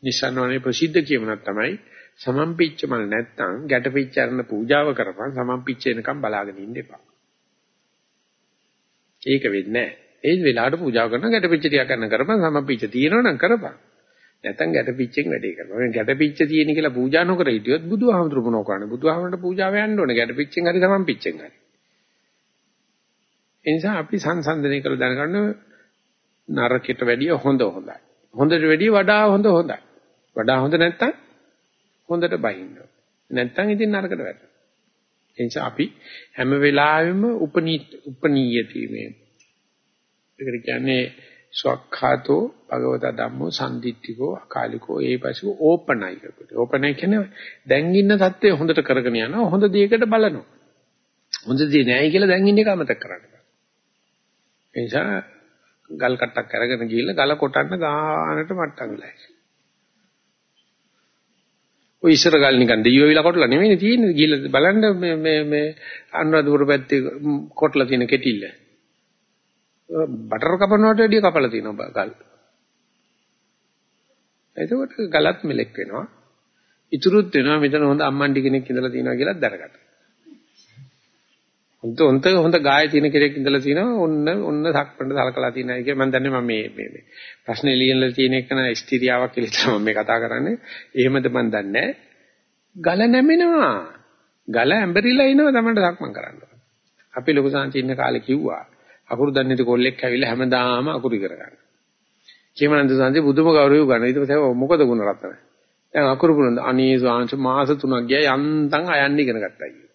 නිසන්වනේ ප්‍රසිද්ධ කියමනක් තමයි සමම්පිච්ච මල් නැත්තම් ගැටපිච්චරන පූජාව කරපන් සමම්පිච්ච එනකම් බලාගෙන ඉන්න එපා. ඒක වෙන්නේ නැහැ. ඒ වෙලාවට පූජා කරන ගැටපිච්ච ටික කරන කරපන් සමපිච්ච තියෙනවා නම් කරපන්. නැත්තම් ගැටපිච්චෙන් වැඩේ කරනවා. මේ ගැටපිච්ච තියෙන කියලා පූජා නොකර හිටියොත් බුදුහාමුදුරු මොනව කරන්නේ? බුදුහාමුදුරන්ට පූජාව යන්න ඕනේ. ගැටපිච්චෙන් හරි සමපිච්චෙන් හරි. ඒ නිසා අපි සංසන්දනය කරලා දැනගන්න නරකයට වැඩිය හොඳ හොඳයි. හොඳට වැඩිය වඩා හොඳ හොඳයි. වඩා හොඳ නැත්තම් හොඳට බහින්න. නැත්තම් ඉතින් නරකට වැටෙනවා. ඒ නිසා අපි හැම වෙලාවෙම උපනී උපනීයති මේ. ඒකට කියන්නේ ස්වක්ඛාතෝ භගවත ධම්මෝ සම්දිත්තිකෝ අකාලිකෝ ඒපසිකෝ ඕපනයිකෝ. ඕපනයි කියන්නේ දැන් ඉන්න தත්ත්වය හොඳට කරගෙන යනවා. හොඳ දෙයකට බලනවා. හොඳ දේ නෑයි කියලා දැන් ඉන්නේ කමතක් කරන්න. ඒ නිසා ගල් කට්ටක් අරගෙන ගිහිල්ලා ගල කොටන්න ගානට මට්ටම් වෙලා ඔය ඉස්සර ගල් නිකන් දෙයියෝ විලා කොටලා නෙමෙයි තියෙන්නේ ගිහිල්ලා බලන්න මේ මේ මේ අනුරාධපුර පැත්තේ කොටලා තියෙන කෙටිල්ල. බටර් කපනවට වැඩිය කපලා තියෙනවා ගල්. එතකොට ගලත් මෙලෙක් වෙනවා. ඉතුරුත් වෙනවා මෙතන හොඳ අම්මන්ඩි කෙනෙක් ඉඳලා තියෙනවා කියලා දැනගන්න. හොඳ හොඳ හොඳ ගාය තියෙන කෙනෙක් ඉඳලා තිනවා ඔන්න ඔන්න සක්පණ්ඩ සලකලා තියෙනවා ඒක මම දන්නේ මම මේ මේ මේ ප්‍රශ්නේ ලියලා තියෙන එක න ස්ථිරියාවක් කියලා තමයි මම මේ කතා කරන්නේ එහෙමද මම දන්නේ ගල නැමෙනවා ගල ඇඹරිලා ඉනවා තමයි සක්මන් කරන්න අපි ලොකු සාංචි ඉන්න කාලේ කිව්වා අකුරු දන්නේ නැති කොල්ලෙක් ඇවිල්ලා හැමදාම අකුරු ඉගෙන ගන්න. චේමනන්ද සාංචි බුදුම ගෞරවය ගන්න. ඊට පස්සේ මොකද ගුණ රත්න? දැන් අකුරු පුරන අනේ සාංචි මාස 3ක් ගියා යන්තම් අයන්න ඉගෙන ගත්තා කිව්වා.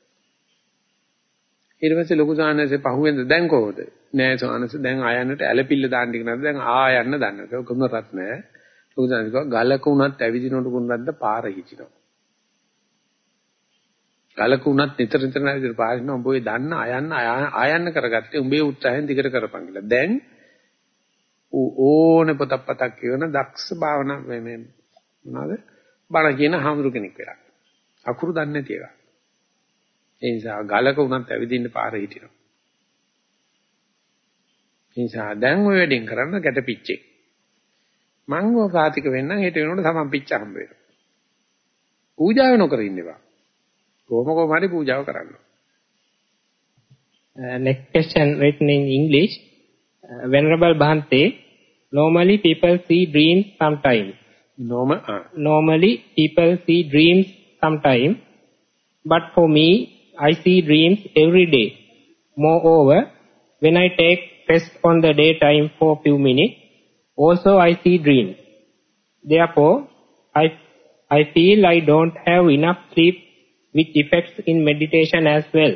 ඊට පස්සේ ලොකු සානසේ පහුවෙන්ද දැන් කොහොමද? නෑ සානස දැන් ආයන්නට ඇලපිල්ල දාන්න ඉගෙන නැද්ද? දැන් ආයන්න දන්න. ඒක කුණරත් නෑ. ලොකු සානස කිව්වා ගලක උනත් ඇවිදිනකොට කුණරද්ද පාර හිචිනවා. ගලක උනත් නිතර නිතර නැවිදින පාර හිචිනවා. උඹ ඔය දන්න ආයන්න ආයන්න කරගත්තේ උඹේ උත්සාහයෙන් දිගට කරපන් කියලා. දැන් ඕන පොතක් පතක් කියන දක්ෂ භාවනා මේ මේ මොනවාද? බණ කියන හාමුදුර කෙනෙක් වෙලා. අකුරු දන්නේ නැති එකක්. ඒ නිසා ගලක උනත් ඇවිදින්න පාර හිටිනවා. ඒ නිසා දැන් ඔය වැඩෙන් කරන්න ගැට පිච්චේ. මං ඔය කාතික වෙන්නම් හෙට වෙනකොට තමන් පිච්ච හම්බ වෙනවා. පූජාව නොකර ඉන්නවා. කොහොම කොහම හරි පූජාව කරන්න. Uh, next question written in English. Uh, Venerable Bhante, normally people see dreams sometimes. Normal, uh. Normally people see dreams sometimes. But for me, I see dreams every day. Moreover, when I take rest on the daytime for a few minutes, also I see dreams. Therefore, I, I feel I don't have enough sleep which affects in meditation as well.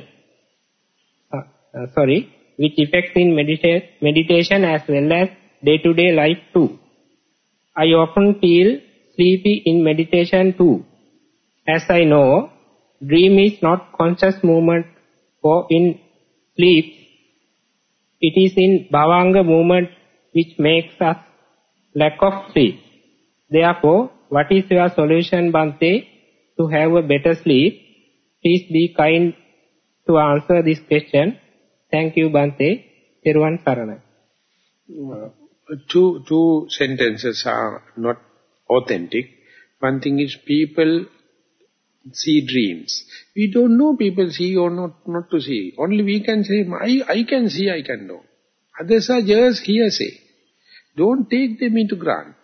Uh, uh, sorry, which affects in medita meditation as well as day-to-day -day life too. I often feel sleepy in meditation too. As I know, Dream is not conscious movement for in sleep. It is in bhavanga movement which makes us lack of sleep. Therefore, what is your solution, Bante, to have a better sleep? Please be kind to answer this question. Thank you, Bante. Tiruvan Sarana. Uh, two, two sentences are not authentic. One thing is people see dreams. We don't know people see or not, not to see. Only we can say, I, I can see, I can know. Others are just hearsay. Don't take them into grant.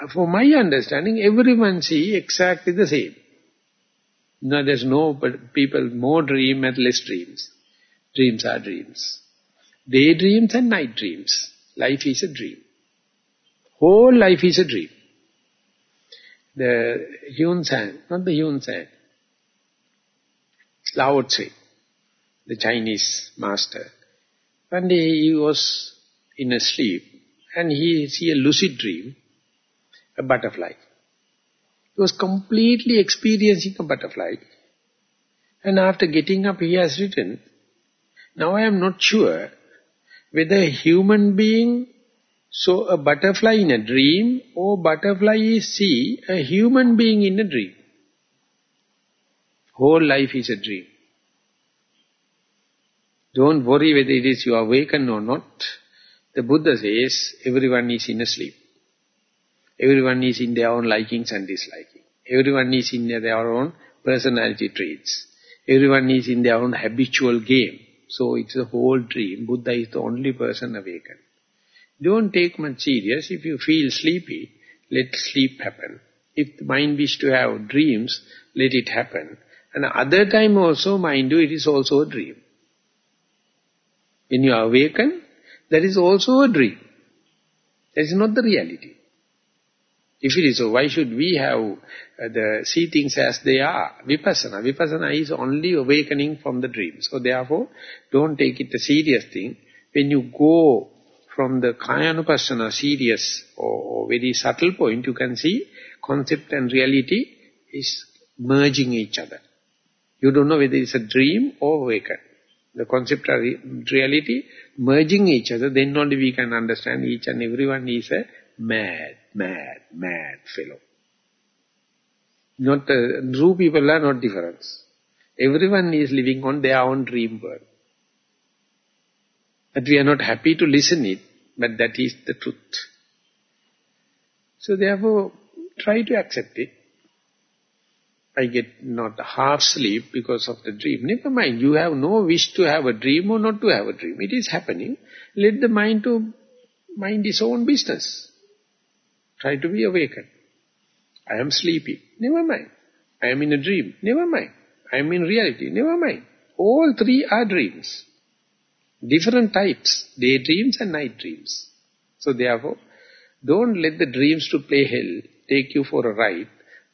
Uh, for my understanding, everyone see exactly the same. No, there's no but people more dream and less dreams. Dreams are dreams. Daydreams and night dreams. Life is a dream. Whole life is a dream the Yun San, not the Yun San, Lao Tse, the Chinese master. One day he was in a sleep and he see a lucid dream, a butterfly. He was completely experiencing a butterfly. And after getting up he has written, now I am not sure whether a human being so a butterfly in a dream or butterfly is see a human being in a dream. Whole life is a dream. Don't worry whether it is you awakened or not. The Buddha says everyone is in a sleep. Everyone is in their own likings and disliking. Everyone is in their own personality traits. Everyone is in their own habitual game. So it's a whole dream. Buddha is the only person awakened. Don't take much serious. If you feel sleepy, let sleep happen. If the mind wish to have dreams, let it happen. And other time also, mind you, it is also a dream. When you awaken, that is also a dream. That is not the reality. If it is so, why should we have uh, the see things as they are? Vipassana. Vipassana is only awakening from the dream. So therefore, don't take it a serious thing. When you go from the Kayanupassana serious or, very subtle point, you can see concept and reality is merging each other. You don't know whether it's a dream or awaken. The concept and reality merging each other, then only we can understand each and everyone is a mad, mad, mad fellow. Not uh, true people are not different. Everyone is living on their own dream world. But we are not happy to listen it, but that is the truth. So therefore, try to accept it. I get not half sleep because of the dream. Never mind, you have no wish to have a dream or not to have a dream. It is happening. Let the mind to mind its own business. Try to be awakened. I am sleepy. Never mind. I am in a dream. Never mind. I am in reality. Never mind. All three are dreams. Different types. Daydreams and night dreams. So therefore, don't let the dreams to play hell take you for a ride.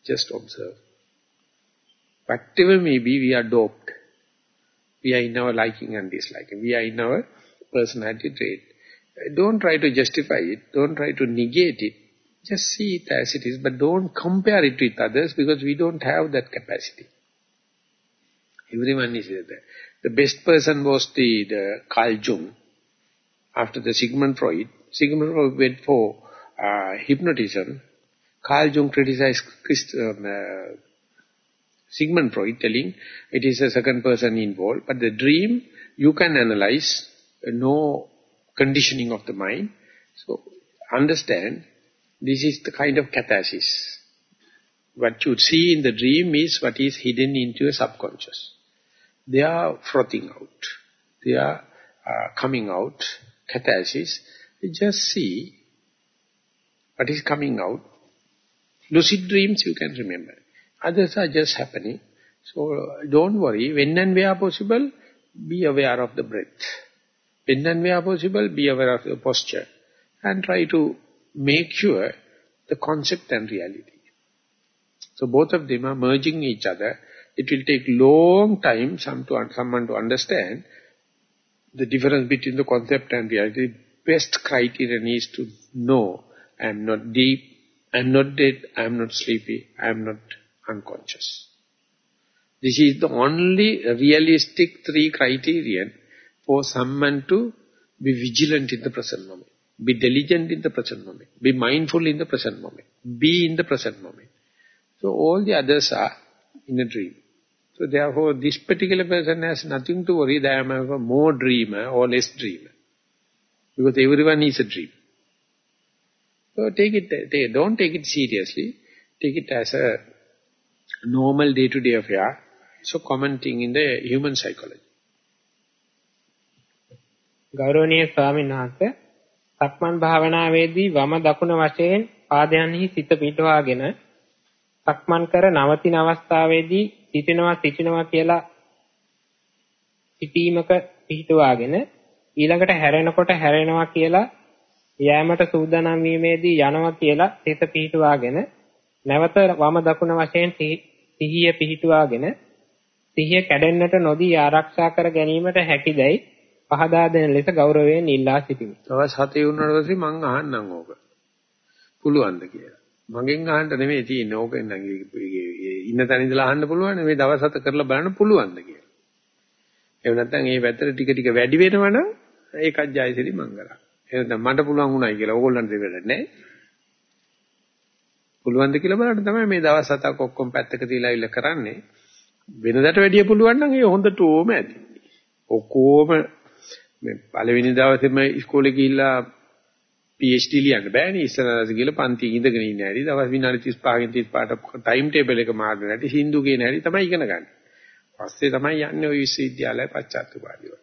Just observe. Whatever may be, we are doped. We are in our liking and disliking. We are in our personality trait. Don't try to justify it. Don't try to negate it. Just see it as it is, but don't compare it with others because we don't have that capacity. Everyone is there. The best person was the, the Carl Jung. After the Sigmund Freud, Sigmund Freud went for uh, hypnotism. Carl Jung criticized Christ, um, uh, Sigmund Freud telling it is a second person involved. But the dream, you can analyze, uh, no conditioning of the mind. So understand this is the kind of catharsis. What you see in the dream is what is hidden into your subconscious. They are frothing out. They are uh, coming out, catharsis. You just see what is coming out. Lucid dreams you can remember. Others are just happening. So don't worry. When and where possible, be aware of the breath. When and where possible, be aware of your posture. And try to make sure the concept and reality. So both of them are merging each other. It will take long time some to, someone to understand the difference between the concept and reality. Best criterion is to know I am not deep, I am not dead, I am not sleepy, I am not unconscious. This is the only realistic three criterion for someone to be vigilant in the present moment. Be diligent in the present moment. Be mindful in the present moment. Be in the present moment. So all the others are in a dream. So therefore this particular person has nothing to worry that I am a more dreamer or less dreamer. Because everyone is a dream. So take it, take, don't take it seriously. Take it as a normal day-to-day -day affair. So commenting in the human psychology. ගෞරවනීය ස්වාමීන් වහන්සේ සක්මන් භාවනාවේදී වම දකුණ වශයෙන් පාදයන්හි සිත පිටවාගෙන සක්මන් කර නවතින අවස්ථාවේදී සිටිනවා සිටිනවා කියලා සිටීමක පිටවාගෙන ඊළඟට හැරෙනකොට හැරෙනවා කියලා යෑමට සූදානම් වීමේදී යනවා කියලා සිත පිටවාගෙන නැවත වම දකුණ වශයෙන් සිහිය පිහිටුවාගෙන සිහිය කැඩෙන්නට නොදී ආරක්ෂා කර ගැනීමට හැකිදයි පහදා දෙන ලෙස ගෞරවයෙන් ඉල්ලා සිටිමි. තවස් හතේ වුණාට පස්සේ මං අහන්නම් ඕක. පුළුවන්ද කියලා. මගෙන් අහන්න නෙමෙයි තියෙන්නේ. ඕක ඉන්න තැන ඉඳලා අහන්න පුළුවන් මේ දවස් හත කරලා බලන්න පුළුවන්ද කියලා. එහෙම නැත්නම් මේ පැත්තට ටික ටික වැඩි වෙනවනම් ඒකත් ජයසිරි මංගලක්. එහෙනම් මට පුළුවන් උනායි කියලා ඕගොල්ලන්ට දෙන්න නැහැ. පුළුවන්ද කියලා බලන්න තමයි මේ දවස් හතක් ඔක්කොම පැත්තක තියලා ඉල්ල කරන්නේ. වෙනදට වැඩිය පුළුවන් නම් ඒ හොඳට ඕම ඇති. ඔක්කොම මේ පළවෙනි දවසේම ඉස්කෝලේ ගිහිල්ලා PhD ලියන්න බෑනේ ඉස්සරහට ගිහලා පන්ති ඉඳගෙන ඉන්න හැටි දවස් විනාඩි 35කින් 35ට ටයිම් ටේබල් එක මාර්ගන හැටි හින්දු කියන හැටි තමයි ඉගෙන ගන්න. පස්සේ තමයි යන්නේ ওই විශ්වවිද්‍යාලය පශ්චාත්තුපාදීව.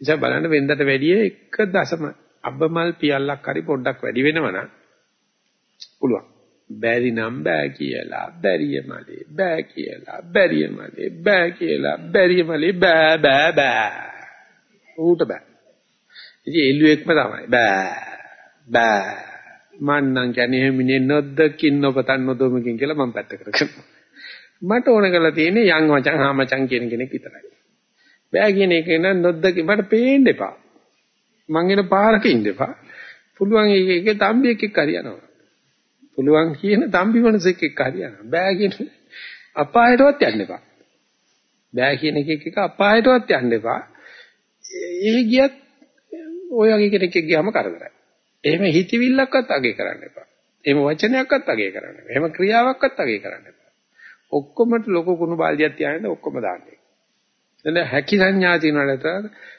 ඉතින් බලන්න වෙනදට වැඩිය 1 අබ්බමල් පියල්ලක් හරි පොඩ්ඩක් වැඩි වෙනවනම් පුළුවන්. බැරි නම් බෑ කියලා බැරිය මලේ බෑ කියලා බැරිය මලේ බෑ කියලා බැරිය මලේ බෑ බෑ බෑ ඌට බෑ ඉතින් එළුවෙක්ම තමයි. බෑ. බෑ. මන්නම් කියන්නේ මිනිහ නොදකින් නොපතන් නොදොමකින් කියලා මම පැත්ත කරගන්නවා. මට ඕන කරලා තියෙන්නේ යන් මචං හා මචං කියන කෙනෙක් විතරයි. බෑ කියන එක නම් නොදකින් මට පේන්න එපා. මං එන පාරක ඉන්න එපා. පුළුවන් එක එක තම්බියෙක් එක්ක හරියනවා. පුළුවන් කියන තම්බි මනසෙක් එක්ක හරියනවා. බෑ කියන අපායටවත් යන්න එපා. බෑ කියන එක එක අපායටවත් යන්න එපා. ඒ ගියත් ඔය වගේ කෙනෙක් එක්ක ගියාම කරදරයි. එහෙම හිතවිල්ලක්වත් අගේ කරන්න එපා. එහෙම වචනයක්වත් අගේ කරන්න එපා. එහෙම ක්‍රියාවක්වත් අගේ කරන්න එපා. ඔක්කොමට ලොකු කුණු බාල්දියක් තියාගෙන ඔක්කොම දාන්නේ. එතන හැකි සංඥා තියනකට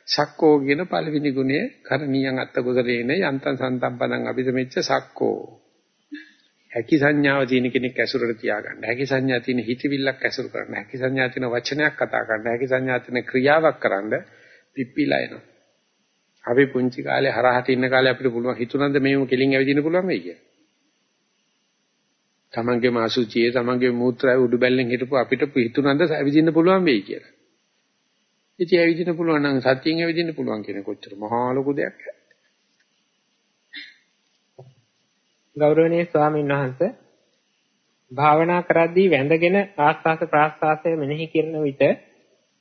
සක්කෝ කියන පළවෙනි ගුණය කරණීයන් අත්තගොසරේන යන්තං සන්තම්පදං අபிසමෙච්ච සක්කෝ. හැකි සංඥාව තියෙන කෙනෙක් ඇසුරට තියාගන්න. හැකි සංඥා තියෙන හිතවිල්ලක් ඇසුරු කරන්න. හැකි සංඥා තියෙන වචනයක් කතා කරන්න. හැකි සංඥා තියෙන ක්‍රියාවක් කරන්න පිප්පිලා එනවා. අපි පුංචි කාලේ හරහට ඉන්න කාලේ අපිට පුළුවන් හිතුණාද මේව කෙලින් ඇවිදින්න පුළුවන් වෙයි කියලා. තමන්ගේම අසුචියේ තමන්ගේ මූත්‍රාවේ උඩු බැල්ලෙන් හිටපු අපිට හිතුණාද ඇවිදින්න පුළුවන් වෙයි කියලා. ඉතින් ඇවිදින්න පුළුවන් නම් සතියෙන් ඇවිදින්න පුළුවන් කියන කොච්චර මහා ලොකු දෙයක්. ගෞරවනීය ස්වාමීන් වහන්සේ භාවනා කරද්දී වැඳගෙන ආස්වාස ප්‍රාස්වාසය මෙනෙහි කරන විට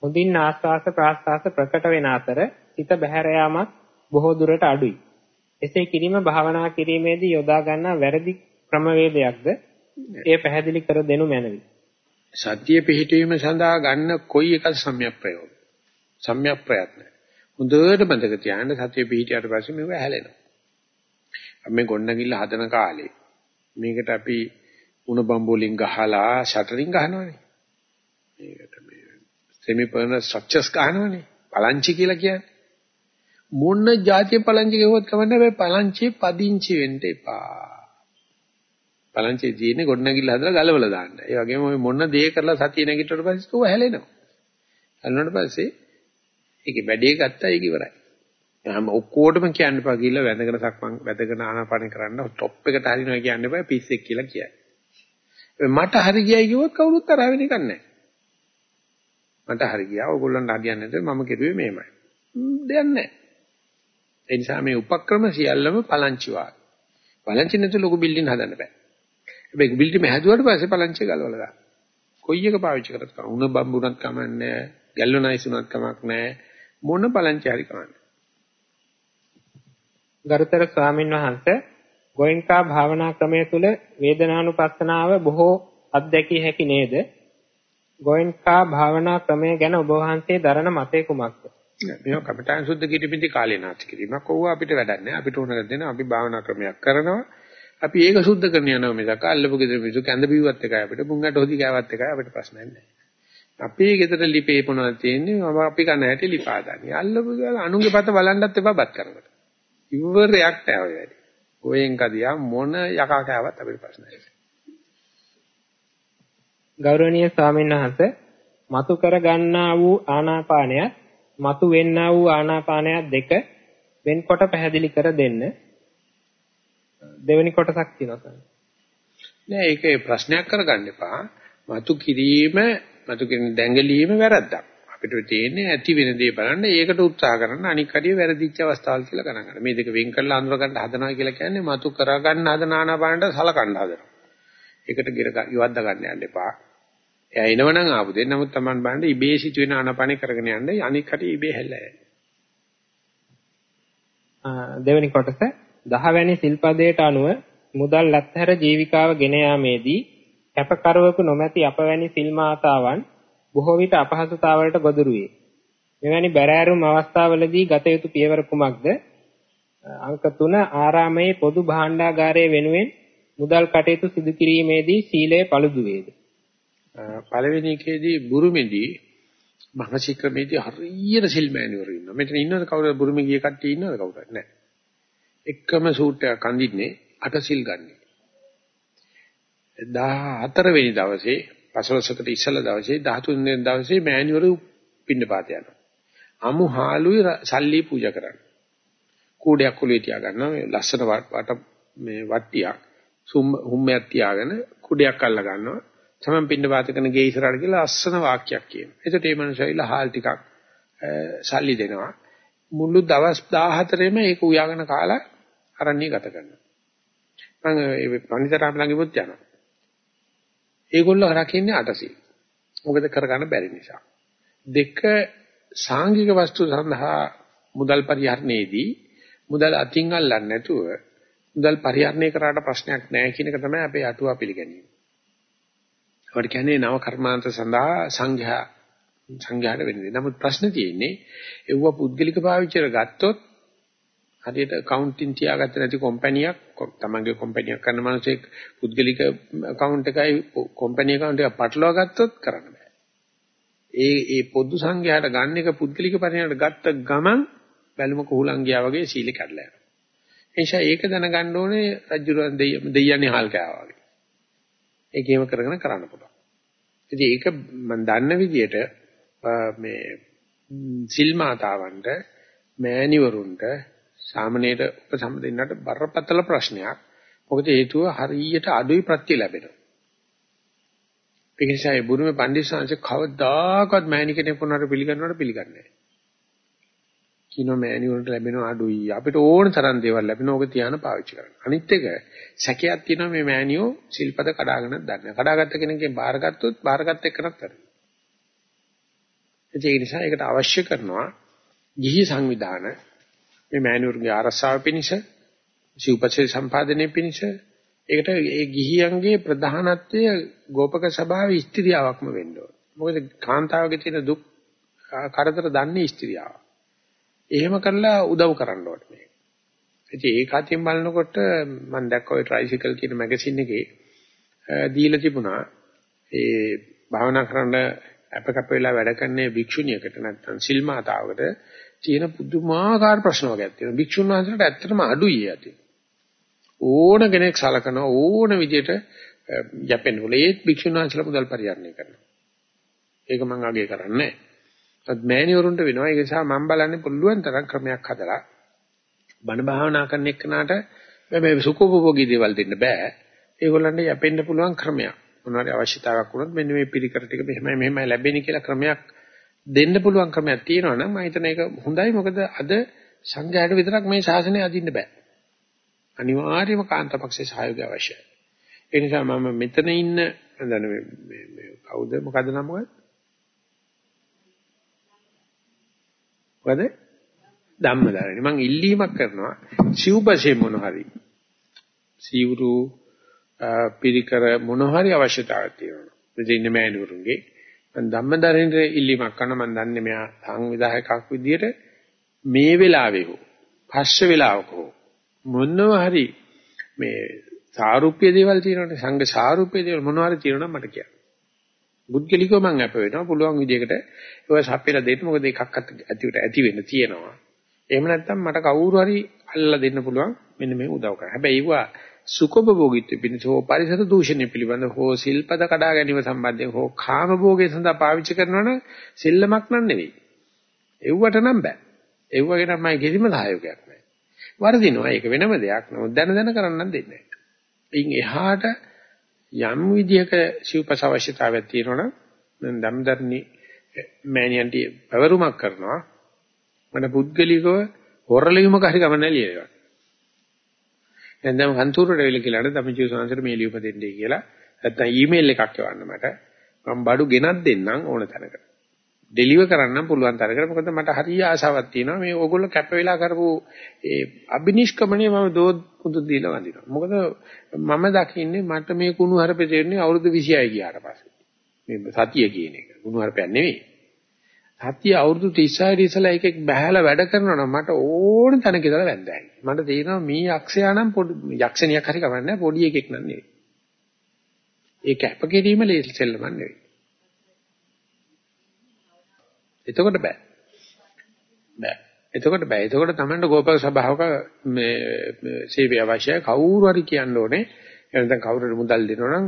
හොඳින් ආස්වාස ප්‍රාස්වාස ප්‍රකට වෙන අතර සිත බැහැර යාමක් බොහෝ දුරට අඩුයි. එසේ කිරීම භාවනා කිරීමේදී යොදා ගන්නා වැරදි ක්‍රමවේදයක්ද? එය පැහැදිලි කර දෙනු මැනවි. සත්‍ය පිහිටීම සඳහා ගන්න කොයි එකද සම්‍යක් ප්‍රයෝග? සම්‍යක් ප්‍රයත්න. හොඳට මතක තියාගන්න සත්‍ය පිහිටියට පස්සේ මේව හැලෙනවා. අපි මේ ගොඩනගිල්ල හදන කාලේ මේකට අපි උණ බම්බෝලින් ගහලා ෂටරින් ගහනවනේ. මේකට මේ සෙමි පර්මනන්ට් ස්ට්‍රක්චර්ස් ගහනවනේ. පලංචි කියලා කියන්නේ. මොන જાතිය පලංචි ගෙවුවත් කමන්නේ නැහැ පලංචි පදිංචි වෙන්න එපා. පලංචි ජීනේ ගොඩනැගිල්ල හදලා ගලවලා දාන්න. ඒ වගේම ඔය මොන දේ කරලා සතිය නැගිටවට පස්සේ ඌ හැලෙනවා. හැලුණාට පස්සේ ඒකේ වැඩේ ගත්තා ඒක ඉවරයි. හැම ඔක්කොටම කියන්න එපා කියලා වැඳගෙන සක්මන් වැඳගෙන ආනාපාන කරන්න টොප් එකට හරිනවා කියන්න එපා පිස්සෙක් කියලා කියයි. මට හරි ගියයි කිව්වොත් කවුරුත් තරහ වෙන්නේ නැහැ. මට හරි ගියා. ඕගොල්ලන්ට හරියන්නේ නැද්ද? මම කිරුවේ මෙහෙමයි. දෙයක් නැහැ. ඒ නිසා මේ උපක්‍රම සියල්ලම පලංචි වාගේ. පලංචි නැතුව ලොකු බිල්ඩින් හදන්න බෑ. හැබැයි බිල්ඩින් හැදුවට පස්සේ පලංචි ගලවලා දාන්න. කොයි එක පාවිච්චි කරත් කම උණ බම්බුණත් කමන්නේ ගැල්වනයිස් උනත් කමක් නැහැ. මොන පලංචි හරි කමන්නේ. ගරුතර ස්වාමීන් වහන්සේ ගෝයන්කා භාවනා ක්‍රමය තුල වේදනානුපස්සනාව බොහෝ අත්දැකිය හැකි නේද? ගෝයන්කා භාවනා ක්‍රමය ගැන ඔබ වහන්සේ දරන මතය කුමක්ද? මේක කපටාන් සුද්ධ කිරිපිටි කාලේ නාස්ති කිරීමක් ඕව අපිට වැඩක් නැහැ. අපිට ඕන දෙන අපි භාවනා ක්‍රමයක් කරනවා. අපි ඒක සුද්ධ කරන යනවා මිසක් අල්ලපු ගෙදර මිසු කැඳ බිව්වත් එකයි අපිට මුංගට හොදි ගෑවත් එකයි අපිට ප්‍රශ්නයක් නැහැ. අපි ගෙදර ලිපේ පොනවා තියෙන්නේ අපි කන හැටි ලිපා ගන්න. අල්ලපු ගාලා අනුන්ගේ පත බලන්නත් එපා බත් කරනකොට. ඉවරයක් නැහැ ඔය වැඩි. ඔයෙන් කදියා මොන යකා කෑවත් අපිට ප්‍රශ්නයක් නැහැ. ගෞරවනීය ස්වාමීන් වහන්සේ මතු කර ගන්නා වූ ආනාපානය මතු වෙන්නා වූ ආනාපානය දෙක වෙන්කොට පැහැදිලි කර දෙන්න. දෙවෙනි කොටසක් තියෙනවා නෑ ඒකේ ප්‍රශ්නයක් කරගන්න එපා. මතු කිරීම මතු කියන දැඟලීම වැරද්දක්. අපිට තියෙන්නේ ඇති වෙන දේ බලන්න ඒකට උත්සාහ කරන්න අනික් කඩිය වැරදිච්ච අවස්ථාවල් කියලා ගණන් ගන්න. මේ දෙක වෙන් කරලා අඳුර ගන්න හදනවා කියලා කියන්නේ මතු කරගන්න හදන ආනාපානට සලකන්න හදනවා. ඒකට ගිර ඉවද්ද ගන්න යන්න එපා. එයා එනවනම් ආපු දෙන්න නමුත් Taman බලන්න ඉබේ සිදුවෙන ආනාපානේ කරගෙන යන්න අනික් කටි ඉබේ හැල්ලා යනවා. දෙවෙනි කොටස 10 වැනි සිල්පදයට අනුව මුදල් ලැත්හැර ජීවිකාව ගෙන යාමේදී කැපකරුවෙකු නොමැති අපවැනි සිල් මාතාවන් බොහෝ විට අපහසුතාවලට ගොදුරු වේ. මෙවැනි බැරෑරුම් අවස්ථාවලදී ගත යුතු පියවර කුමක්ද? අංක 3 ආරාමයේ පොදු භාණ්ඩාගාරය වෙනුවෙන් මුදල් කටයුතු සිදු කිරීමේදී සීලය paludu වේද? පළවෙනි එකේදී බුරුමේදී මහසික්‍රමේදී හරියට සිල් මෑණිවරු ඉන්නවා. මෙතන ඉන්නවද කවුරුද බුරුමේ ගිය කට්ටිය ඉන්නවද කවුරුත් නැහැ. එකම සූට් එකක් අඳින්නේ අට සිල් ගන්නේ. 14 වෙනි දවසේ පසළොස්වකට ඉස්සෙල්ලා දවසේ 13 වෙනි දවසේ මෑණිවරු පින්නපාත යනවා. අමු හාලුයි සල්ලි පූජා කරන්නේ. කූඩයක් ඔලුවේ තියාගන්නවා මේ ලස්සන වට මේ වට්ටියක් හුම්මයක් තියාගෙන කුඩයක් අල්ල ගන්නවා. තමන් පින්න වාත කරන ගේ ඉස්සරහට ගිහලා අස්සන වාක්‍යයක් කියනවා. එතකොට මේ මනුස්සයයිලා හාල් ටිකක් සල්ලි දෙනවා. මුළු දවස් 14ෙම ඒක උයාගෙන කාලා අරණිය ගත කරනවා. මම ඒ පණිතරාම ළඟිමුත් යනවා. ඒගොල්ලෝ රකින්නේ අටසිල්. මොකද කරගන්න බැරි නිසා. දෙක සාංගික වස්තු සඳහා මුදල් පරිහරණයේදී මුදල් අතින් අල්ලන්නේ නැතුව මුදල් පරිහරණය කරාට ප්‍රශ්නයක් නැහැ කියන එක තමයි අපේ අටුවා පිළිගැනීම. ඒකට කියන්නේ නව කර්මාන්ත සඳහා සංඝයා සංඝයාට වෙන්නේ. නමුත් ප්‍රශ්නේ තියෙන්නේ ඒව පුද්ගලික පාවිච්චියට ගත්තොත් හරියට accounting තියාගත්ත නැති කම්පැනියක් තමන්ගේ කම්පැනියක් කරන මිනිසෙක් පුද්ගලික account එකයි කම්පැනි account එක පටලවා ගත්තොත් කරන්න බෑ. ඒ ඒ පොදු සංඝයාට ගන්න එක පුද්ගලික පරිණාමයට ගත්ත ගමන් බැලුම කුහුලන් ගියා වගේ සීල කැඩලා යනවා. ඒ නිසා ඒක දැනගන්න ඕනේ රජුරන් දෙයියන්නේ හාල් කෑවා වගේ. ඒකේම කරගෙන කරන්න පුළුවන්. ඉතින් ඒක මම දන්න විදිහට මේ සිල් මාතාවන්ට මෑණිවරුන්ට සාමනීර උපසම් දෙන්නට බරපතල ප්‍රශ්නයක්. මොකද හේතුව හරියට අඩුයි ප්‍රත්‍ය ලැබෙනවා. ඒ නිසා ඒ බුරුමේ පණ්ඩිත සංශ කවදාකවත් මෑණි කෙනෙක් වුණාට පිළිගන්නවට පිළිගන්නේ නැහැ. කිනෝ මෑණි වලට ලැබෙන අඩුයි. අපිට ඕන තරම් දේවල් ලැබෙන ඕක තියාන පාවිච්චි කරන්න. අනිත් එක සැකයක් තියෙනවා මේ මෑණියෝ සිල්පද කඩාගෙන දන්නේ. කඩාගත්ත කෙනෙක්ගෙන් බාරගත්තොත් බාරගත්ත එකනක් කරනවා. ඒ නිසා ඒකට අවශ්‍ය කරනවා ගිහි සංවිධාන මේ මෑණිවරුන්ගේ ආරක්ෂාව පිණිස සිව්පසේ සම්පාදනයේ පිණිස ඒකට ඒ ගිහියන්ගේ ප්‍රධානත්වය ගෝපක සභාවේ ස්ත්‍රියාවක්ම වෙන්න ඕන. මොකද කාන්තාවගේ තියෙන දුක් කරදර දන්නේ ස්ත්‍රියාව. එහෙම කරලා උදව් කරන්න ඕනේ මේ. ඉතින් ඒක අතින් බලනකොට මම දැක්ක ඔය ට්‍රයිසිකල් කියන මැගසින් එකේ දීලා තිබුණා ඒ භාවනා කරන්න අප කැප වෙලා වැඩ කරන භික්ෂුණියකට නැත්නම් සිල් මාතාවකට තියෙන පුදුමාකාර ප්‍රශ්න වර්ගයක් තියෙනවා. භික්ෂුන් වහන්සේට ඇත්තටම අඩුයි යටි. ඕන කෙනෙක් සලකන ඕන විදිහට යැපෙන්න ඕනේ. ඒත් භික්ෂුන් වහන්සේලා මුදල් පරිහරණය කරනවා. ඒක මම අගය කරන්නේ නැහැ. ඒත් මෑණිවරුන්ට වෙනවා. ඒ නිසා මම බලන්නේ පුළුවන් තරම් ක්‍රමයක් හදලා බණ භාවනා කරන එක්කනට මේ සුඛෝපභෝගී දේවල් දෙන්න බෑ. ඒගොල්ලන්ට යැපෙන්න පුළුවන් ක්‍රමයක්. මොනවාරි අවශ්‍යතාවයක් වුණොත් මෙන්න මේ පිළිකර ටික මෙහෙමයි මෙහෙමයි ලැබෙන්නේ කියලා ක්‍රමයක් දෙන්න පුළුවන් ක්‍රමයක් තියෙනවා නම් මම හිතන එක හොඳයි මොකද අද සංඝයාට විතරක් මේ ශාසනය අදින්න බෑ. අනිවාර්යයෙන්ම කාන්තාපක්ෂයේ සහයෝගය අවශ්‍යයි. ඒ නිසා මම මෙතන ඉන්න දන්න මේ මේ කවුද මොකද නම මොකද? මොකද? ධම්මදාරණි. මම ඉල්ලීමක් කරනවා සිව්පසේ මොන හරි. සිවුරු පිරිකර මොන හරි අවශ්‍යතාවයක් තියෙනවා. මෙතන ඉන්න මෑණිවරුන්ගේ මම ධම්මදරින්ට ඉල්ලීමක් කරන මම දන්නේ මෙයා සංවිධායකක් විදියට මේ වෙලාවේ හෝ පස්සේ වෙලාවක හෝ මොනවා හරි මේ සාරුප්‍ය දේවල් තියෙනවනේ සංඝ සාරුප්‍ය දේවල් මොනවා හරි තියෙනවා මට කියන්න. බුද්ධලිකව මම අප වෙනවා පුළුවන් විදිහකට ඒක සප්පෙලා දෙන්න මොකද එකක් ඇතිවට ඇති වෙන්න තියෙනවා. එහෙම නැත්නම් මට කවුරු හරි අල්ලලා දෙන්න පුළුවන් මෙන්න මේ උදව් කරන්න. හැබැයි ඒවා සුඛභෝගීත්වය පිණිස හෝ පරිසර දූෂණය පිළිබඳ හෝ සිල්පද කඩා ගැනීම සම්බන්ධයෙන් හෝ කාම භෝගය සඳහා පාවිච්චි කරනවා නම් සෙල්ලමක් නන් නෙවෙයි. එව්වට නම් බෑ. එව්වගේ නම් මම කිසිම සහයෝගයක් නැහැ. වර්ධිනවා ඒක වෙනම දෙයක්. නමුත් දැන දැන කරන්න දෙන්නේ නැහැ. එහාට යම් විදියක සිව්පස අවශ්‍යතාවයක් තියෙනවනම් මම ධම්දර්ණි මෑණියන්ට පැවරුමක් කරනවා. මම පුද්ගලිකව හොරලියුමක හරි ගමන ලියනවා. දැන් දැන් කන්තූරට වෙලා කියලා තමයි සංසාර මේ ලියුම දෙන්නේ කියලා. නැත්නම් ඊමේල් එකක් එවන්න මට. මම බඩු ගෙනත් දෙන්නම් ඕන තැනකට. ඩෙලිවර් කරන්නම් පුළුවන් තරකට. මොකද මට හරිය ආසාවක් තියෙනවා මේ ඕගොල්ලෝ කැප වෙලා කරපු ඒ අබිනිෂ්ක්‍මණය මම දෝත් පුදු දීලා වඳිනවා. මොකද මම දකින්නේ මට මේ කුණු හරපේ තේරෙන්නේ අවුරුදු 26 ගියාට පස්සේ. මේ සතිය කියන එක. කුණු හරපයක් නෙවෙයි. සතිය අවුරුදු 36 ඉස්සලා එකෙක් බහැලා වැඩ කරනවා නම් මට ඕන තැනක ඉඳලා වැන්දෑයි. මට තේරෙනවා මේ යක්ෂයා නම් පොඩි යක්ෂණියක් හරි කවන්නේ පොඩි එකෙක් නන් නෙවෙයි. ඒ කැපකිරීම සෙල්ලම නෙවෙයි. එතකොට බෑ. බෑ. එතකොට බෑ. එතකොට තමයි ගෝපක සභාවක මේ සේවය අවශ්‍යයි. කවුරු හරි කියන්න ඕනේ. එහෙනම් කවුරුහරි මුදල් දෙනවනම්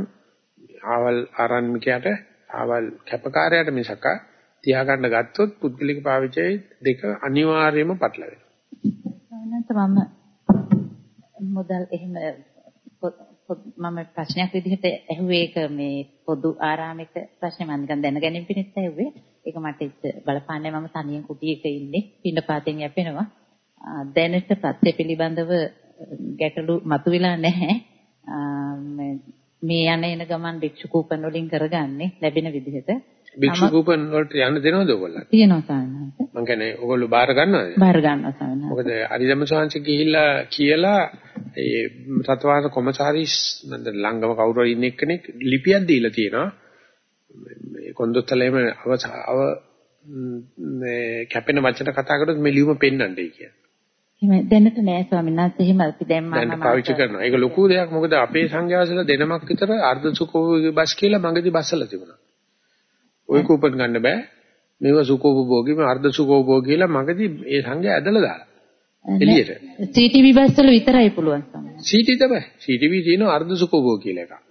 ආවල් ආරම්භකයට ආවල් කැපකාරයට මිසක තියාගන්න ගත්තොත් පුද්ගලික පාවිච්චි දෙක අනිවාර්යයෙන්ම පටලවෙනවා. මම මුදල් එහෙම මම ප්‍රශ්නයක් විදිහට ඇහුවේ ඒක මේ පොදු ආරාමික ප්‍රශ්නේ මම නිකන් දැනගැනීම පිණිස ඇහුවේ. ඒක මට බලපාන්නේ මම තනියෙන් කුටියක ඉන්නේ. පින්නපාතෙන් යැපෙනවා. දැනට ප්‍රත්‍ය පිළිබඳව ගැටලු මතුවෙලා නැහැ. මේ යන එන ගමන් භික්ෂු කූපන් වලින් කරගන්නේ ලැබෙන විදිහට. භික්ෂු කූපන් වලට යන්න දෙනවද ඔයගොල්ලෝ? තියෙනවා සාමාන්‍යයෙන්. මං කියන්නේ ඔයගොල්ලෝ බාර ගන්නවද? බාර ගන්නවා සාමාන්‍යයෙන්. මොකද අරිදම සෝංශ ගිහිල්ලා කියලා ඒ රතවාස කොමසාරිස් මන්ද ළඟම කවුරු හරි ඉන්න එක්කෙනෙක් ලිපියක් දීලා තියෙනවා. මේ කොන්දොස්තරලේම අව මේ කැපෙන වචන කතා කරද්දී මේ ලියුම පෙන්වන්නයි කියන්නේ. එහෙම දැනට නෑ ස්වාමීන් වහන්සේ එහෙම අපි දැන් මම දැන් පාවිච්චි කරනවා. ඒක ලොකු දෙයක්. මොකද අපේ සංඝයාසල දෙනමක් විතර අර්ධ සුකෝභෝගී බස් කියලා මගදී බස්සලා තිබුණා. ওই කූපන් ගන්න බෑ. මේව සුකෝභෝගී මේ අර්ධ සුකෝභෝගී කියලා මගදී ඒ සංඝයා ඇදලා දාලා. එළියට. CTV බස් වල විතරයි පුළුවන් ස්වාමීන් වහන්සේ. CT තමයි. CTV තියෙනවා අර්ධ සුකෝභෝගී කියලා එකක්.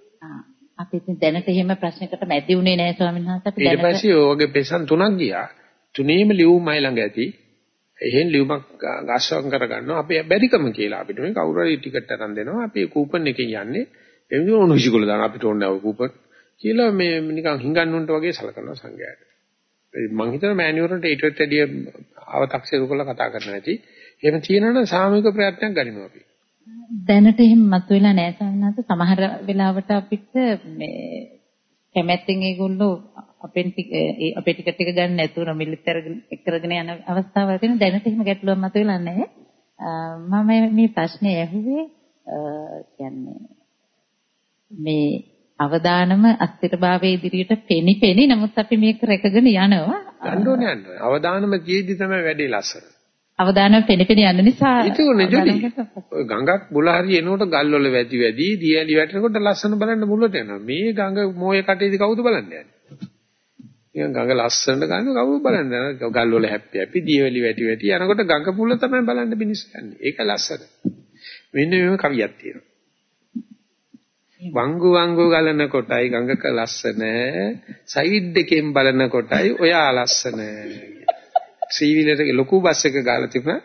අපි ඉතින් දැනට එහෙම ප්‍රශ්නකට මැදි වුණේ නෑ ස්වාමීන් වහන්සේ. අපි දැනට ඊට පස්සේ ඔයගේ පෙසන් තුනක් ගියා. තුනේම ලියුමයි ළඟ ඇති. එහෙන් ලියුමක් ගාස්වම් කරගන්නවා. අපි බැරිකම කියලා අපිට. මේ කවුරු හරි ටිකට් අරන් දෙනවා. අපි කූපන් එකෙන් යන්නේ. එමුණු උණුසිකුල දාන අපිට ඕනේ නැහැ කූපන් කියලා මේ නිකන් හිඟන්නුන්ට වගේ සලකනවා සංඝයාට. මං හිතනවා මෑනියුරන්ට ඊටත් වැඩිය අව탁සිරු කරලා කතා කරන්න ඇති එහෙම තියෙනවනම් සාමූහික ප්‍රයත්නයක් ගනිමු අපි දැනට එහෙම මතුවෙලා නැහැ සම්මාත සමහර වෙලාවට අපිට මේ කැමැත්තෙන් ඒගොල්ලෝ අපෙන් අපේ ටිකට් එක ගන්න නැතුව මිලිටරි කරගෙන යන අවස්ථාවල් තියෙන දැනට එහෙම ගැටලුවක් මතුවෙලා නැහැ. මම මේ ප්‍රශ්නේ ඇහුවේ කියන්නේ මේ අවදානම අස්තිරභාවයේ ඉදිරියට පෙනි පෙනි නමුත් අපි මේක රැකගෙන යනවා. යන්න ඕනේ යන්න. අවදානම ජීවිතය තමයි වැඩි ලස්සන. අවදානම පෙනි පෙනි යන නිසා ඒකනේ ජොලි. ගඟක් බුල හරි එනකොට ගල් වල වැදි වැදි දියලි වැටෙනකොට ලස්සන බලන්න මුලට යනවා. මේ ගඟ මොයේ කටේදී කවුද බලන්න යන්නේ? ගඟ ලස්සනට ගන්න කවුරු බලන්නේ ගල් වල හැප්පි හැපි දියවැලි වැටි වැටි යනකොට ගඟ පුල තමයි බලන්න මිනිස්සු යන්නේ ඒක ලස්සන මෙන්න මේව කවියක් තියෙනවා වංගු වංගු ගලන කොටයි ගඟක ලස්සන සයිඩ් එකෙන් බලන කොටයි ඔයා ලස්සන සීවිලට ලොකු බස් එක ගාලා තිබුණා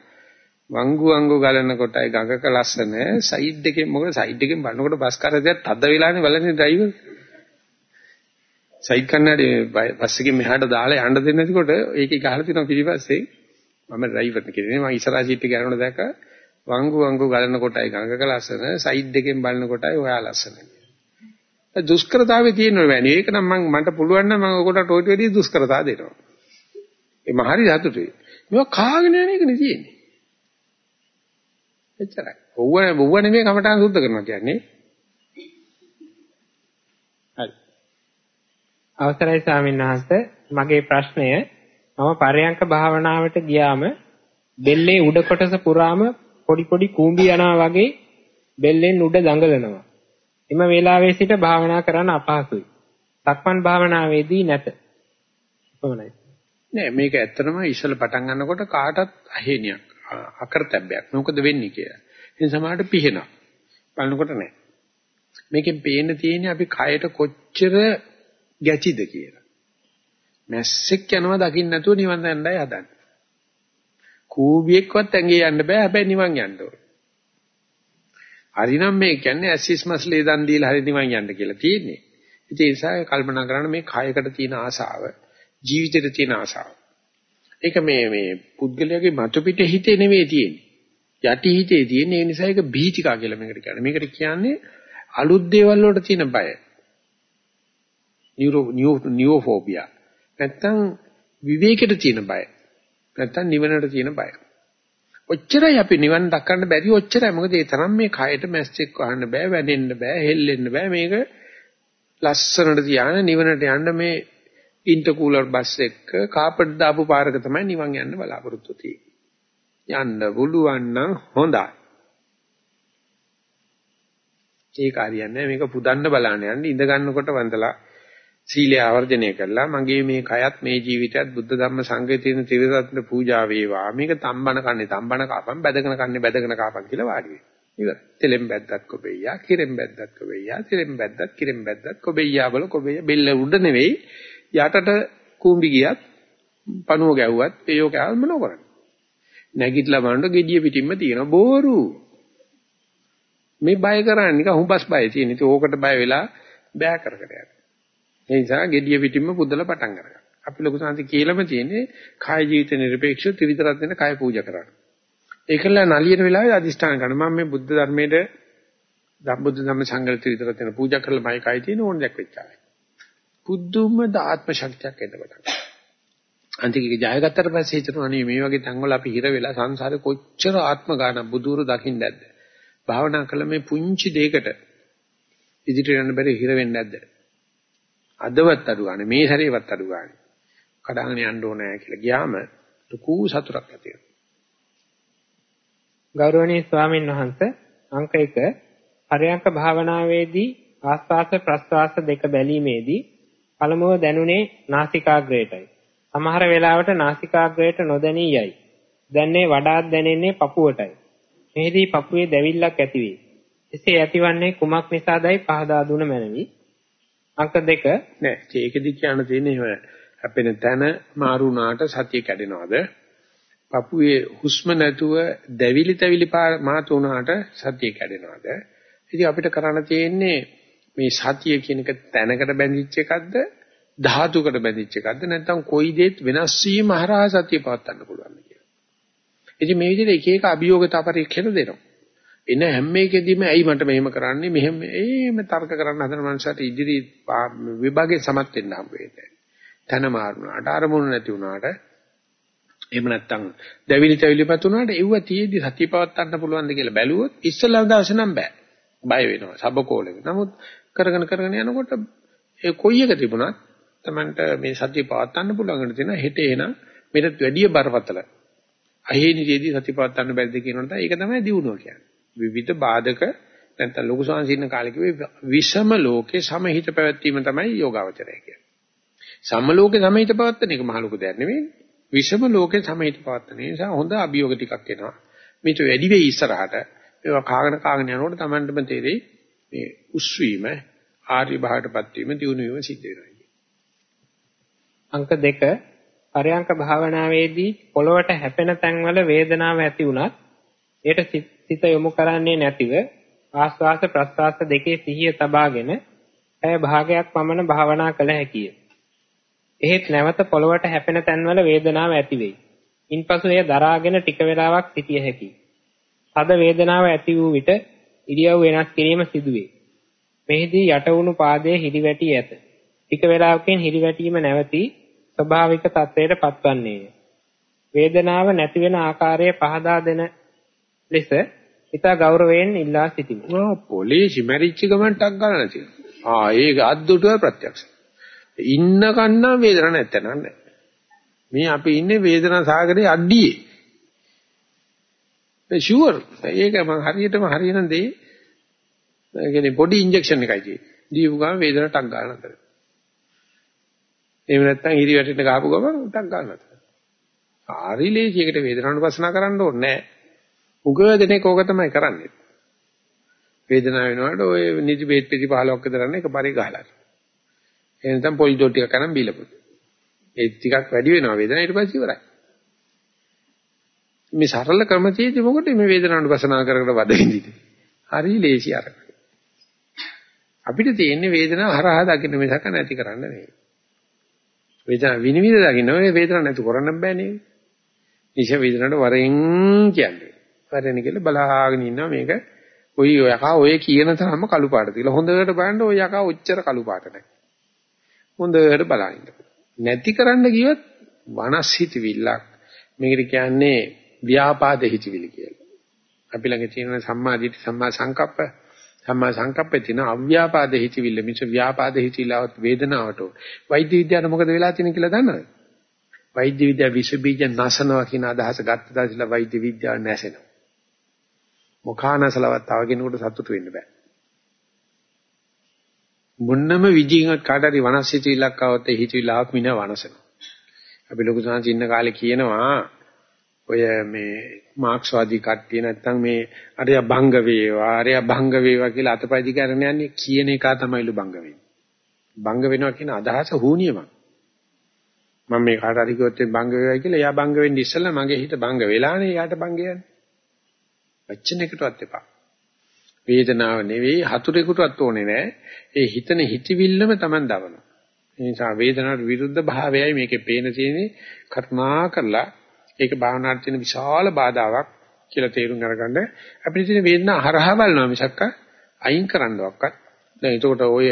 වංගු වංගු ගලන කොටයි ගඟක ලස්සන. සයිඩ් එකෙන් මොකද සයිඩ් එකෙන් බලනකොට බස් කරදයක් තද වෙලානේ බලන්නේ ඩ්‍රයිවර් සයිඩ් කන්නඩි බස් එකේ මෙහාට දාලා යන්න දෙන්නේ නැතිකොට ඒකේ ගහලා තියෙනවා පිටිපස්සේ. මම ඩ්‍රයිවර් කෙනෙක් මම ඉස්සරහා සීට් එකේ යනකොට දැක්ක වංගු වංගු ගලන කොටයි ගඟක ලස්සන. සයිඩ් එකෙන් බලන කොටයි ඔයා ලස්සන දුෂ්කරතාවේ තියෙනවා වැනි ඒක නම් මම මට පුළුවන් නම් මම ඔකට ඔයිට වැඩි දුෂ්කරතාව දෙනවා. ඒ මහරි සතුටුයි මේවා කාගෙන යන එක නේ තියෙන්නේ එච්චරයි ඔව්ව ඔව්ව නෙමෙයි කමටහන් සුද්ධ කරනවා කියන්නේ අවසරයි ස්වාමීන් වහන්සේ මගේ ප්‍රශ්නය මම පරයන්ක භාවනාවට ගියාම බෙල්ලේ උඩ කොටස පුරාම පොඩි පොඩි කූඹි යනවා වගේ බෙල්ලෙන් උඩ දඟලනවා. එම වේලාවේ සිට භාවනා කරන්න අපහසුයි. සක්මන් භාවනාවේදී නැත. කොහොමයි? නෑ මේක ඇත්තටම ඉස්සල පටන් ගන්නකොට කාටත් අහේනියක් අකරතැබ්බයක්. මොකද වෙන්නේ කියලා. ඉතින් සමහරට පිහෙනවා. බලනකොට නෑ. මේකෙන් පේන්න තියෙන්නේ අපි කයට කොච්චර ගැචිද කියලා. මැස්සෙක් යනවා දකින්න නැතුව නිවන් යන්නයි හදන්නේ. කූඹියෙක්වත් ඇඟේ යන්න බෑ හැබැයි නිවන් යන්න ඕනේ. හරිනම් මේ කියන්නේ ඇසිස් මස්ලේ දන් දීලා හරි නිවන් යන්න කියලා තියෙන්නේ. ඉතින් ඒ නිසා කල්පනා කරන්න මේ කයකට තියෙන ආසාව, ජීවිතේට තියෙන ආසාව. ඒක මේ මේ පුද්ගලයාගේ මතු පිට හිතේ නෙවෙයි තියෙන්නේ. යටි හිතේ තියෙන ඒ නිසා ඒක බීතිකා කියලා මේකට කියන්නේ. මේකට කියන්නේ අලුත් දේවල් වලට තියෙන බය. Neuro neophobia. නැත්තම් විවේකයට තියෙන බය. නැත්තම් නිවනට තියෙන බය. ඔච්චරයි අපි නිවන් දක්කන්න බැරි ඔච්චරයි. මොකද ඒ තරම් මේ කයට මැස්සෙක් වහන්න බෑ, වැනෙන්න බෑ, හෙල්ලෙන්න බෑ. මේක ලස්සනට තියාන නිවනට යන්න මේ ඉන්ටර්කූලර් බස් එක කාපට් දාපු පාරක තමයි නිවන් යන්න බලාපොරොත්තු යන්න පුළුවන් නම් හොඳයි. ඒක හරියන්නේ මේක පුදන්න බලන්න යන්න. ඉඳ ගන්නකොට වන්දලා සීලය ආවර්ජනය කරලා මගේ මේ කයත් මේ ජීවිතයත් බුද්ධ ධම්ම සංඝය තියෙන ත්‍රිවිධත්න පූජා වේවා. මේක තම්බන කන්නේ තම්බන කාපම් බැදගෙන කන්නේ බැදගෙන කාපම් කියලා වාඩි වෙනවා ඉවරයි තෙලෙන් බැද්දත් කොබෙයියා කිරෙන් බැද්දත් කොබෙයියා තෙලෙන් බැද්දත් කිරෙන් බැද්දත් කොබෙයියා බල කොබෙයියා. බෙල්ල උඩ නෙවෙයි යටට කූඹි ගියත් පණුව ගැව්වත් ඒයෝ කෑල් මොනව කරන්නේ නැගිටලා බලනකොට gediya පිටින්ම තියෙන බෝරු මේ බය කරන්නේ නිකන් හුඹස් බය තියෙන. ඉතින් ඕකට බය වෙලා බෑ කර කර යනවා. ඒ නිසා gediya පිටින්ම පුදලා පටන් ගන්නවා. අපි ලොකු සංසි කියලාම තියෙන්නේ කාය ජීවිත නිර්පේක්ෂව ත්‍රිවිධ රත්නෙට කාය පූජා කරන්න. ඒකල නලියන වෙලාවේ අදිෂ්ඨාන කරන මම මේ බුද්ධ ධර්මයේ ධම්බුද්ධ ධම්ම සංගල ත්‍රිවිධ රත්නෙට පූජා කරලා මයි කයි තියෙන ඕන දෙයක් වෙච්චායි. පුදුම ආත්ම ශක්තියක් එතකොට. අන්තිකේ ජයගත්තට පස්සේ හිතනවා අනේ මේ වගේ තැන්වල අපි හිර වෙලා සංසාරේ කොච්චර ආත්ම ගාන බුදුරු දකින්න නැද්ද? භාවනා කළ මේ පුංචි දෙයකට ඉදිරියට යන්න බැරි හිර වෙන්නේ නැද්ද? අදවත් අඩු ගන්න මේ සැරේවත් අඩු ගන්න. කඩාගෙන යන්න ඕනෑ කියලා ගියාම ලකු සතුටක් ඇති වෙනවා. ගෞරවනීය ස්වාමීන් වහන්සේ අංක 1 හරයන්ක භාවනාවේදී ආස්වාස ප්‍රස්වාස දෙක බැලීමේදී පළමුව දැනුනේ නාසිකාග්‍රේටයි. සමහර වෙලාවට නාසිකාග්‍රයට නොදැනී යයි. දැන්නේ වඩාත් දැනෙන්නේ පපුවටයි. මෙහිදී පපුවේ දැවිල්ලක් ඇතිවේ. එසේ ඇතිවන්නේ කුමක් නිසාදයි පහදා දුන මැනවි. අංක 2 නෑ ඒකෙදි කියන්න තියෙන්නේ එහෙම හැපෙන තැන මාරු වුණාට සතිය කැඩෙනවද? පපුවේ හුස්ම නැතුව දැවිලි තැවිලි මාතු වුණාට සතිය කැඩෙනවද? ඉතින් අපිට කරන්න තියෙන්නේ මේ සතිය කියන එක තැනකට බැඳිච්ච එකක්ද ධාතුකට බැඳිච්ච එකක්ද නැත්නම් කොයි දෙයක් වෙනස් වීම හරහා සතිය පවත්වන්න පුළුවන්ද කියලා. ඉතින් මේ විදිහට එක එක අභියෝගතා පරීක්ෂණ දෙනවා. එන හැම එකෙදිම ඇයි මට මෙහෙම කරන්නේ මෙහෙම එහෙම තර්ක කරන්න හදන මනුස්සයට ඉදිරි විභාගයේ සමත් වෙන්න හම්බ වෙන්නේ. තන මාරුණාට අරමුණු නැති වුණාට එහෙම නැත්තම් දැවිලි තැවිලිපත් වුණාට එව්ව තියේදී සතිය පවත්වන්න පුළුවන්ද කියලා බැලුවොත් ඉස්සලා දවසේ නම් බෑ. බය වෙනවා. සබකෝලෙක. නමුත් කරගෙන කරගෙන යනකොට ඒ කොයි එක තිබුණත් Tamanට මේ සතිය පවත්වන්න පුළුවන් වෙන හෙට එන මෙතත් වැඩිය බරපතල. අහේනියේදී සතිය පවත්වන්න බැරිද කියනොත් ඒක තමයි දියුණුව කියන්නේ. විවිධ බාධක නැත්නම් ලොකු සංසින්න කාලේ කිව්වේ විෂම ලෝකේ සමහිත පැවැත්වීම තමයි යෝගාවචරය කියන්නේ. සම ලෝකේ සමහිත පවත්වන එක මහ ලොකු දෙයක් නෙවෙයි. විෂම ලෝකේ සමහිත පවත්වන නිසා හොඳ අභියෝග ටිකක් එනවා. මේක වැඩි වෙයි ඉස්සරහට. ඒවා කාගෙන කාගෙන යනකොට Tamanටම තේරෙයි මේ උස්වීම ආර්ය භාවයටපත් වීම දියුණු වීම සිද්ධ වෙනවා. අංක 2 පරයන්ක භාවනාවේදී පොළවට හැපෙන තැන්වල වේදනාව ඇති වුණත් ඒට සිත යොමු කරන්නේ නැතිව ආස්වාස ප්‍රස්වාස දෙකේ සිහිය තබාගෙන ඇය භාගයක් පමණ භාවනා කළ හැකිය. එහෙත් නැවත පොළවට හැපෙන තැන්වල වේදනාව ඇති වෙයි. ඉන්පසු එය දරාගෙන ටික වේලාවක් සිටිය හැකියි. තද වේදනාව ඇති වූ විට ඉරියව් වෙනස් කිරීම සිදුවේ. මෙහිදී යට වුණු පාදයේ හිරිවැටි ඇත. ටික වේලාවකින් හිරිවැටීම නැවතී ස්වභාවික තත්ත්වයට පත්වන්නේය. වේදනාව නැති වෙන ආකාරය පහදා දෙන ලෙස ඉතා ගෞරවයෙන් ඉල්ලා සිටිමි. ආ පොලිසි මැරිච්ච ගමන් ටක් ගන්න තියෙනවා. ආ ඒක අද්දුටුව ප්‍රත්‍යක්ෂ. ඉන්න කන්නා වේදනාවක් නැත්තේ නෑ. මේ අපි ඉන්නේ වේදනා සාගරේ අඩියේ. ඒ ෂුවර්. ඒක මම හරියටම හරියන දේ. ඒ කියන්නේ බොඩි ඉන්ජෙක්ෂන් එකයි තියෙන්නේ. දීපු ගමන් වේදනාවක් ටක් ගන්න අතර. එහෙම නැත්නම් හිරි වැටෙන්න ගහපු ගමන් ටක් ගන්න අතර. හරි ලේසියකට වේදනාවට පස්සනා කරන්න ඕනේ නෑ. උගදෙනේ කෝක තමයි කරන්නේ. වේදනාව වෙනකොට ඔය නිදි බේත් පිටි 15ක් විතරන්නේ එකපාරේ ගහලා. ඒ නැත්නම් පොල් ඩොට් ටික කරන් බීලපො. ඒ ටිකක් වැඩි වෙනවා වේදනාව ඊට පස්සේ ඉවරයි. මේ සරල ක්‍රම තියෙදි මොකටද මේ වේදනාවට වසනා කරකට වද විඳින්නේ? හරි ලේසි අරක. අපිට තියෙන්නේ වේදනාව හරහා දකින්න මිසක නැති කරන්න නෙවෙයි. වේදනාව විනිවිද දකින්න ඔය වේදනාව නැතු කරන්න බෑනේ. නිෂ වේදනාවට වරෙන් කියන්නේ. වරෙන් කියලා බලාගෙන ඉන්නවා මේක ඔය යකා ඔය කියන තරම්ම කළු පාට තියලා හොඳට බලන්න ඔය යකා ඔච්චර කළු පාට නැහැ. හොඳට බලන්න. නැති කරන්න ගියොත් වනස් හිතවිල්ලක් මේකට කියන්නේ ව්‍යාපාද හිතවිලි කියලා. අපි ළඟ තියෙන සම්මා දිට්ඨි සම්මා සංකප්ප සම්මා සංකප්පේ තියෙන අව්‍යාපාද හිතවිල්ල මිස ව්‍යාපාද හිතවිල්ලවත් වේදනාවට වෛද්‍ය විද්‍යාවට මොකද වෙලා තියෙන්නේ කියලා දන්නවද? වෛද්‍ය විද්‍යාව විස බීජ නැසනවා කියන අදහස ගත්ත දාසිලා වෛද්‍ය විද්‍යාව නැසෙනවා. මොකානසලවත් තව කෙනෙකුට සතුටු වෙන්න බෑ. මුන්නම විජින්වත් කාට හරි වනස්සිතවිල්ලක් આવත් ඒ හිතවිල්ලක් මින වනසනවා. අපි ලොකු සංහස ඉන්න කාලේ කියනවා ඔය මේ මාක්ස්වාදී කට්ටිය නැත්තම් මේ අරය භංග වේවා අරය භංග වේවා කියලා අතපයිදි කරන යන්නේ කියන එක තමයිලු භංග වෙන්නේ. භංග වෙනවා කියන අදහස හුනියමක්. මම මේ කාට හරි කිව්වොත් භංග වේවයි කියලා එයා භංග වෙන්නේ ඉස්සෙල්ලා මගේ හිත භංග වෙලානේ එයාට භංග යන්නේ. වචනයකටවත් එපා. වේදනාව නෙවෙයි හතුරෙකුටවත් ඕනේ නෑ. ඒ හිතන හිතවිල්ලම Taman දවනවා. ඒ නිසා වේදනාවට විරුද්ධ භාවයයි මේකේ පේන තියෙන්නේ කර්මා කරලා ඒක භාවනාවට තියෙන විශාල බාධාවක් කියලා තේරුම් අරගන්න. අපිට තියෙන වේදනාව හරහා බලනවා මිසක් අයින් කරන්නවක්වත්. දැන් එතකොට ඔය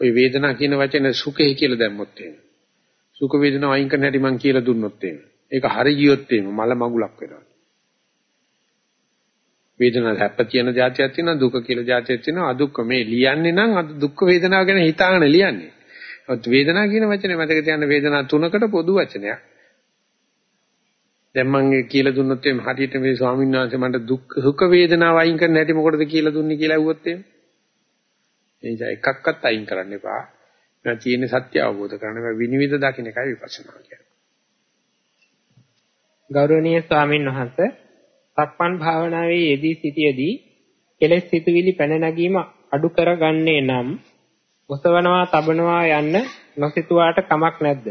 ඔය වේදනාව කියන වචනේ සුඛය කියලා දැම්මොත් එහෙම. සුඛ වේදනාව අයින් කරන්න හැටි මං කියලා දුන්නොත් එහෙම. ඒක හරි ගියොත් එහෙම මල මගුලක් වෙනවා. වේදනාව හැප්ප තියෙන જાතියක් තියෙනවා දුක කියලා જાතියක් තියෙනවා. අදුක්ක මේ ලියන්නේ නම් අද දුක් වේදනාව ගැන හිතාගෙන ලියන්නේ. ඔත් වේදනාව කියන වචනේ මතක තියාගන්න වේදනාව තුනකට පොදු වචනයක්. දැන් මම කියලා දුන්නොත් එimhe හරියට මේ ස්වාමීන් වහන්සේ මට දුක් සුඛ වේදනාව අයින් කරන්න හැටි මොකටද කියලා දුන්නේ කියලා ඇහුවොත් එimhe. ඒ නිසා එකක්වත් අයින් කරන්න එපා. මම තියෙන සත්‍ය අවබෝධ කරගන්න විනිවිද දකින්න එකයි විපස්සනා කියන්නේ. ගෞරවනීය ස්වාමින් වහන්සේ සක්මන් භාවනාවේ යෙදී සිටියේදී කෙලෙස් සිතුවිලි පැන නැගීම අඩු කරගන්නේ නම් ඔසවනවා තබනවා යන්න නොසිතුවාට කමක් නැද්ද?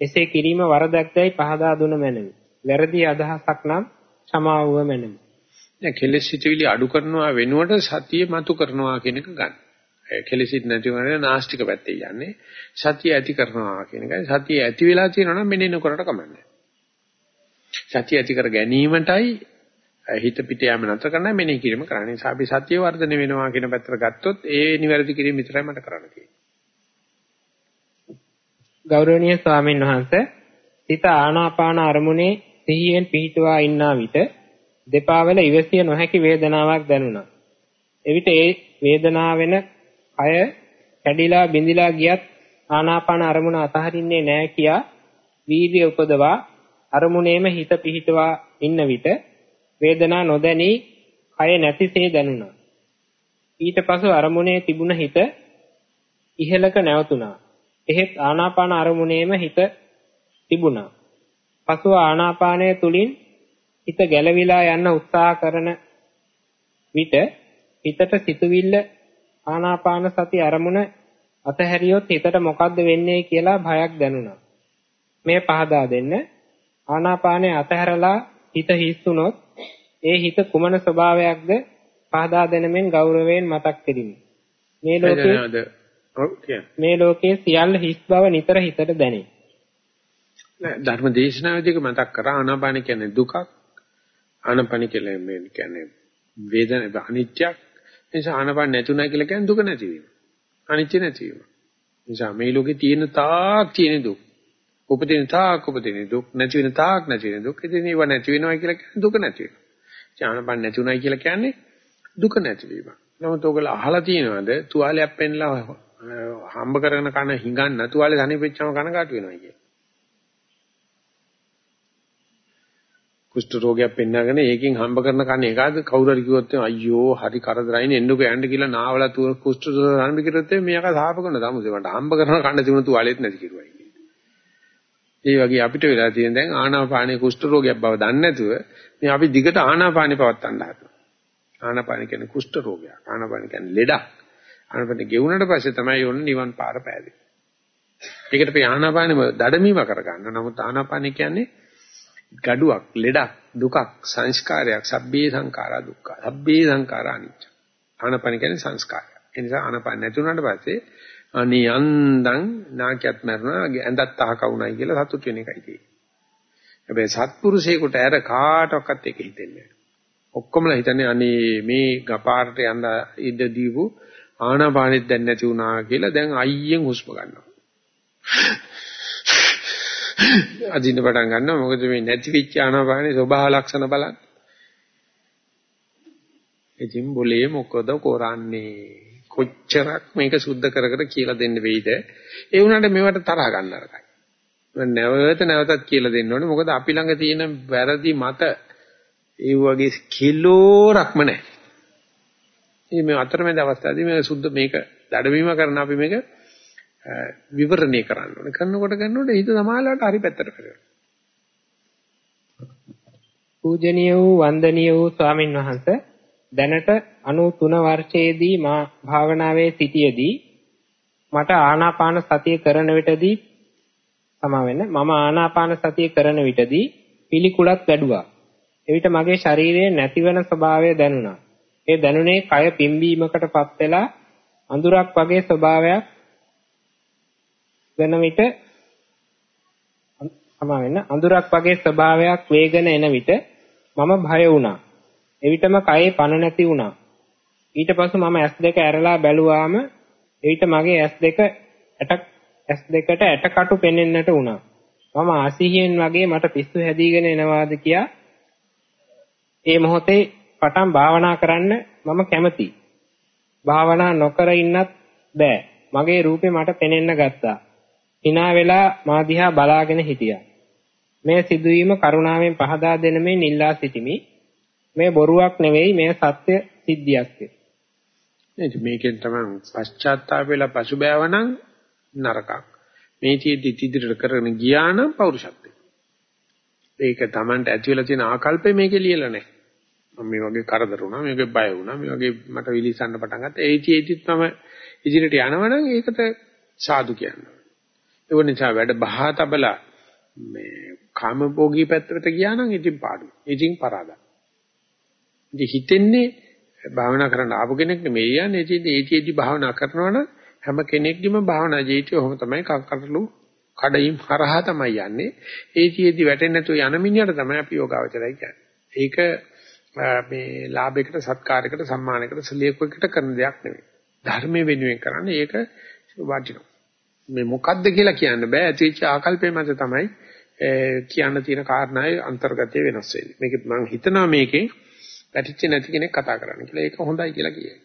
එසේ කිරීම වරදක්දයි පහදා දුන මැනවි. වැරදි අදහසක් නම් සමාවුව මැනවි. දැන් කෙලෙස් සිතුවිලි අඩු කරනවා වෙනුවට සතිය මතු කරනවා කියන එක ගන්න. කෙලෙසිට නැති වෙන නාස්තික පැත්තේ යන්නේ සතිය ඇති කරනවා කියන එකයි. සතිය ඇති වෙලා තියෙනවා නම් මෙන්න කරට කමන්නේ. සතිය ඇති කර ගැනීමටයි හිත පිට යෑම නැතර කරන්න මෙනෙහි කිරීම කරන්න. ඒ නිසා අපි සත්‍ය වර්ධනය වෙනවා කියන පැත්තට ගත්තොත් ඒ නිවැරදි කිරීම විතරයි මට කරන්න තියෙන්නේ. ගෞරවනීය ස්වාමීන් වහන්සේ සිත ආනාපාන අරමුණේ සිහියෙන් පිහිටුවා ඉන්නා විට දෙපා වල ඉවසිය නොහැකි වේදනාවක් දැනුණා. එවිට ඒ වේදනාව වෙන අය කැඩිලා බිඳිලා ගියත් ආනාපාන අරමුණ අතහරින්නේ නැහැ කියා වීර්ය උපදවා අරමුණේම හිත පිහිටවා ඉන්න විට වේදනා නොදැනී කය නැතිසේ දැනුණා. ඊට පසු අරමුණේ තිබුණ හිත ඉහළක නැවතුණා. එහෙත් ආනාපාන අරමුණේම හිත තිබුණා. පසුව ආනාපානය තුලින් හිත ගැලවිලා යන්න උත්සාහ කරන විට හිතට සිතුවිල්ල ආනාපාන සති අරමුණ අතහැරියොත් හිතට මොකද්ද වෙන්නේ කියලා භයක් දැනුණා. මේ පහදා දෙන්න ආනාපානය අතහැරලා හිත හිස් වුණොත් ඒ හිත කුමන ස්වභාවයක්ද පහදා දෙනමෙන් ගෞරවයෙන් මතක් කෙරිමි. මේ ලෝකේ මේ ලෝකයේ සියල්ල හිස් බව නිතර හිතට දැනේ. ධර්ම දේශනාවේදී මතක් කරා ආනාපාන කියන්නේ දුකක්. ආනාපාන කියන්නේ මේ කියන්නේ වේදන අනිත්‍යක්. නිසා ආනාපාන නැතුණා කියලා කියන්නේ දුක නැතිවීම. අනිත්‍ය නැතිවීම. නිසා මේ ලෝකේ තියෙන තාක් තියෙන දුක්. උපදින තාක් උපදින දුක් නැති වෙන තාක් නැති වෙන දුක්. ඉතින් ඒව නැති වෙනවා කියලා කියන්නේ දුක නැති වෙනවා. ඥානපන් නැතුණයි කියලා කියන්නේ දුක නැතිවීම. නමුත් ඔයගොල්ලෝ අහලා තියෙනවද තුවාලයක් පෙන්ලා හම්බ කරගෙන කන හිඟන්න තුවාලේ තනිපෙච්චම කනකාට වෙනවා කියලා. කුෂ්ඨ රෝගයක් පෙන්නගෙන ඒකෙන් හම්බ කරන කන එකද කවුරු හරි කිව්වොත් අයියෝ හරි කරදරයිනේ එන්නකෝ යන්න කියලා නාවලා තුව කුෂ්ඨ රෝග හම්බ කරොත් මේක සාප කරන තමුසේ මට හම්බ කරන කන තිබුණ තුවාලෙත් නැති කිරුවයි. ඒ වගේ අපිට වෙලා තියෙන දැන් ආනාපානේ කුෂ්ඨ රෝගයක් බව දන්නේ නැතුව මේ අපි දිගට ආනාපානේ පවත්තන්න හදනවා. ආනාපාන කියන්නේ කුෂ්ඨ රෝගයක්. ආනාපාන කියන්නේ ලෙඩක්. ආනාපාන ගෙවුනට පස්සේ තමයි යොන්න නිවන් පාර පෑදෙන්නේ. ඒකට අපි ආනාපානෙම දඩමීම කරගන්න. නමුත් ආනාපාන කියන්නේ gaduwak, ලෙඩක්, දුකක්, සංස්කාරයක්, සබ්බේ සංඛාරා දුක්ඛ. සබ්බේ සංඛාරා අනිච්ච. ආනාපාන කියන්නේ සංස්කාරය. ඒ නිසා ආනාපාන නැතුණාට පස්සේ අනේ යන්දන් නාකියත් මරනවා ඇඳත් අහක වුණයි කියලා සතුට වෙන එකයි තියෙන්නේ. හැබැයි සත්පුරුෂයෙකුට ඇර කාටවත් ඒක හිතෙන්නේ නැහැ. ඔක්කොමලා හිතන්නේ අනේ මේ ගපාරට යන්න ඉඩ දීපු ආනාපානෙත් දැන් නැති වුණා කියලා දැන් අයියෙන් හුස්ම ගන්නවා. අදින්න පටන් ගන්නවා මොකද මේ නැති වෙච්ච ආනාපානේ ස්වභාව ලක්ෂණ බලන්න. ඉතින් બોලේ මොකද කරන්නේ? කොච්චරක් මේක සුද්ධ කර කර කියලා දෙන්න වෙයිද? ඒ වුණාට මේවට තරහ ගන්න අරකයි. නැවත නැවතත් කියලා දෙන්න ඕනේ. මොකද අපි ළඟ තියෙන වැරදි මත ඒ වගේ කිලෝරක්ම නැහැ. මේ අතරමැද අවස්ථාවේදී මේ සුද්ධ මේක දඩවීම කරන අපි මේක විවරණය කරන්න ඕනේ. කරනකොට කරනකොට හිත සමාලලට හරි පැත්තට කරනවා. පූජනීය වූ වන්දනීය වූ ස්වාමින් වහන්සේ දැනට 93 වර්ෂයේදී මා භාවනාවේ සිටියේදී මට ආනාපාන සතිය කරන විටදී සමා වෙන්න මම ආනාපාන සතිය කරන විටදී පිළිකුලක් වැඩුවා. එවිට මගේ ශරීරයේ නැතිවන ස්වභාවය දැනුණා. ඒ දැනුනේ කය පිම්බීමකටපත් වෙලා අඳුරක් වගේ ස්වභාවයක් වෙන විට සමා වෙන්න අඳුරක් වගේ ස්වභාවයක් වේගන එන විට මම භය වුණා. එවිටම කයේ පණ නැති වුණා. ඊට පසු මම S2 ඇරලා බැලුවාම එවිට මගේ S2 ඇට S2ට ඇටකටු පෙනෙන්නට වුණා. මම ආසිහියෙන් වගේ මට පිස්සු හැදීගෙන එනවාද කියා ඒ මොහොතේ පටන් භාවනා කරන්න මම කැමතියි. භාවනා නොකර ඉන්නත් බෑ. මගේ රූපේ මට පෙනෙන්න ගත්තා. Hina වෙලා මා දිහා බලාගෙන හිටියා. මේ සිදුවීම කරුණාවෙන් පහදා දෙන මේ නිල්ලා සිටිමි. මේ බොරුවක් නෙවෙයි මේ සත්‍ය සිද්ධියක්. නේද මේකෙන් තමයි පශ්චාත්තාප වෙලා පසුබෑවනම් නරකක්. මේ තියෙද්දි ඉදිරියට කරගෙන ගියා නම් පෞරුෂත්වය. ඒක Tamanට ඇති වෙලා තියෙන ආකල්පය මේකේ ලියලා නැහැ. මම මේ වගේ කරදර වුණා මේකේ බය වුණා මේ වගේ මට විලිසන්න පටන් ගත්තා ඒ චේතිත් මම ඉදිරියට යනවනම් ඒකට සාදු කියනවා ඒ නිසා වැඩ බහා තබලා මේ කාමභෝගී පැත්තට ගියා නම් ඉතින් පාඩු ඉතින් පරාදයි. ඉතින් හිතෙන්නේ භාවනා කරන්න ආපු කෙනෙක් නෙමෙයි යන්නේ ඉතින් ඒ චේති භාවනා කරනවනම් හැම කෙනෙක්ගේම භාවනා ජීවිතය ඔහොම තමයි කකටලු කඩයිම් හරහා තමයි යන්නේ. ඒ චේති වැටෙන්නේ නැතුව යන මිනිහට තමයි අපි යෝගාවචරය කියන්නේ. ඒක මේ ලාභයකට සත්කාරයකට සම්මානයකට සලියකකට කරන දෙයක් නෙවෙයි. ධර්මයේ වෙනුවෙන් කරන්නේ ඒක වටිනවා. මේ මොකද්ද කියලා කියන්න බෑ. ඇතිවෙච්ච ආකල්පේ මත තමයි කියන්න තියෙන කාරණාවේ අන්තර්ගතය වෙනස් වෙන්නේ. මේක මම හිතනවා මේකේ පැටිච්ච නැති කෙනෙක් කතා කරන්න කියලා. ඒක හොඳයි කියලා කියයි.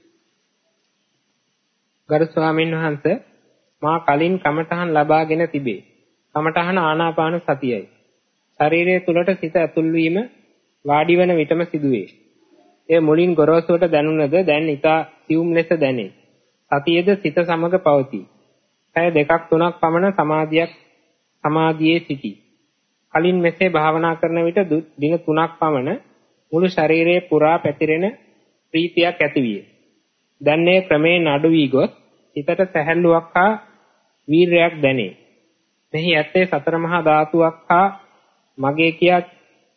ගරු ස්වාමීන් වහන්සේ මා කලින් කමඨහන් ලබාගෙන තිබේ. කමඨහන ආනාපාන සතියයි. ශරීරය තුලට සිත ඇතුල් වීම වාඩි වන විටම සිදුවේ. එය මුලින් ගොරෝසුවට දැනුණද දැන් ඊට සියුම් ලෙස දැනේ. සතියේද සිත සමග පවතී. පැය දෙකක් තුනක් පමණ සමාධියක් සමාධියේ සිටී. කලින් මෙසේ භාවනා කරන විට දින 3ක් පමණ මුළු ශරීරයේ පුරා පැතිරෙන ප්‍රීතියක් ඇතිවිය. දැන් මේ ක්‍රමයෙන් අඩු වී ගොස් හිතට සැහැල්ලුවක් හා වීරයක් දැනේ. මෙහි ඇත්තේ සතර මහා ධාතුවක් හා මගේ කියා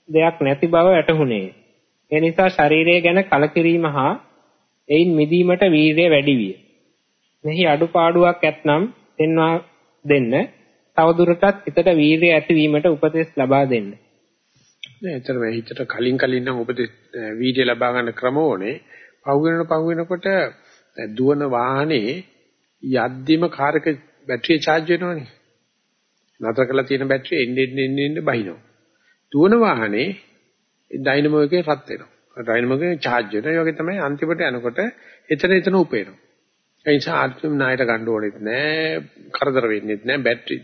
දෙයක් නැති බව වැටහුණේ. ඒ නිසා ශරීරය ගැන කලකිරීම හා එයින් මිදීමට වීරිය වැඩි විය. මෙහි අඩුපාඩුවක් ඇතනම් දෙන්වා දෙන්න. තවදුරටත් හිතට වීරිය ඇතිවීමට උපදෙස් ලබා දෙන්න. නෑ, ඒතර මේ හිතට කලින් කලින් නම් උපදෙස් වීර්ය ලබා ගන්න ක්‍රම ඕනේ. පහු වෙනකොට පහු වෙනකොට දුවන වාහනේ යද්දිම කාර් එක බැටරිය charge වෙනවනේ. නතර කරලා තියෙන බැටරිය එන්න එන්න එන්න බහිනවා. දුවන වාහනේ ඩයිනමෝ එකේ රත් වෙනවා. ඩයිනමෝ එකේ charge වෙනවා. ඒ වගේ තමයි අන්තිමට යනකොට එතන එතන උපේනවා. ඒ නිසා ආත්ම නායට ගන්න ඕනෙත් නෑ. කරදර වෙන්නෙත් නෑ බැටරි.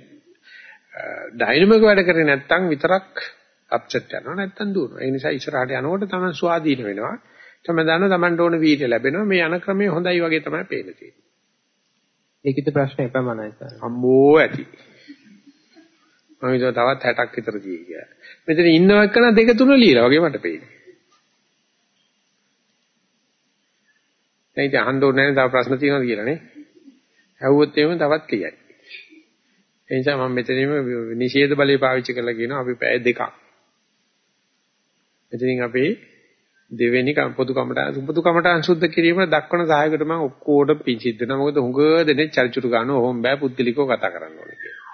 ඩයිනමෝ එක වැඩ කරේ නැත්නම් විතරක් අප්සෙට් යනවා නැත්නම් දුවනවා. ඒ නිසා ඉස්සරහට යනකොට තමයි ස්වාධීන වෙනවා. තමයි දන්න තමන්ට ඕන වීර්ය ලැබෙනවා. මේ යන ක්‍රමය හොඳයි වගේ තමයි පේන්නේ තියෙන්නේ. ඒකිට ප්‍රශ්න එපමණයි සර්. අම්මෝ ඇති. මම හිතුවා තවත් 60ක් විතර තියෙයි කියලා. මෙතන ඉන්නව එක්කන දෙක තුන ලියලා වගේ මට පේන්නේ. දැන් අහන්න ඕනේ නැහැ තව ප්‍රශ්න තියෙනවද කියලා නේ. ඇහුවොත් එහෙම තවත් කියයි. ඒ නිසා මම මෙතනින්ම නිෂේධ බලය පාවිච්චි කරලා කියනවා අපි පැය දෙකක්. මෙතනින් අපි දෙවෙනි පොදු කමටහන් පොදු කමටහන් සුද්ධ කිරීම දක්වන සහායකට මම ඔක්කොටම පිංචිත් දෙනවා. මොකද හුඟ දෙනේ චරිචුරු ගන්න ඕම් බෑ පුද්ගලිකව කතා කරන්න ඕනේ කියලා.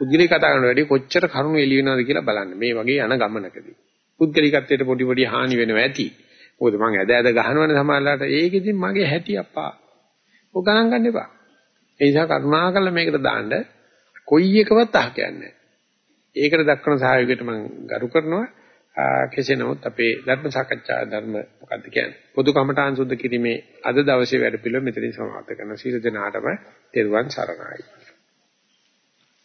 පුද්ගලික කතා කරන වැඩි කොච්චර කරුණු එළි වෙනවද කියලා බලන්න. මේ වගේ යන ගමනකදී. පුද්ගලිකත්වයට පොඩි පොඩි හානි වෙනවා ඇති. මොකද මං ඇද ඇද ගහනවනේ සමහරලාට. ඒක ඉතින් මගේ හැටි අප්පා. ඔක ගණන් ගන්න එපා. ඒ නිසා කරුණාකරලා මේකට දාන්න කොයි එකවත් අහ කියන්නේ ඒකට දක්වන සහයෝගයට මම ගරු කරනවා. කෙසේ නමුත් අපේ ධර්ම සාකච්ඡා ධර්ම මොකද්ද කියන්නේ පොදු කමඨාන් සුද්ධ කිරීමේ අද දවසේ වැඩ පිළිවෙල මෙතනින් සමාප්ත කරන සීල දනාටම තෙරුවන් සරණයි